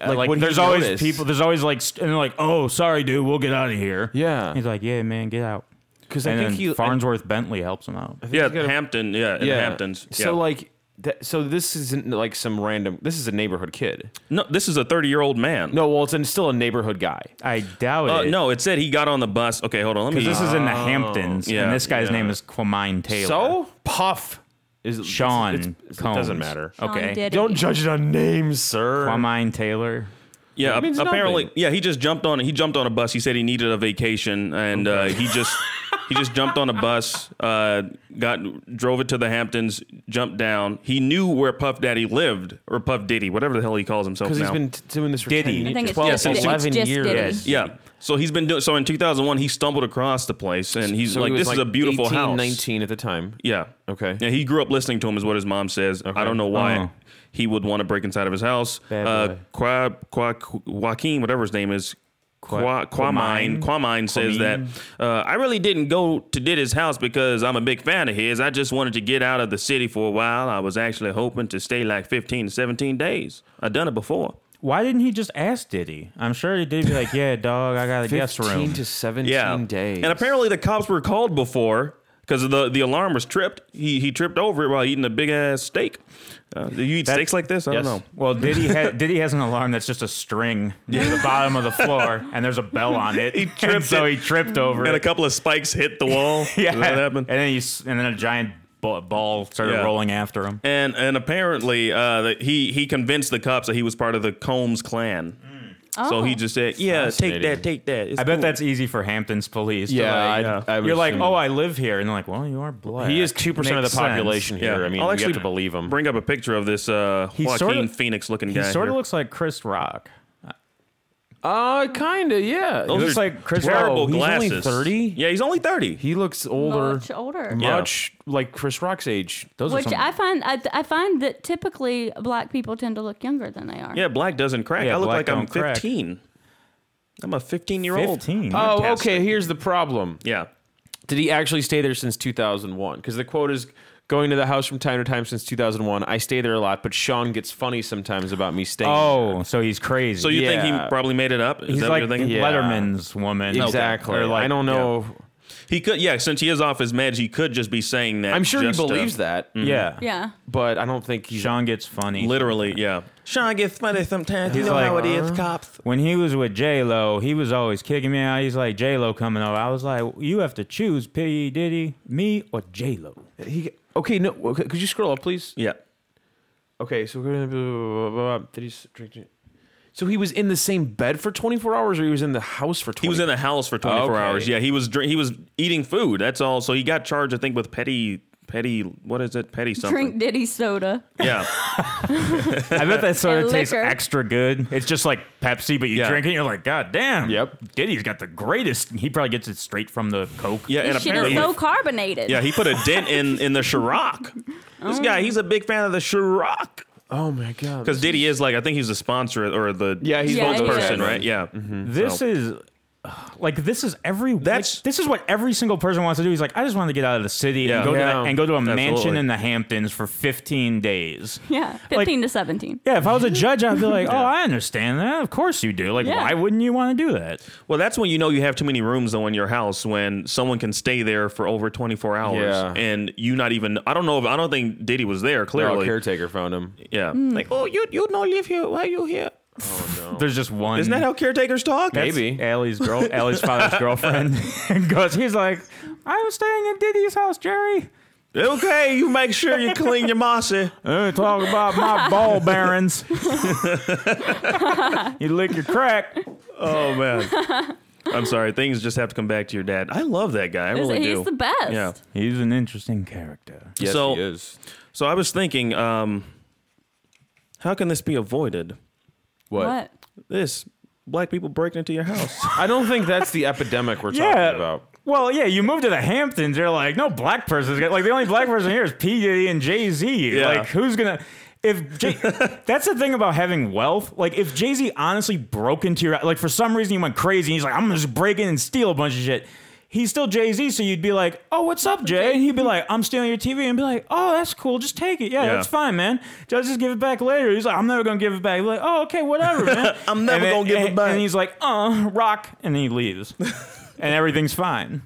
Like, Like, what he there's always noticed. people. There's always like, st- and they're like, "Oh, sorry, dude, we'll get out of here." Yeah. he's like, "Yeah, man, get out. Because I think then he- Fonzworth Bentley helps him out. yeah, he's got a- Hampton. Yeah, in the Hamptons. So yeah. like, that, so this isn't like some random. This is a neighborhood kid. no, this is a 30 year old man. No, well, it's still a neighborhood guy. I doubt Uh, it. no, it said he got on the bus. Okay, hold on. Let me. because this is in the Hamptons, yeah, and this guy's yeah. name is Quamine Taylor. So Puff is Sean it's- it's- It Combs. doesn't matter. Sean Okay, Diddy. Don't judge it on names, sir. Quamine Taylor. Yeah, That means apparently, nothing. yeah. He just jumped on. He jumped on a bus. He said he needed a vacation, and uh, he <laughs> just he just jumped on a bus. Uh, got drove it to the Hamptons. Jumped down. He knew where Puff Daddy lived, or Puff Diddy, whatever the hell he calls himself Because he's been t- doing this for Diddy. 10 I years. think it's 12, just- it's 11 just years. Diddy. Yeah. So he's been doing. So in 2001, he stumbled across the place, and he's So like, he was "This is a beautiful 18, house." 19 at the time. Yeah. Okay. Yeah, he grew up listening to him, is what his mom says. I don't know why Oh. he would want to break inside of his house. Bad uh, boy. Qua, Qua, Joaquin, whatever his name is, Qua, Quamine, Quamine? Quamine says that uh, I really didn't go to Diddy's house because I'm a big fan of his. I just wanted to get out of the city for a while. I was actually hoping to stay like 15 to 17 days. I've done it before. Why didn't he just ask Diddy? I'm sure he did be like, "Yeah, dog, I got a guest 15 room." to 17 Yeah. days. And apparently the cops were called before because the, the alarm was tripped. He, he tripped over it while eating a big ass steak. Uh, do you eat That- steaks like this? I Yes. don't know. Well, Diddy ha- Diddy has an alarm that's just a string near the <laughs> bottom of the floor, and there's a bell on it. <laughs> He And tripped so it. he tripped over And a it. couple of spikes hit the wall. <laughs> yeah, Does that happen? and then he's and then a giant ball, ball started Yeah. rolling after him. And and apparently, uh, he he convinced the cops that he was part of the Combs clan. So he just said, "Yeah, take that, take that." It's I bet cool. that's easy for Hampton's police. to Yeah, like, I'd- I you're like, oh, I live here, and they're like, well, you are black. he is 2% of the Makes sense. population here. Yeah. I mean, I'll you have to believe him. Bring up a picture of this uh, Joaquin sorta- Phoenix looking guy. He guy. sort of looks like Chris Rock. Uh, kind of, yeah. He Those looks are like Chris terrible Rock. he's only glasses. 30? Yeah, he's only thirty. He looks older. Much older. Yeah. Much like Chris Rock's age. Those Which are some, I find I, I find that typically black people tend to look younger than they are. Yeah, black doesn't crack. Yeah, I look black like I'm don't crack. 15. I'm a 15 year old. 15. Oh, okay. Here's the problem. Yeah. Did he actually stay there since 2001? Because the quote is going to the house from time to time since 2001. I stay there a lot, but Sean gets funny sometimes about me staying. Oh, so he's crazy. So you think he probably made it up? Is he's that like what you're thinking? Yeah. Letterman's woman. there. exactly. Or like, I don't know. He could, yeah. Since he is off his meds, he could just be saying that. I'm sure just, he believes that, mm-hmm. Yeah. Yeah. but I don't think he's. Sean gets funny. Literally, yeah. Sean gets funny sometimes. He's like, is, cops. When he was with J Lo, he was always kicking me out. He's like J Lo coming over. I was like, you have to choose P Diddy, me or J Lo. He, okay, no. Okay, could you scroll up, please? Yeah. Okay, so we're gonna. Did he s- drink? So he was in the same bed for 24 hours, or he was in the house for 24 He was in the house for 24 Okay. hours. Yeah, he was dr- he was eating food. That's all. So he got charged, I think, with petty petty. What is it? Petty something. Drink Diddy soda. Yeah. <laughs> I bet that soda And tastes liquor. extra good. It's just like Pepsi, but you Yeah. drink it and you're like, God damn. Yep. Diddy's got the greatest. He probably gets it straight from the Coke. Yeah, and This shit is apparently, so carbonated. yeah, he put a dent in in the Ciroc. <laughs> This guy, he's a big fan of the Ciroc Oh my god. because Diddy is like, I think he's the sponsor or the Yeah, he's Yeah, one of he those is. person, right? Yeah. Mm-hmm. This So- is like this is every That's- like, this is what every single person wants to do. He's like, I just want to get out of the city Yeah. and go to Yeah. that, and go to a mansion in the Hamptons for 15 days. Yeah. 15 to 17. Yeah, if I was a judge, I'd be like, <laughs> oh, I understand that. Of course you do. Like, Yeah. why wouldn't you want to do that? Well, that's when you know you have too many rooms though in your house when someone can stay there for over 24 hours Yeah. and you not even I don't know if I don't think Diddy was there No, clearly. caretaker found him. yeah. Hmm. Like, "Oh, you you don't live here. Why are you here?" <laughs> There's just one. Isn't that how caretakers talk? That's Maybe. Allie's girl, Allie's father's girlfriend <laughs> <laughs> goes. He's like, I was staying in Diddy's house, Jerry. Okay, you make sure you clean your mossy. Uh, talk about my ball bearings. you lick your crack. Oh man. I'm sorry. Things just have to come back to your dad. I love that guy. I really He's do. the best. Yeah. He's an interesting character. Yes, So- he is. So I was thinking, um, how can this be avoided? What? What? This black people breaking into your house. <laughs> I don't think that's the epidemic we're Yeah. talking about. Well, yeah, you move to the Hamptons, you're like, no black person's gonna like the only black person here is P Diddy and Jay Z. Yeah. Like, who's gonna? If Jay, <laughs> that's the thing about having wealth. Like, if Jay Z honestly broke into your like for some reason he went crazy, and he's like, I'm gonna just break in and steal a bunch of shit. He's still Jay Z, so you'd be like, "Oh, what's up, Jay?" And he'd be like, "I'm stealing your TV," and be like, "Oh, that's cool. Just take it. Yeah, Yeah. that's fine, man. Just just give it back later." He's like, "I'm never gonna give it back." You're like, "Oh, okay, whatever, man. <laughs> I'm never And then- gonna give it and- back. And he's like, "Uh, rock," and then he leaves, <laughs> and everything's fine.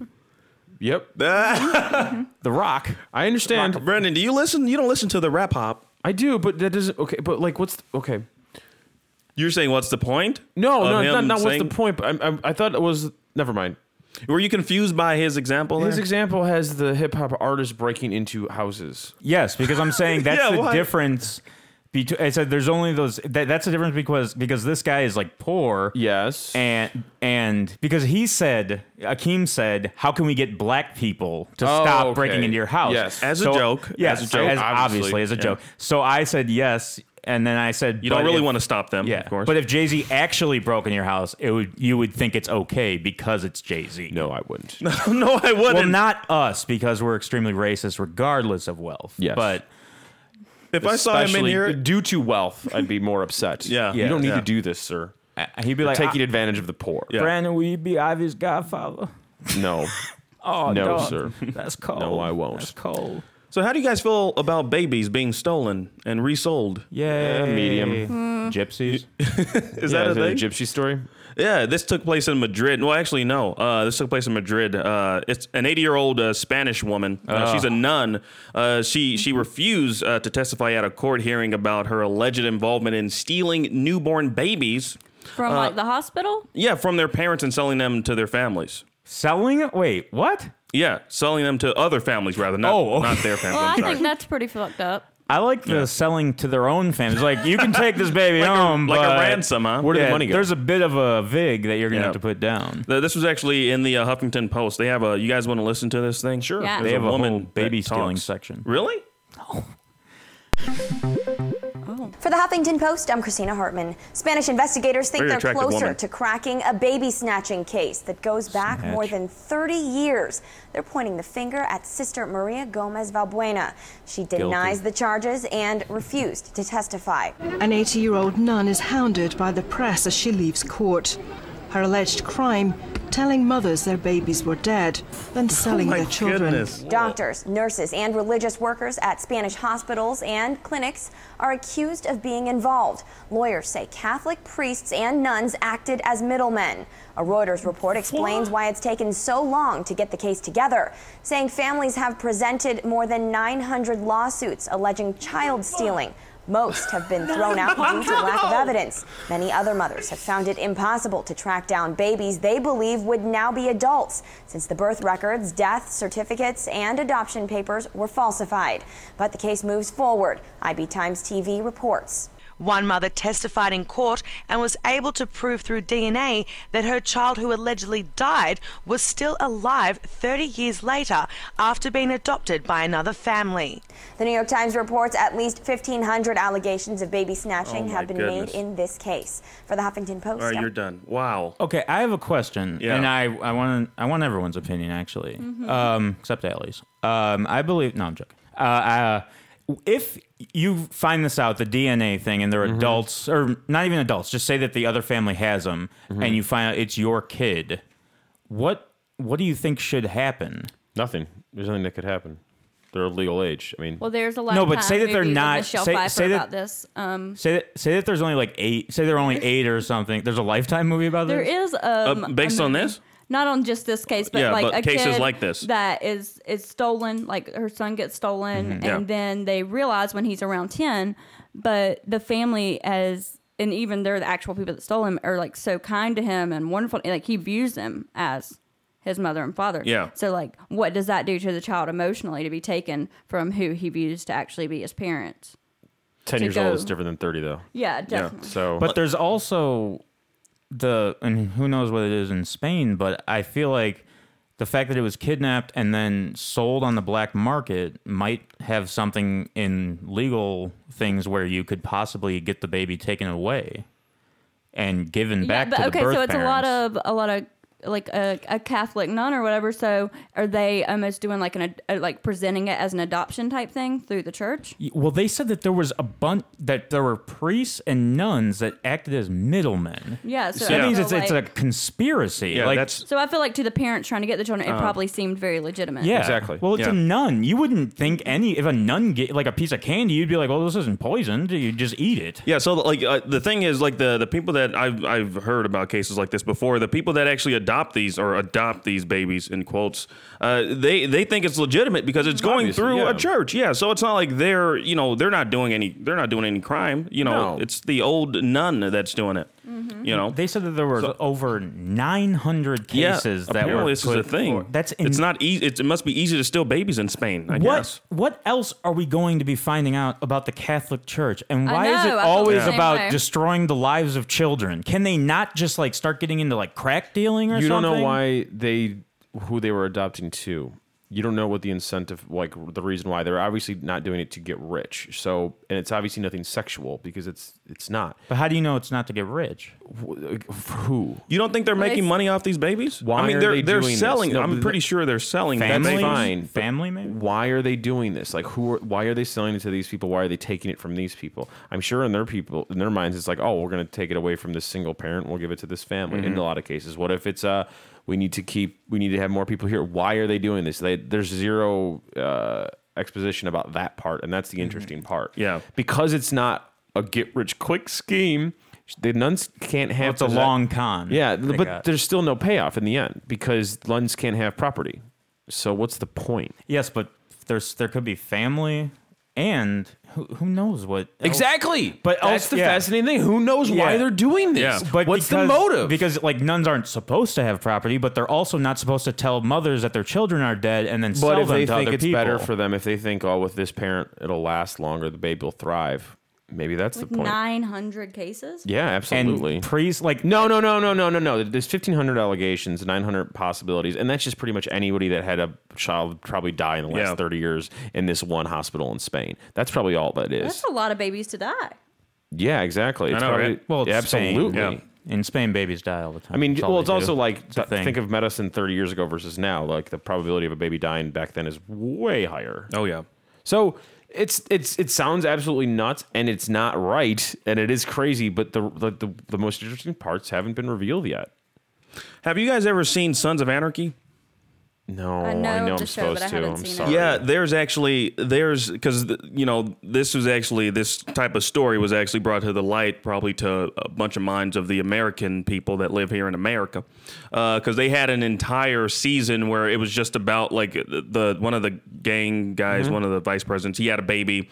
Yep. <laughs> The Rock. I understand. Brendan, do you listen? You don't listen to the rap hop. I do, but that doesn't. Okay, but like, what's okay? You're saying what's the point? No, of no, him not, not what's the point. But I, I, I thought it was. Never mind. Were you confused by his example? His there? example has the hip hop artist breaking into houses. Yes, because I'm saying <laughs> that's Yeah, the why? difference. Between, I said there's only those. That, that's the difference because because this guy is like poor. Yes. And and because he said Akeem said, how can we get black people to Oh, stop okay. breaking into your house? Yes. As a joke. Yes, As a joke, as- obviously. obviously as a Yeah. joke. So I said yes, and then I said You don't really if- want to stop them, Yeah, of course. but if Jay Z actually broke in your house, it would you would think it's okay because it's Jay Z. No, I wouldn't. <laughs> no, I wouldn't. Well, not us because we're extremely racist, regardless of wealth. Yes. but if I saw him in Especially here, due to wealth, I'd be more upset. <laughs> Yeah. you don't need yeah. to do this, sir. uh, he'd be You're like, taking "I- advantage of the poor. Yeah. Brendan, will you be Ivy's godfather? No, <laughs> Oh No, dog, sir. That's cold. No, I won't. That's cold. So how do you guys feel about babies being stolen and resold? <laughs> Yeah, medium. gypsies. Is yeah, that a is it thing? gypsy story? Yeah, this took place in Madrid. Well, actually, no. Uh, this took place in Madrid. Uh, it's an 80 year old uh, Spanish woman. Uh, she's a nun. Uh, she she refused uh, to testify at a court hearing about her alleged involvement in stealing newborn babies. From Uh, like the hospital? Yeah, from their parents and selling them to their families. Selling it? Wait, what? Yeah, selling them to other families rather, not Oh, okay. not their family. Well, I'm I sorry. think that's pretty fucked up. I like the selling to their own families. Like you can take this <laughs> baby Like a- home, like a but ransom, huh? Where did yeah, the money go? There's a bit of a vig that you're gonna Yeah. have to put down. Th- This was actually in the uh, Huffington Post. They have a. You guys want to listen to this thing? Sure. Yeah. They There's have a woman whole baby that stealing talks. section. Really? <laughs> For the Huffington Post, I'm Christina Hartman. Spanish investigators think Very they're closer woman. to cracking a baby snatching case that goes back Snatch. more than 30 years. They're pointing the finger at Sister Maria Gomez Valbuena. She denies the charges and refused to testify. An 80 year old nun is hounded by the press as she leaves court. Her alleged crime telling mothers their babies were dead, then oh selling Oh my their children. goodness. Doctors, nurses, and religious workers at Spanish hospitals and clinics are accused of being involved. Lawyers say Catholic priests and nuns acted as middlemen. A Reuters report explains why it's taken so long to get the case together, saying families have presented more than 900 lawsuits alleging child stealing. Most have been <laughs> thrown out due to lack of evidence. Many other mothers have found it impossible to track down babies they believe would now be adults, since the birth records, death certificates, and adoption papers were falsified. But the case moves forward. IB Times TV reports. One mother testified in court and was able to prove through DNA that her child, who allegedly died, was still alive 30 years later after being adopted by another family. The New York Times reports at least 1,500 allegations of baby snatching Oh, have been goodness. made in this case. For the Huffington Post, All right, I'm- you're done. Wow. Okay, I have a question, Yeah. and I I want I want everyone's opinion actually, Mm-hmm. um, except Allie's. Um, I believe no, I'm joking. Uh, uh, if you find this out, the DNA thing, and they're adults, or not even adults, just say that the other family has them, and you find out it's your kid, what what do you think should happen? Nothing. There's nothing that could happen. They're of legal age. I mean, Well, there's a lot. No, but say that they're not- Michelle say- Pfeiffer say that- about this. Um, Say that say that there's only like eight. Say they're only <laughs> eight or something. There's a Lifetime movie about there this. There is. um, Uh, based a on movie- this? Not on just this case, but Yeah, like but a cases kid like this. that is is stolen. Like her son gets stolen, and Mm-hmm. Yeah. then they realize when he's around ten, but the family as and even they're the actual people that stole him are like so kind to him and wonderful. Like he views them as his mother and father. Yeah. So like, what does that do to the child emotionally to be taken from who he views to actually be his parents? ten years go- old is different than thirty, though. Yeah, definitely. So, But there's also the and who knows what it is in Spain, but I feel like the fact that it was kidnapped and then sold on the black market might have something in legal things where you could possibly get the baby taken away. and given back but to the okay, birth so it's a lot of a lot of like a, a Catholic nun or whatever. So are they almost doing like an ad- uh, like presenting it as an adoption type thing through the church? Well, they said that there was a bunch that there were priests and nuns that acted as middlemen. Yeah, so that I means feel it's it's a conspiracy. Yeah, like, that's So I feel like to the parents trying to get the children, it Uh, probably seemed very legitimate. yeah, exactly. Well, it's Yeah. a nun. You wouldn't think any if a nun get like a piece of candy, you'd be like, "Well, this isn't poisoned. You just eat it." Yeah, so like uh, the thing is, like the the people that I've I've heard about cases like this before, the people that actually adopt these or adopt these babies in quotes, uh, they they think it's legitimate because it's going Obviously, through yeah. a church. Yeah, so it's not like they're you know they're not doing any they're not doing any crime. You know, No. it's the old nun that's doing it. Mm-hmm. You know, They said that there were over 900 cases yeah, that apparently were this is a thing. forward. That's it's not easy. It's, it must be easy to steal babies in Spain. I what guess. what else are we going to be finding out about the Catholic Church and I why is it I always same about way. destroying the lives of children? Can they not just like start getting into like crack dealing or you something? don't know why they who they were adopting to. You don't know what the incentive, like the reason why they're obviously not doing it to get rich. So, and it's obviously nothing sexual because it's it's not. But how do you know it's not to get rich? Who? You don't think they're Well, making it's- money off these babies? Why I mean, are they're they they're doing this? selling. No, I'm but pretty sure they're selling. that Family? fine. but Family, maybe? Why are they doing this? Like, who? Are, why are they selling it to these people? Why are they taking it from these people? I'm sure in their people, in their minds, it's like, oh, we're going to take it away from this single parent. We'll give it to this family. Mm-hmm. In a lot of cases, what if it's uh, we need to keep, we need to have more people here. Why are they doing this? They, there's zero uh, exposition about that part, and that's the interesting part. Mm-hmm. Yeah. because it's not a get rich quick scheme. The nuns can't have. Well, it's a possess- long con. Yeah, but got. there's still no payoff in the end because nuns can't have property. So what's the point? yes, but there's there could be family and who, who knows what else- Exactly. But that's else- the yeah. fascinating thing. Who knows why they're doing this? Yeah. But What's because, the motive? Because like nuns aren't supposed to have property, but they're also not supposed to tell mothers that their children are dead and then but sell if them they to think other it's people. better for them, if they think, oh, with this parent it'll last longer, the baby will thrive. Maybe that's With the point. nine hundred cases. Yeah, absolutely. and priests like no, no, no, no, no, no, no. There's 1,500 allegations, 900 possibilities, and that's just pretty much anybody that had a child probably die in the last Yeah. 30 years in this one hospital in Spain. That's probably all that is. That's a lot of babies to die. Yeah, exactly. It's know, probably, right? well, it's absolutely. Spain. In Spain, babies die all the time. I mean, That's well, they it's also do. like It's th- think of medicine 30 years ago versus now. Like the probability of a baby dying back then is way higher. Oh yeah. So it's it's it sounds absolutely nuts, and it's not right, and it is crazy. But the the, the, the most interesting parts haven't been revealed yet. Have you guys ever seen Sons of Anarchy? No, I know I know I'm show, supposed I to. I'm seen it. sorry. Yeah, there's actually there's because you know this was actually this type of story was actually brought to the light probably to a bunch of minds of the American people that live here in America uh, because they had an entire season where it was just about like the, the one of the gang guys, mm-hmm. one of the vice presidents, he had a baby.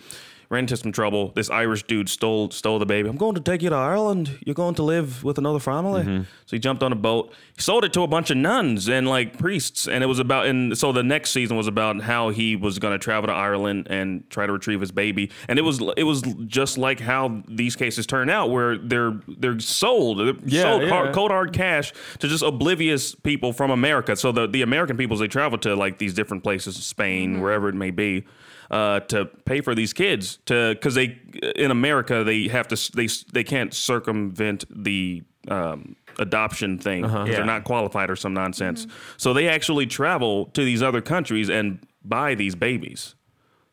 Ran into some trouble. This Irish dude stole stole the baby. I'm going to take you to Ireland. You're going to live with another family. Mm-hmm. So he jumped on a boat. He sold it to a bunch of nuns and like priests. And it was about and so the next season was about how he was going to travel to Ireland and try to retrieve his baby. And it was it was just like how these cases turn out, where they're they're sold, they're Yeah, sold yeah. hard, cold hard cash to just oblivious people from America. So the the American peoples they travel to like these different places, Spain, mm-hmm. wherever it may be. Uh, to pay for these kids to because they in America they have to they they can't circumvent the um, adoption thing. 'cause Yeah. they're not qualified or some nonsense. So they actually travel to these other countries and buy these babies.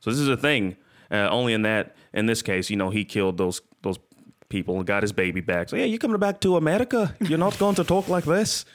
So this is a thing uh, only in that in this case you know he killed those those people and got his baby back. So yeah you're coming back to America? You're not going to talk like this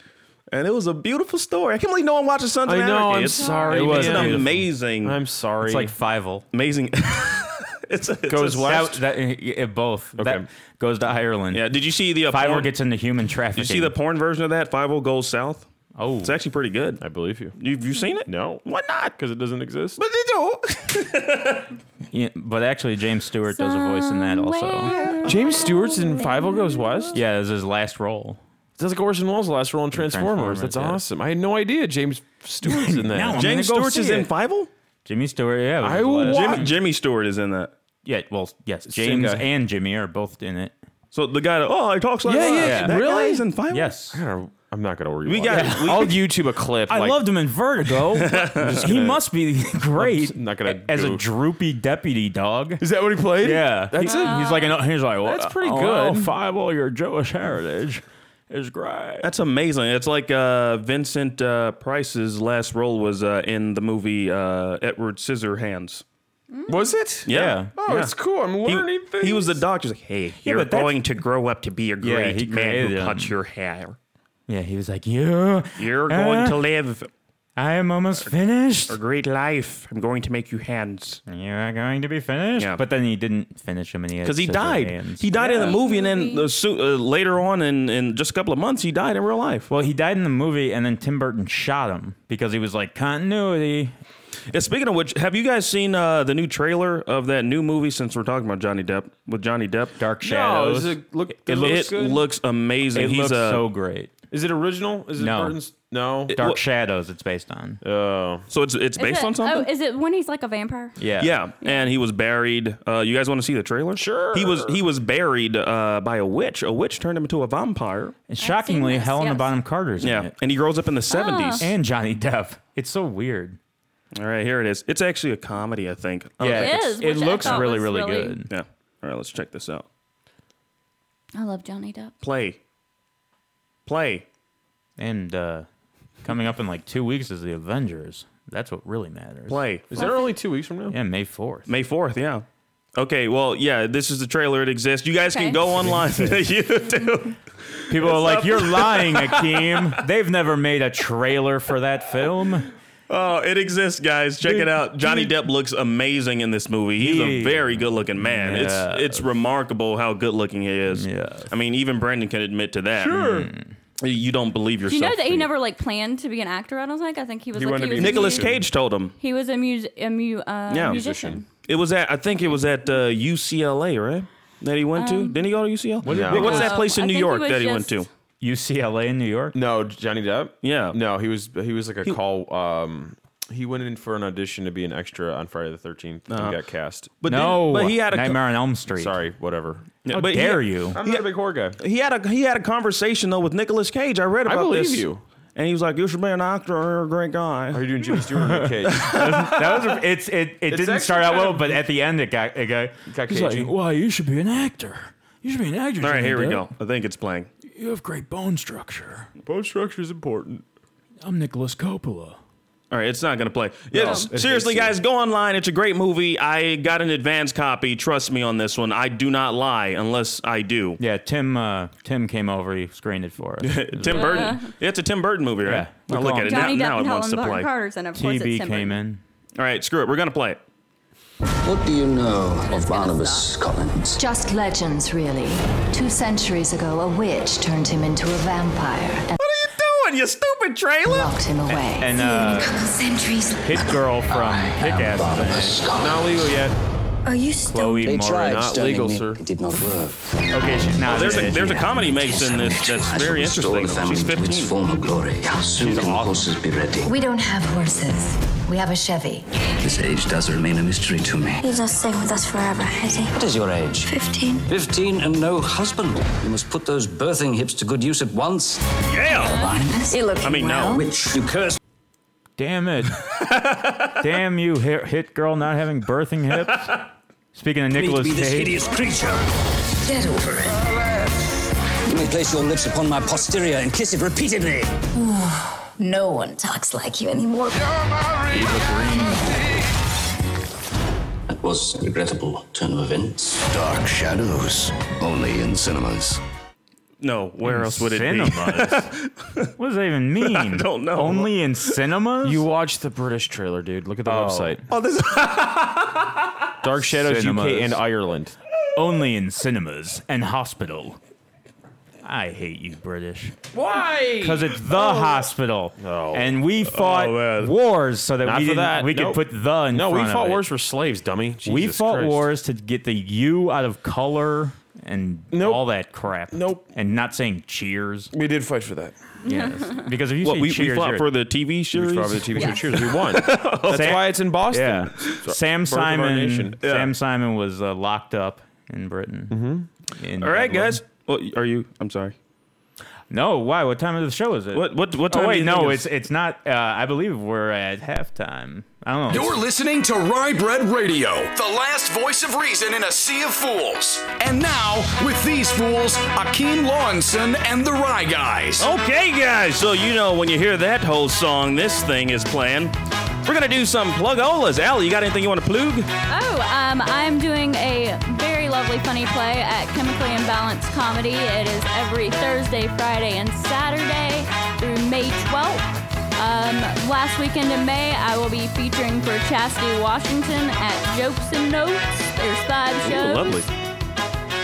and it was a beautiful story. I can't believe no one watches Sons of I know, Anarchy. I'm It's- sorry, It was man. an amazing. I'm sorry. It's like Fievel. amazing. <laughs> it's a, it's Goes a- west? That, that, it both. Okay. That goes to Ireland. Yeah. Did you see the uh, Fievel porn? gets into human trafficking. Did you see the porn version of that? Fievel goes south. Oh, It's actually pretty good. I believe you. You you seen it? No, Why not? because it doesn't exist. But they do. <laughs> Yeah, but actually, James Stewart does a voice in that also. James Stewart's in Fievel Goes West. Yeah, it was his last role. That's like Orson Welles' last role in Transformers. Transformers, That's yeah. awesome. I had no idea James Stewart's <laughs> in that. Now I'm James gonna go Stewart is in it. Fievel. Jimmy Stewart, yeah. I will last- watch- Jimmy, Jimmy Stewart is in that. Yeah, well, yes. Same James guy. and Jimmy are both in it. So the guy that oh he talks like Yeah, that. yeah, that really? guy's in Fievel. Yes. I gotta- I'm not gonna worry. We got- we- I'll YouTube a clip. I like, loved him in Vertigo. <laughs> he gonna- must be great. I'm not gonna as a droopy deputy dog. Is that what he played? Yeah, That's He- it? He's like, an, he's like, That's oh, pretty oh, good. Oh, five all your Jewish heritage is great. That's amazing. It's like uh, Vincent uh, Price's last role was uh, in the movie uh, Edward Scissorhands. Was it? Yeah. Oh, Yeah. it's cool. I'm He, learning things. he was the doctor. He's like, hey, Yeah, you're but that's- going to grow up to be a great he man who created cuts your hair. Yeah, he was like, yeah, You're going uh, to live I am almost finished. a great life. I'm going to make you hands. You are going to be finished. Yeah. But then he didn't finish him, and he Because he died. He died in the movie, and then the, su- uh, later on, in, in just a couple of months, he died in real life. Well, he died in the movie, and then Tim Burton shot him because he was like continuity. Yeah, speaking of which, have you guys seen uh, the new trailer of that new movie? Since we're talking about Johnny Depp with Johnny Depp, Dark No, Shadows. is it look? It, it, looks good. looks amazing. it He's looks a, so great. Is it original? Is it No. Burton's? No. Dark well- Shadows. It's based on. Oh. so it's it's based it- on something. Oh, is it when he's like a vampire? Yeah. Yeah, and he was buried. Uh, you guys want to see the trailer? Sure. He was he was buried uh, by a witch. A witch turned him into a vampire. And shockingly, this, Helena yes. Bonham Carter's in Yeah, it. and he grows up in the seventies. And Johnny Depp. It's so weird. All right, here it is. It's actually a comedy, I think. I don't Yeah, think It it's- is, It which I looks thought really, was really, really- good. Yeah. All right, let's check this out. I love Johnny Depp. Play. Play. And uh, coming up in like two weeks is the Avengers. That's what really matters. Play. Is there only two weeks from now? Yeah, May 4th. May fourth. Yeah. Okay. Well, yeah. This is the trailer. It exists. You guys Okay. can go online to <laughs> YouTube. People are like, up. you're lying, Akeem. They've never made a trailer for that film. Oh, it exists, guys. Check it out. Johnny Depp looks amazing in this movie. He's a very good-looking man. Yes. It's it's remarkable how good-looking he is. Yes. I mean, even Brendan can admit to that. Sure. You don't believe Do yourself. you know that he never like planned to be an actor? I don't think. I think he was He like wanted he to was be a Nicolas mu- Cage told him. He was a, mus- a mu- uh, Yeah. musician. It was at I think it was at uh, UCLA, right? That he went to. Didn't he go to UCLA? did What- What's that Um, place in I New think he York was that he went just- to? UCLA in New York? No, Johnny Depp. Yeah. No, he was he was like a call. Um, he went in for an audition to be an extra on Friday the 13th and got cast. But no, did- but he had a Nightmare on Elm Street. Sorry, whatever. How but he- dare you? I'm not a big horror guy. He had a he had a conversation though with Nicolas Cage. I read about I about believe this. you. And he was like, "You should be an actor. You're a great guy." Are you doing Jimmy Stewart or Nick <laughs> Cage? that was a, it's it, it It's didn't start out well, of- but at the end it got it got, It Got he's cagey. like, "Well, you should be an actor. You should be an actor." All right, here we Depp. go. I think it's playing. You have great bone structure. Bone structure is important. I'm Nicolas Coppola. All right, it's not going to play. Yeah, s- seriously, guys, go online. It's a great movie. I got an advance copy. Trust me on this one. I do not lie unless I do. Yeah, Tim uh, Tim came over. He screened it for us. <laughs> Tim Burton. Yeah, it's a Tim Burton movie, right? Yeah, we I'll look at it him. now. Johnny Depp Now and it wants Helen to Bonham play. Carter's in. Of course, it's Tim came Burton. in. All right, screw it. We're going to play it. What do you know of Barnabas Collins? Just legends, really. Two centuries ago, a witch turned him into a vampire and What are you doing, you stupid trailer? locked him away. And uh, centuries. Hit Girl from Kick-Ass. Not legal yet. Are you Chloe They Moretz. tried Not stoning legal, me. sir. It did not work. Okay, she's not. There's a there's a comedy makes in this that's very interesting. She's to its 15. former glory. How soon can horses be ready? We don't have horses. We have a Chevy. This age does remain a mystery to me. He's not staying with us forever, is he? What is your age? 15. Fifteen and no husband. You must put those birthing hips to good use at once. Yeah. You look I mean, no. Which you curse. Damn it! <laughs> Damn you, hit, hit girl, not having birthing hips. Speaking of me to Nicolas be this hideous creature. Get over it. You may place your lips upon my posterior and kiss it repeatedly. No one talks like you anymore. That was a regrettable turn of events. Dark Shadows. Only in cinemas. No, where else would it cinemas. be? <laughs> what does that even mean? I don't know. Only in cinemas. You watch the British trailer, dude. Look at the Oh. website. Oh, this. <laughs> Dark Shadows Cinemas. UK and Ireland. only in cinemas and hospital. I hate you, British. Why? Because it's the hospital, No. and we oh, fought man. wars so that Not we for didn't, that. we Nope. could put the in No, we front of fought it. wars for slaves, dummy. we Jesus fought Christ. wars to get the U out of color and Nope. all that crap. Nope. And not saying cheers. We did fight for that. Yes. <laughs> because if you What say we, we cheers, fought you're- for the TV We series? fought for the TV show Cheers. We won. <laughs> That's Sam- why it's in Boston. Yeah. Sam birth of our Simon. nation. Sam Simon was uh, locked up in Britain. Mm-hmm. All right, guys. Well, are you? I'm sorry. No, why? What time of the show is it? What what what time? Oh do wait, no, it's it's not. Uh, I believe we're at halftime. I don't know. You're listening to Rye Bread Radio, the last voice of reason in a sea of fools. And now, with these fools, Akeem Lawanson and the Rye Guys. Okay, guys. So you know when you hear that whole song, this thing is playing. We're gonna do some plugolas. Allie, you got anything you want to plug? Oh, um, I'm doing a very lovely funny play at Chemically Imbalanced Comedy. It is every Thursday, Friday, and Saturday through May 12th. Um, last weekend in May, I will be featuring for Chastity Washington at Jokes and Notes. There's five Ooh, shows. lovely.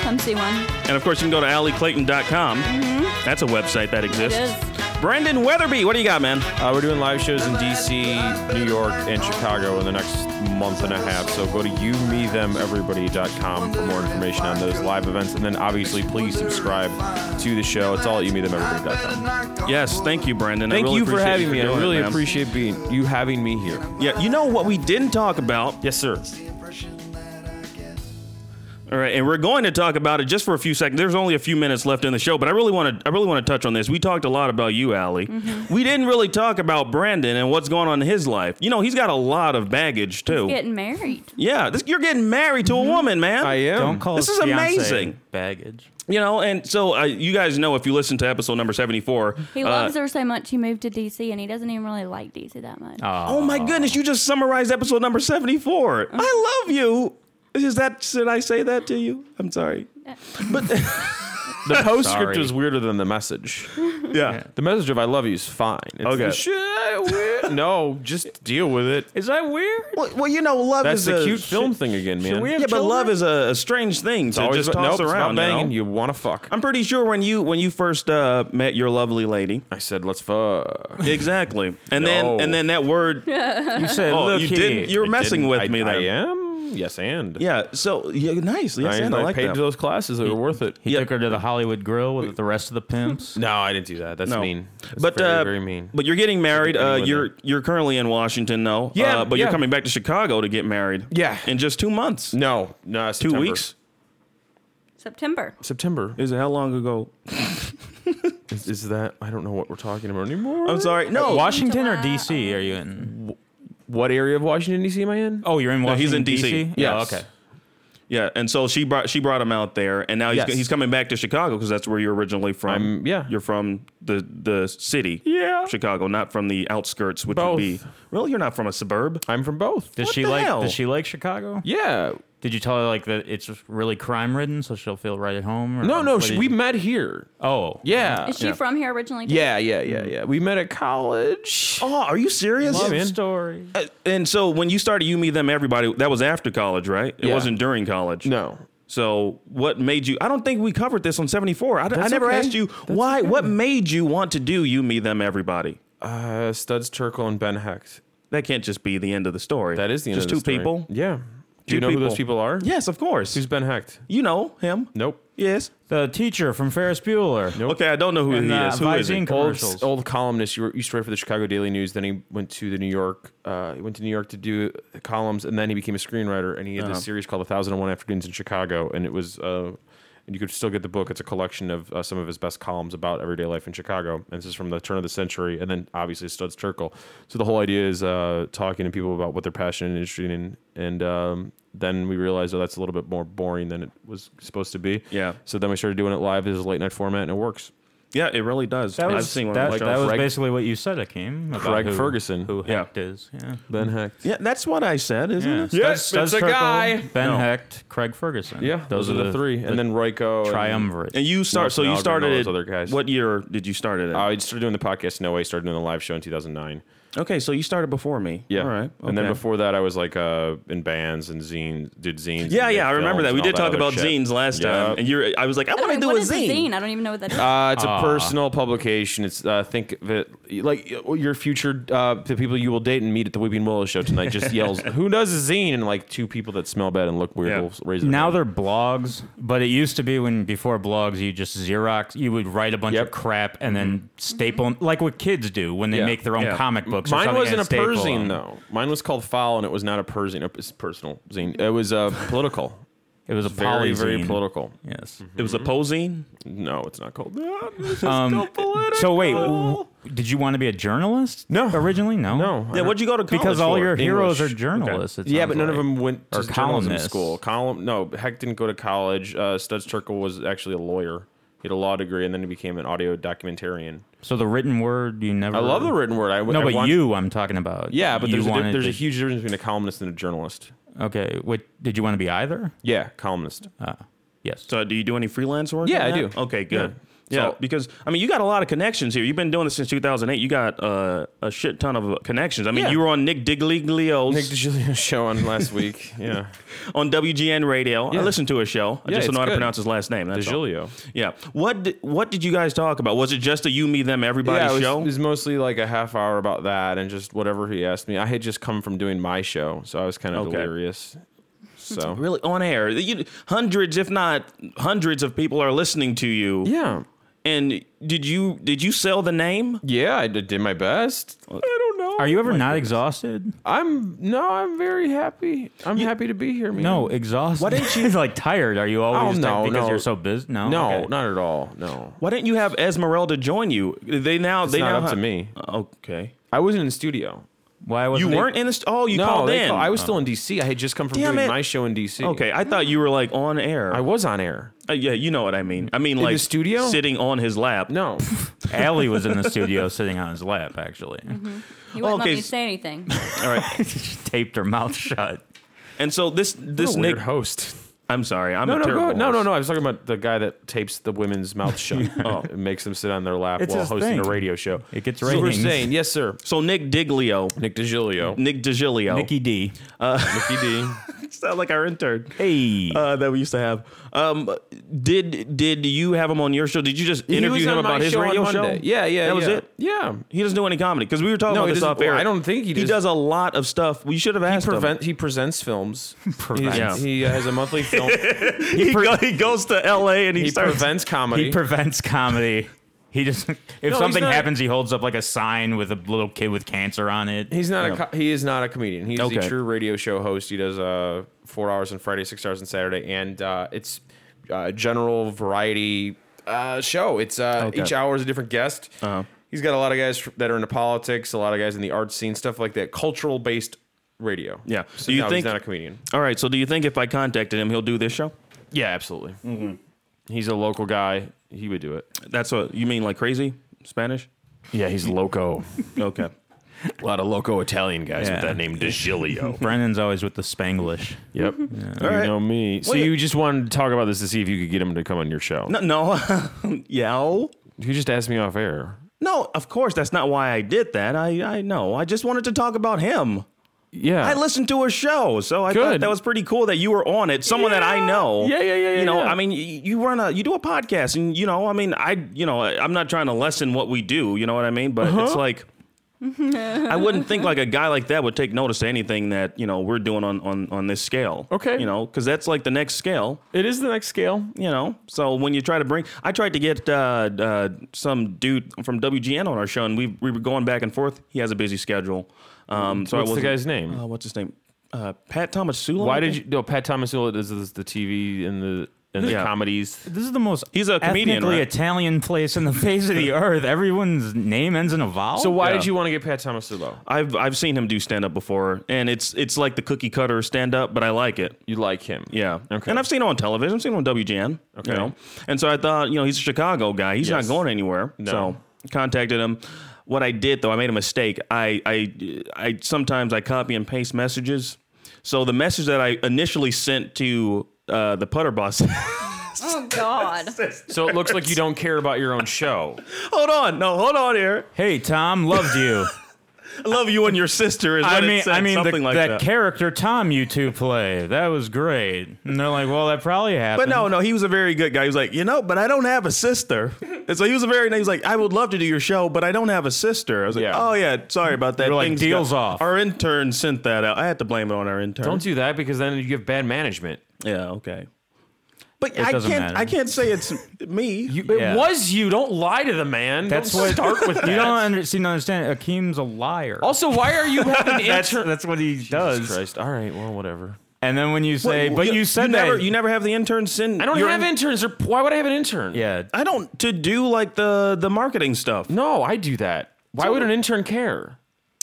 Come see one. And of course, you can go to allieclayton.com. Mhm. That's a website that exists. Brendan Weatherby, what do you got, man? Uh, we're doing live shows in DC, New York, and Chicago in the next month and a half. So go to youmethemeverybody.com for more information on those live events. And then obviously, please subscribe to the show. It's all at youmethemeverybody.com. Yes, thank you, Brendan. I Thank really you for having me. I doing it, really appreciate being you having me here. Yeah, you know what we didn't talk about? Yes, sir. All right, and we're going to talk about it just for a few seconds. There's only a few minutes left in the show, but I really want to I really want to touch on this. We talked a lot about you, Allie. Mm-hmm. We didn't really talk about Brendan and what's going on in his life. You know, he's got a lot of baggage too. Getting married. yeah, this, you're getting married to a woman, man. I am. Don't call This is amazing. baggage. You know, and so uh, you guys know if you listen to episode number 74. He uh, loves her so much he moved to DC and he doesn't even really like DC that much. Oh my goodness, you just summarized episode number 74. I love you. Is that should I say that to you? I'm sorry. But <laughs> The <laughs> postscript Sorry. was weirder than the message. <laughs> yeah. The message of "I love you" is fine. It's Okay. the shit I weird. no, just deal with it. Is that weird? Well, well, you know, love That's is the a cute film thing again, man. yeah, but love is a, a strange thing It's to always just about- toss nope, it's about around. you know? banging. You want to fuck? I'm pretty sure when you when you first uh, met your lovely lady, I said, "Let's fuck." exactly, and No. then and then that word You said, oh, "Look you here." didn't. You're I messing didn't- with I- me there. I am. Yes, and Yeah. So yeah, nice. Yes, I, and I, I like paid that. those classes. They were worth it. He took her to the Hollywood Grill with the rest of the pimps. <laughs> No, I didn't do that. That's No. mean. That's but very, uh, very mean. But you're getting married. Uh, you're it. you're currently in Washington, though. Yeah, Uh, but you're coming back to Chicago to get married. Yeah. In just two months. No, no, Two weeks. September. September. Is it how long ago? Is, is that? I don't know what we're talking about anymore. I'm sorry. No. Washington or D.C. Are you in? What area of Washington D.C. am I in? Oh, you're in No, he's in DC. D.C. Yes. Oh, okay. Yeah, and so she brought she brought him out there, and now he's Yes. he's coming back to Chicago because that's where you're originally from. I'm- yeah. you're from the the city. Yeah. Chicago, not from the outskirts, which Both. would be. Really, you're not from a suburb. I'm from both. Does What she the like? hell? Does she like Chicago? Yeah. Did you tell her like that it's really crime ridden, so she'll feel right at home? Or No, no. She, we met here. Oh, Yeah. Is she Yeah. from here originally? too? Yeah, yeah, yeah, yeah. We met at college. Oh, are you serious? love man. story. Uh, And so when you started You Me Them Everybody, that was after college, right? It Yeah. wasn't during college. No. So what made you? I don't think we covered this on 74. I, I never okay. asked you why. What made you want to do You Me Them Everybody? Uh, Studs Terkel and Ben Hecht. That can't just be the end of the story. That is the end just of the story. Just two people. Yeah. Do you Two know who those people. people are? Yes, of course. Who's Ben Hecht? you know him? Nope. Yes. The teacher from Ferris Bueller. Okay, I don't know who And, he uh, is. Who is he? Visine Old, commercials. old columnist. You were, used to write for the Chicago Daily News. Then he went to the New York. Uh, he went to New York to do columns, and then he became a screenwriter. And he had Uh-huh. this series called "A Thousand and One Afternoons in Chicago," and it was. Uh, and you could still get the book. It's a collection of uh, some of his best columns about everyday life in Chicago. And this is from the turn of the century, and then obviously Studs Terkel. So the whole idea is uh, talking to people about what they're passionate and interested in, and um, then we realized, oh, that's a little bit more boring than it was supposed to be. Yeah. So then we started doing it live as a late night format, and it works. Yeah, it really does. That I've was, seen one that, of that was shows. basically what you said, Akeem. about Craig who- Ferguson. Who Yeah. Hecht is. Yeah. Ben Hecht. Yeah, that's what I said, isn't Yeah. it? Yes, Studs it's a Terkel, guy. Ben No. Hecht, Craig Ferguson. Yeah, those, are the, three, and then Royko, and- triumvirate. And you start. So you started all other guys. What year did you start it? At? I started doing the podcast. No way. Started doing the live show in 2009. Okay, so you started before me. Yeah. All right. And then before that, I was like uh, in bands and zines, did zines. Yeah, yeah, I remember that. We did talk about shit. zines last Yeah. time, and you're. I was like, I I want to don't do know, a zine. zine? I don't even know what that is. Uh, it's Aw. a personal publication. It's uh, think of it like your future uh, the people you will date and meet at the Weeping Willow show tonight. Just <laughs> yells, "Who does a zine?" and like two people that smell bad and look weird Yeah. will raise their Now hand. they're blogs, but it used to be when before blogs, you just Xerox, you would write a bunch Yep. of crap and then staple 'em- like what kids do when they Yeah. make their own Yeah. comic books. Or Mine something wasn't a and staple Perzine 'em. though. Mine was called Foul, and it was not a Perzine. It's personal zine. It was uh, <laughs> political. It was a very very political. Yes. It was a posing. No, it's not called that. It's Um, political. so wait, w- did you want to be a journalist? No. originally, no. No. Yeah, what'd you go to college Because all for? your heroes English. are journalists. it Yeah, but none of them went to Or journalism columnists. school. Column, no, Hecht didn't go to college. Uh, Studs Terkel was actually a lawyer. He had a law degree, and then he became an audio documentarian. So the written word, you never. I love the written word. I, no, I but want- you, I'm talking about. Yeah, but you there's a, di- wanted there's a to- huge difference between a columnist and a journalist. Okay, what did you want to be either? Yeah, columnist. Uh, yes. So, do you do any freelance work? Yeah, on I that? do. Okay, good. Yeah. Yeah, So- because I mean, you got a lot of connections here. You've been doing this since 2008. You got uh, a shit ton of uh, connections. I mean, Yeah. you were on Nick Digliglio's Nick Digilio's show on last week. <laughs> Yeah, on WGN Radio. Yeah. I listened to his show. I Yeah, just don't know how to pronounce his last name. That's all. Yeah. What did, What did you guys talk about? Was it just a you, me, them, everybody yeah, it was, show? it was mostly like a half hour about that and just whatever he asked me. I had just come from doing my show, so I was kind of Okay. delirious. So really on air. You, hundreds, if not hundreds, of people are listening to you. Yeah. And did you did you sell the name? Yeah, I did, did my best. I don't know. Are you ever oh not exhausted? I'm no, I'm very happy. I'm happy to be here, man. No, exhausted. Why didn't you- <laughs> like tired? Are you always Oh, tired no, because no. you're so busy? No, no, Okay. not at all. No, Why didn't you have Esmeralda join you? They now it's they not now up ha- to me. Okay. I wasn't in the studio. Why was You weren't in the st- oh you no, called in. call- I was still in DC. I had just come from Damn doing it. my show in DC. Okay, I thought you were like on air. I was on air. Uh, yeah, you know what I mean. I mean In like the studio? sitting on his lap. No, <laughs> Allie was in the studio sitting on his lap, actually. He wouldn't Okay, let me say anything. All right. <laughs> she taped her mouth shut. And so this this What Nick weird host. I'm sorry. I'm no, a no, terrible go, no, no, no. I was talking about the guy that tapes the women's mouth shut. <laughs> oh, it makes them sit on their lap It's while his hosting thing. a radio show. It gets So we're ratings. saying, yes, sir. So Nick Diglio, Nick Digilio, Nick Digilio, Nikki D. Uh, <laughs> Mickey D. sound like our intern Hey. uh, that we used to have. Um, did did you have him on your show? Did you just interview him about his show on radio show? Monday. Yeah, yeah, That was it. Yeah. He doesn't do any comedy because we were talking No, about he this off air. I don't think he does. He does. does a lot of stuff. We should have asked him. Prevent, he presents films. <laughs> Prevents. He's- He has a monthly film. <laughs> he, go- he goes to L.A. and he, he starts. prevents comedy. He prevents comedy. He just if he's something not- happens, he holds up like a sign with a little kid with cancer on it. He's not a co- he is not a comedian. He's Okay. a true radio show host. He does uh four hours on Friday, six hours on Saturday, and uh, it's uh, general variety uh, show. It's uh, Okay. each hour is a different guest. Uh-huh. He's got a lot of guys fr- that are into politics, a lot of guys in the art scene, stuff like that, cultural based radio. Yeah. So Do you no, think- he's not a comedian? All right. So do you think if I contacted him, he'll do this show? Yeah, absolutely. He's a local guy. He would do it. That's what you mean, like crazy Spanish? Yeah, he's loco. Okay. a lot of loco Italian guys Yeah. with that name, Digilio. <laughs> Brennan's always with the Spanglish. Yep. You right. know me. So Well, you just wanted to talk about this to see if you could get him to come on your show. No, no. <laughs> yeah. You just asked me off air. No, of course that's not why I did that. I I know. I just wanted to talk about him. Yeah. I listened to a show, so I thought that was pretty cool that you were on it. Someone that I know. Yeah, yeah, yeah, yeah, You know, yeah. I mean, you run a, you do a podcast, and you know, I mean, I, you know, I'm not trying to lessen what we do. You know what I mean? But Uh-huh. it's like. I wouldn't think like a guy like that would take notice to anything that you know we're doing on on on this scale. Okay. you know, because that's like the next scale. It is the next scale. You know, so when you try to bring, I tried to get uh, uh, some dude from WGN on our show, and we we were going back and forth. He has a busy schedule. Um, so I What's the guy's name? Uh, what's his name? Uh, Pat Tomasulo. Why did you? No, Pat Thomas does this, the TV and the and the Yeah. comedies. This is the most He's a comedian, ethnically right? Italian place in the face of the <laughs> earth. Everyone's name ends in a vowel. So why Yeah. did you want to get Pat Tomasulo? I've I've seen him do stand up before, and it's it's like the cookie cutter stand up, but I like it. You like him? Yeah. Okay. And I've seen him on television. I've seen him on WGN. Okay. You know? And so I thought, you know, he's a Chicago guy. He's Yes. not going anywhere. No. So contacted him. What I did though, I made a mistake. I I I sometimes I copy and paste messages. So the message that I initially sent to uh, the Puterbaughs. <laughs> Oh God. So it looks like you don't care about your own show. hold on, no, hold on here. Hey Tom, loved you. <laughs> I love you and your sister. Is I what mean, said, I mean, the, like that, that. character Tom you two play, that was great. And they're like, well, that probably happened. But no, no, he was a very good guy. He was like, you know, but I don't have a sister. And so he was a very nice. He was like, I would love to do your show, but I don't have a sister. I was like, Yeah. oh yeah, sorry about that. Like, deals got- off. Our intern sent that out. I had to blame it on our intern. Don't do that because then you give bad management. Yeah, okay. But It I doesn't can't. matter. I can't say it's me. You, Yeah. It was you. Don't lie to the man. That's don't what start with <laughs> that. you don't under, seem to understand. Akeem's a liar. Also, why are you having <laughs> that's intern? that's what he Jesus does. Christ. All right. Well, whatever. And then when you say, What, but you, said you that never, you never have the interns send. I don't your have interns. Or why would I have an intern? Yeah. I don't to do like the the marketing stuff. No, I do that. Why would an intern care?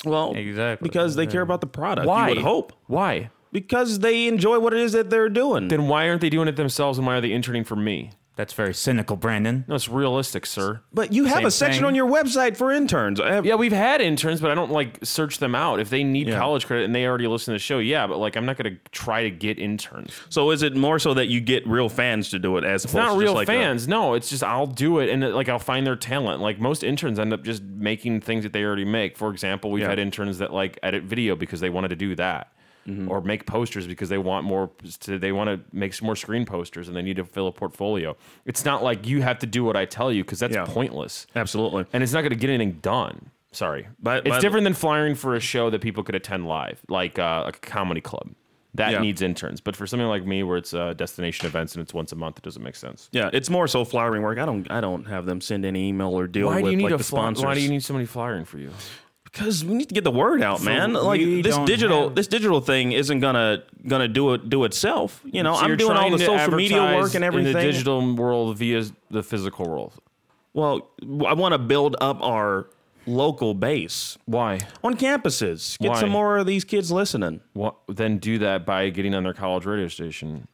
Well, exactly because they care about the product. Why? You would hope Why? Because they enjoy what it is that they're doing. Then why aren't they doing it themselves and why are they interning for me? That's very cynical, Brendan. No, it's realistic, sir. But you have Same a section thing. on your website for interns. Have- Yeah, we've had interns, but I don't like search them out. If they need Yeah. college credit and they already listen to the show, yeah, but like I'm not going to try to get interns. So is it more so that you get real fans to do it as It's opposed not to real just like a- fans. no, it's just I'll do it and it, like I'll find their talent. Like most interns end up just making things that they already make. For example, we've Yeah. had interns that like edit video because they wanted to do that. Mm-hmm. Or make posters because they want more. To, they want to make some more screen posters and they need to fill a portfolio. It's not like you have to do what I tell you because that's Yeah. pointless. Absolutely. and it's not going to get anything done. Sorry, But- it's but- different than flying for a show that people could attend live, like uh, a comedy club. That Yeah. needs interns. But for something like me, where it's uh, destination events and it's once a month, it doesn't make sense. Yeah, it's more so flyering work. I don't I don't have them send any email or deal Why with do you need like a the fly- sponsors. Why do you need somebody flyering for you? Because we need to get the word out, man. Like this digital have- this digital thing isn't gonna gonna do it do itself. You know, So I'm doing all the social media work and everything. in the digital world via the physical world. well, I want to build up our local base Why? on campuses. Get Why? some more of these kids listening. What? Then do that by getting on their college radio station.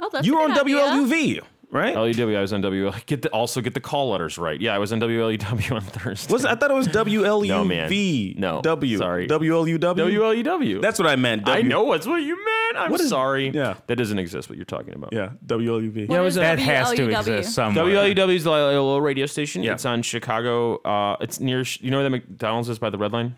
Oh, that's You a were on idea. WLUV, right? LUW. I was on WL. Get the, also get the call letters right. Yeah, I was on WLUW on Thursday. Was I thought it was WLUV? <laughs> No, man. No, W. sorry. WLUW. WLUW. That's what I meant. I W- know what's what you meant. I'm What is- sorry. Yeah. that doesn't exist. What you're talking about? Yeah, WLUV. What is that has to WLUW? exist somewhere. WLUW is a little radio station. Yeah. It's on Chicago. Uh, it's near. You know where the McDonald's is by the red line.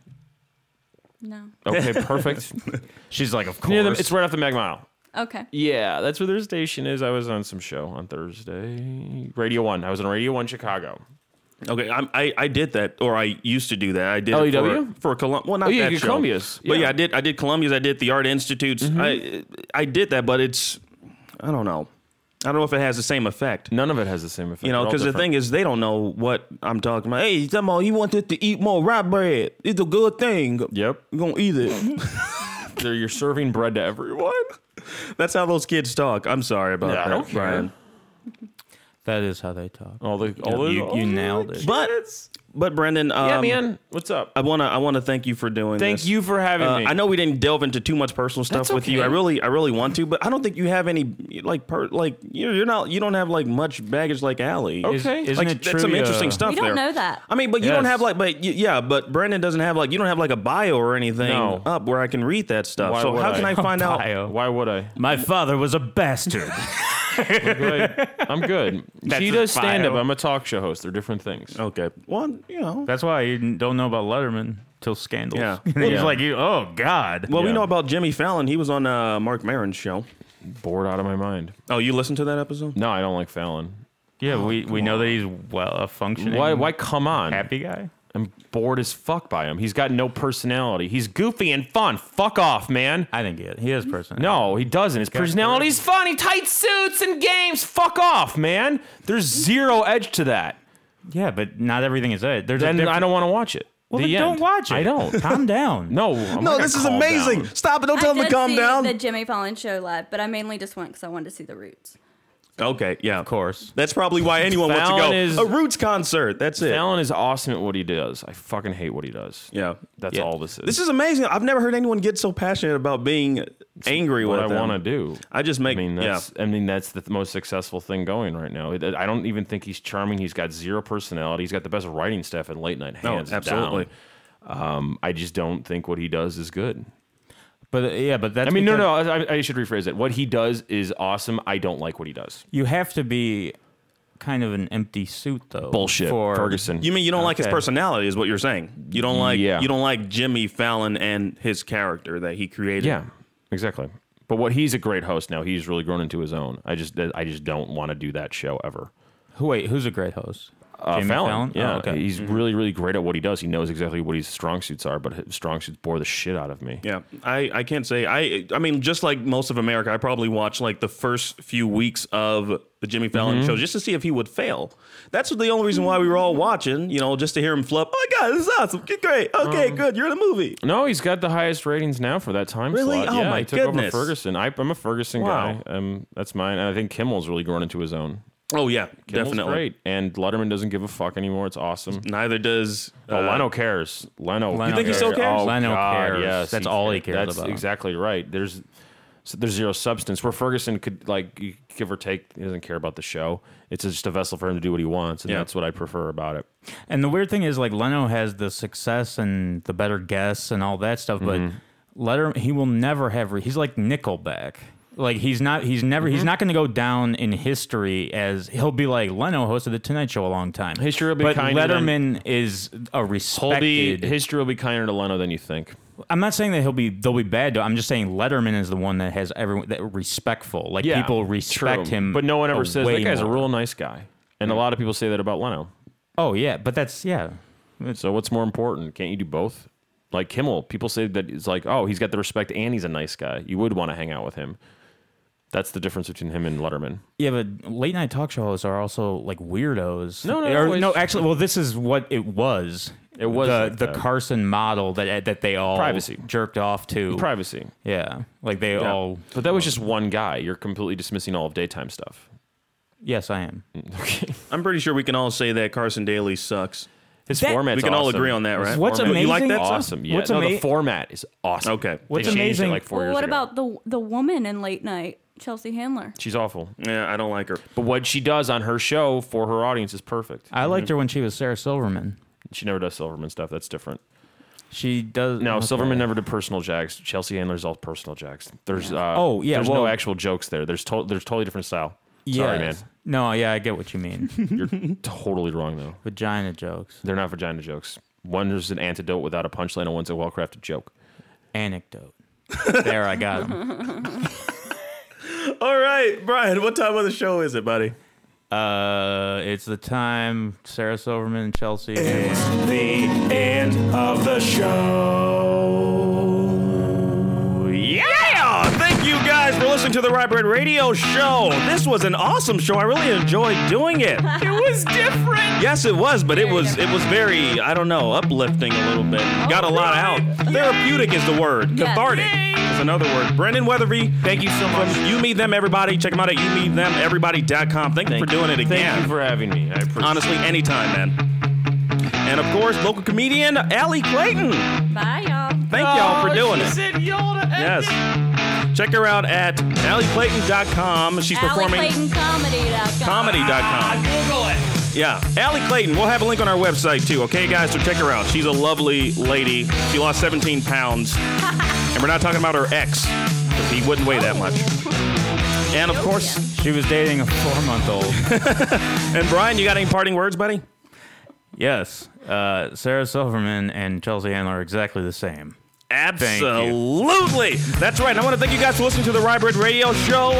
No. Okay, <laughs> perfect. <laughs> She's like, of course. near them. It's right off the Mag Mile. Okay. Yeah, that's where their station is. I was on some show on Thursday. Radio One. I was on Radio One Chicago. Okay, I'm, I I did that, or I used to do that. I did it LEW? for for Colum- Well, not Oh, yeah, that you did show. Columbia's. but yeah, Yeah. I did. I did Columbia's. I did the Art Institutes. Mm-hmm. I I did that, but it's I don't know. I don't know if it has the same effect. None of it has the same effect. You know, because the thing is, they don't know what I'm talking about. Hey, come on, he wanted to eat more rye bread. It's a good thing. Yep. You're gonna eat it. <laughs> They're, you're serving bread to everyone. That's how those kids talk. I'm sorry about Yeah, I that, don't care. Brian. That is how they talk. All the all the you, all you the nailed it. But but Brendan, um, yeah, man. What's up? I wanna I wanna thank you for doing Thank this. you for having Uh, me. I know we didn't delve into too much personal stuff That's with you. I really I really want to, but I don't think you have any like per, like you're, you're not you don't have like much baggage like Allie. Okay. Isn't like it that's some interesting uh, stuff We don't there. know that. I mean, but you don't have like, but y- yeah, but Brendan doesn't have like, you don't have like a bio or anything No. up where I can read that stuff. Why so how I? can I find <laughs> out? Bio. Why would I? My father was a bastard. <laughs> I'm good. I'm good. That's she does stand up. bio. I'm a talk show host. They're different things. Okay, well, you know, That's why you don't know about Letterman till scandals. Yeah. <laughs> And he's Yeah. like, you, oh God. well, we Yeah. know about Jimmy Fallon. He was on uh, Marc Maron's show. Bored out of my mind. Oh, you listened to that episode? No, I don't like Fallon. yeah, we, we know that he's well a functioning. Why? Why come on? happy guy? I'm bored as fuck by him. He's got no personality. He's goofy and fun. Fuck off, man. I think he, he has personality. No, he doesn't. His got personality's funny. Tight suits and games. Fuck off, man. There's zero edge to that. Yeah, but not everything is it. There's a Then different- I don't want to watch it. Well, The then don't watch it. I don't. Calm <laughs> down. No, I'm not No, gonna this is calm amazing. down. Stop it! Don't tell I him to did calm see down. the Jimmy Fallon show live, but I mainly just went because I wanted to see the Roots. Okay, yeah, Of course. That's probably why anyone wants to Fallon go. is- a Roots concert. That's it. Fallon is awesome at what he does. I fucking hate what he does. Yeah, That's Yeah. all this is. This is amazing. I've never heard anyone get so passionate about being angry what I want to do. I just make I mean, yeah. that's, I mean, that's the most successful thing going right now. It- I don't even think he's charming. He's got zero personality. He's got the best writing staff in late night, No, hands absolutely. down. Um, I just don't think what he does is good. But uh, yeah, but that's I mean, no, because no. I, I should rephrase it. What he does is awesome. I don't like what he does. You have to be kind of an empty suit though. Bullshit, For Ferguson. You mean you don't like his Okay. personality? Is what you're saying? You don't like Yeah. you don't like Jimmy Fallon and his character that he created. Yeah, exactly. But what he's a great host now. He's really grown into his own. I just, I just don't want to do that show ever. Who wait? Who's a great host? Uh, Jimmy Fallon, Fallon? yeah, Oh, okay. he's really, really great at what he does. He knows exactly what his strong suits are, but his strong suits bore the shit out of me. Yeah, I, I can't say I I mean just like most of America, I probably watched like the first few weeks of the Jimmy Fallon Mhm. show just to see if he would fail. That's the only reason why we were all watching, you know, just to hear him flip. Oh my god, this is awesome! Great, okay, Um, good. You're in a movie. No, he's got the highest ratings now for that time Really? slot. Oh yeah, my he took goodness. over Ferguson. I, I'm a Ferguson Wow. guy. Um, that's mine. And I think Kimmel's really grown into his own. Oh yeah, Kimmel's definitely. great. And Letterman doesn't give a fuck anymore. It's awesome. Neither does. Oh, uh, Leno cares. Leno. Leno You think he still cares? Oh, Leno God, cares. Yes, That's he- all he cares That's about. exactly right. There's so there's zero substance. Where Ferguson could like give or take, he doesn't care about the show. It's just a vessel for him to do what he wants, and Yeah. that's what I prefer about it. And the weird thing is, like Leno has the success and the better guests and all that stuff, but Mhm. Letter he will never have. Re- he's like Nickelback. Like he's not. He's never. He's Mhm. not going to go down in history as he'll be like Leno hosted the Tonight Show a long time. History will be but kinder than- Letterman is a be, respected. history will be kinder to Leno than you think. I'm not saying that he'll be they'll be bad. Though. I'm just saying Letterman is the one that has everyone that respectful. Like Yeah, people respect true. him, but no one ever a says way that guy's a more. real nice guy, and a lot of people say that about Leno. Oh yeah, but that's yeah. So what's more important? Can't you do both? Like Kimmel, people say that it's like, oh, he's got the respect and he's a nice guy. You would want to hang out with him. That's the difference between him and Letterman. Yeah, but late night talk show hosts are also like weirdos. No, no, Or- always- no. Actually, well, this is what it was. It was the, like the that. Carson model that that they all Privacy. jerked off to. Privacy. Yeah, like they Yeah. all. But that was just one guy. You're completely dismissing all of daytime stuff. Yes, I am. <laughs> Okay. I'm pretty sure we can all say that Carson Daly sucks. His That- format's We can all agree on that, right? What's format- You like amazing- that? stuff? Awesome. Yeah. What's no, the format is awesome. Okay. What's they changed amazing- It like four Well, years what ago. about the the woman in late night, Chelsea Handler? She's awful. Yeah, I don't like her. But what she does on her show for her audience is perfect. I liked her when she was Sarah Silverman. She never does Silverman stuff. That's different. She does. No, okay. Silverman never did personal jacks. Chelsea Handler's all personal jacks. There's uh, Oh, yeah, There's no actual jokes there. There's to- there's totally different style. Sorry, man. No, yeah, I get what you mean. <laughs> You're totally wrong though. Vagina jokes. They're not vagina jokes. One is an antidote without a punchline, and one's a well crafted joke. Anecdote. there, I got him. <laughs> All right, Brian. What time of the show is it, buddy? Uh, it's the time Sarah Silverman and Chelsea. It's the end of the show. Listening to the Rye Bread Radio Show. This was an awesome show. I really enjoyed doing it. it was different. Yes, it was, but it was it was very I don't know uplifting a little bit. Oh, Got a lot out. Therapeutic is the word. Yes. Cathartic is another word. Brendan Weatherby, Thank you so much. from You Me Them Everybody. Check them out at youmethemeverybody.com. Thank, you for doing it again. Thank you for having me. I appreciate Honestly, anytime, man. And of course, local comedian Allie Clayton. Bye, y'all. Thank y'all for oh, doing it. said Yoda. Yes. Check her out at allieclayton.com. She's performing AllieClaytonComedy.com. comedy.com. Ah, Google it. Yeah, Allie Clayton. We'll have a link on our website too. Okay, guys, so check her out. She's a lovely lady. She lost 17 pounds, <laughs> and we're not talking about her ex because he wouldn't weigh that oh. much. And of course, She was dating a four-month-old. <laughs> and Brian, you got any parting words, buddy? Yes, uh, Sarah Silverman and Chelsea Handler are exactly the same. Absolutely. That's right. And I want to thank you guys for listening to the Rye Bread Radio Show.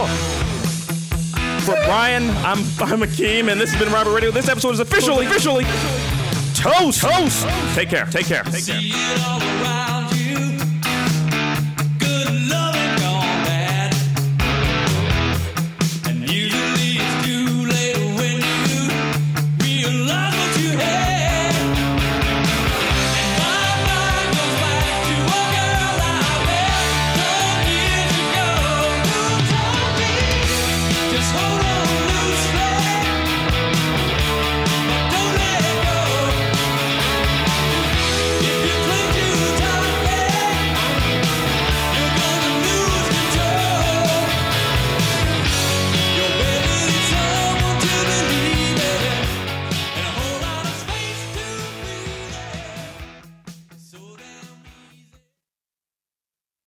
For Brian, I'm I'm Akeem, and this has been Rye Bread Radio. This episode is officially, officially toast. Toast. Take care. Take care. Take care.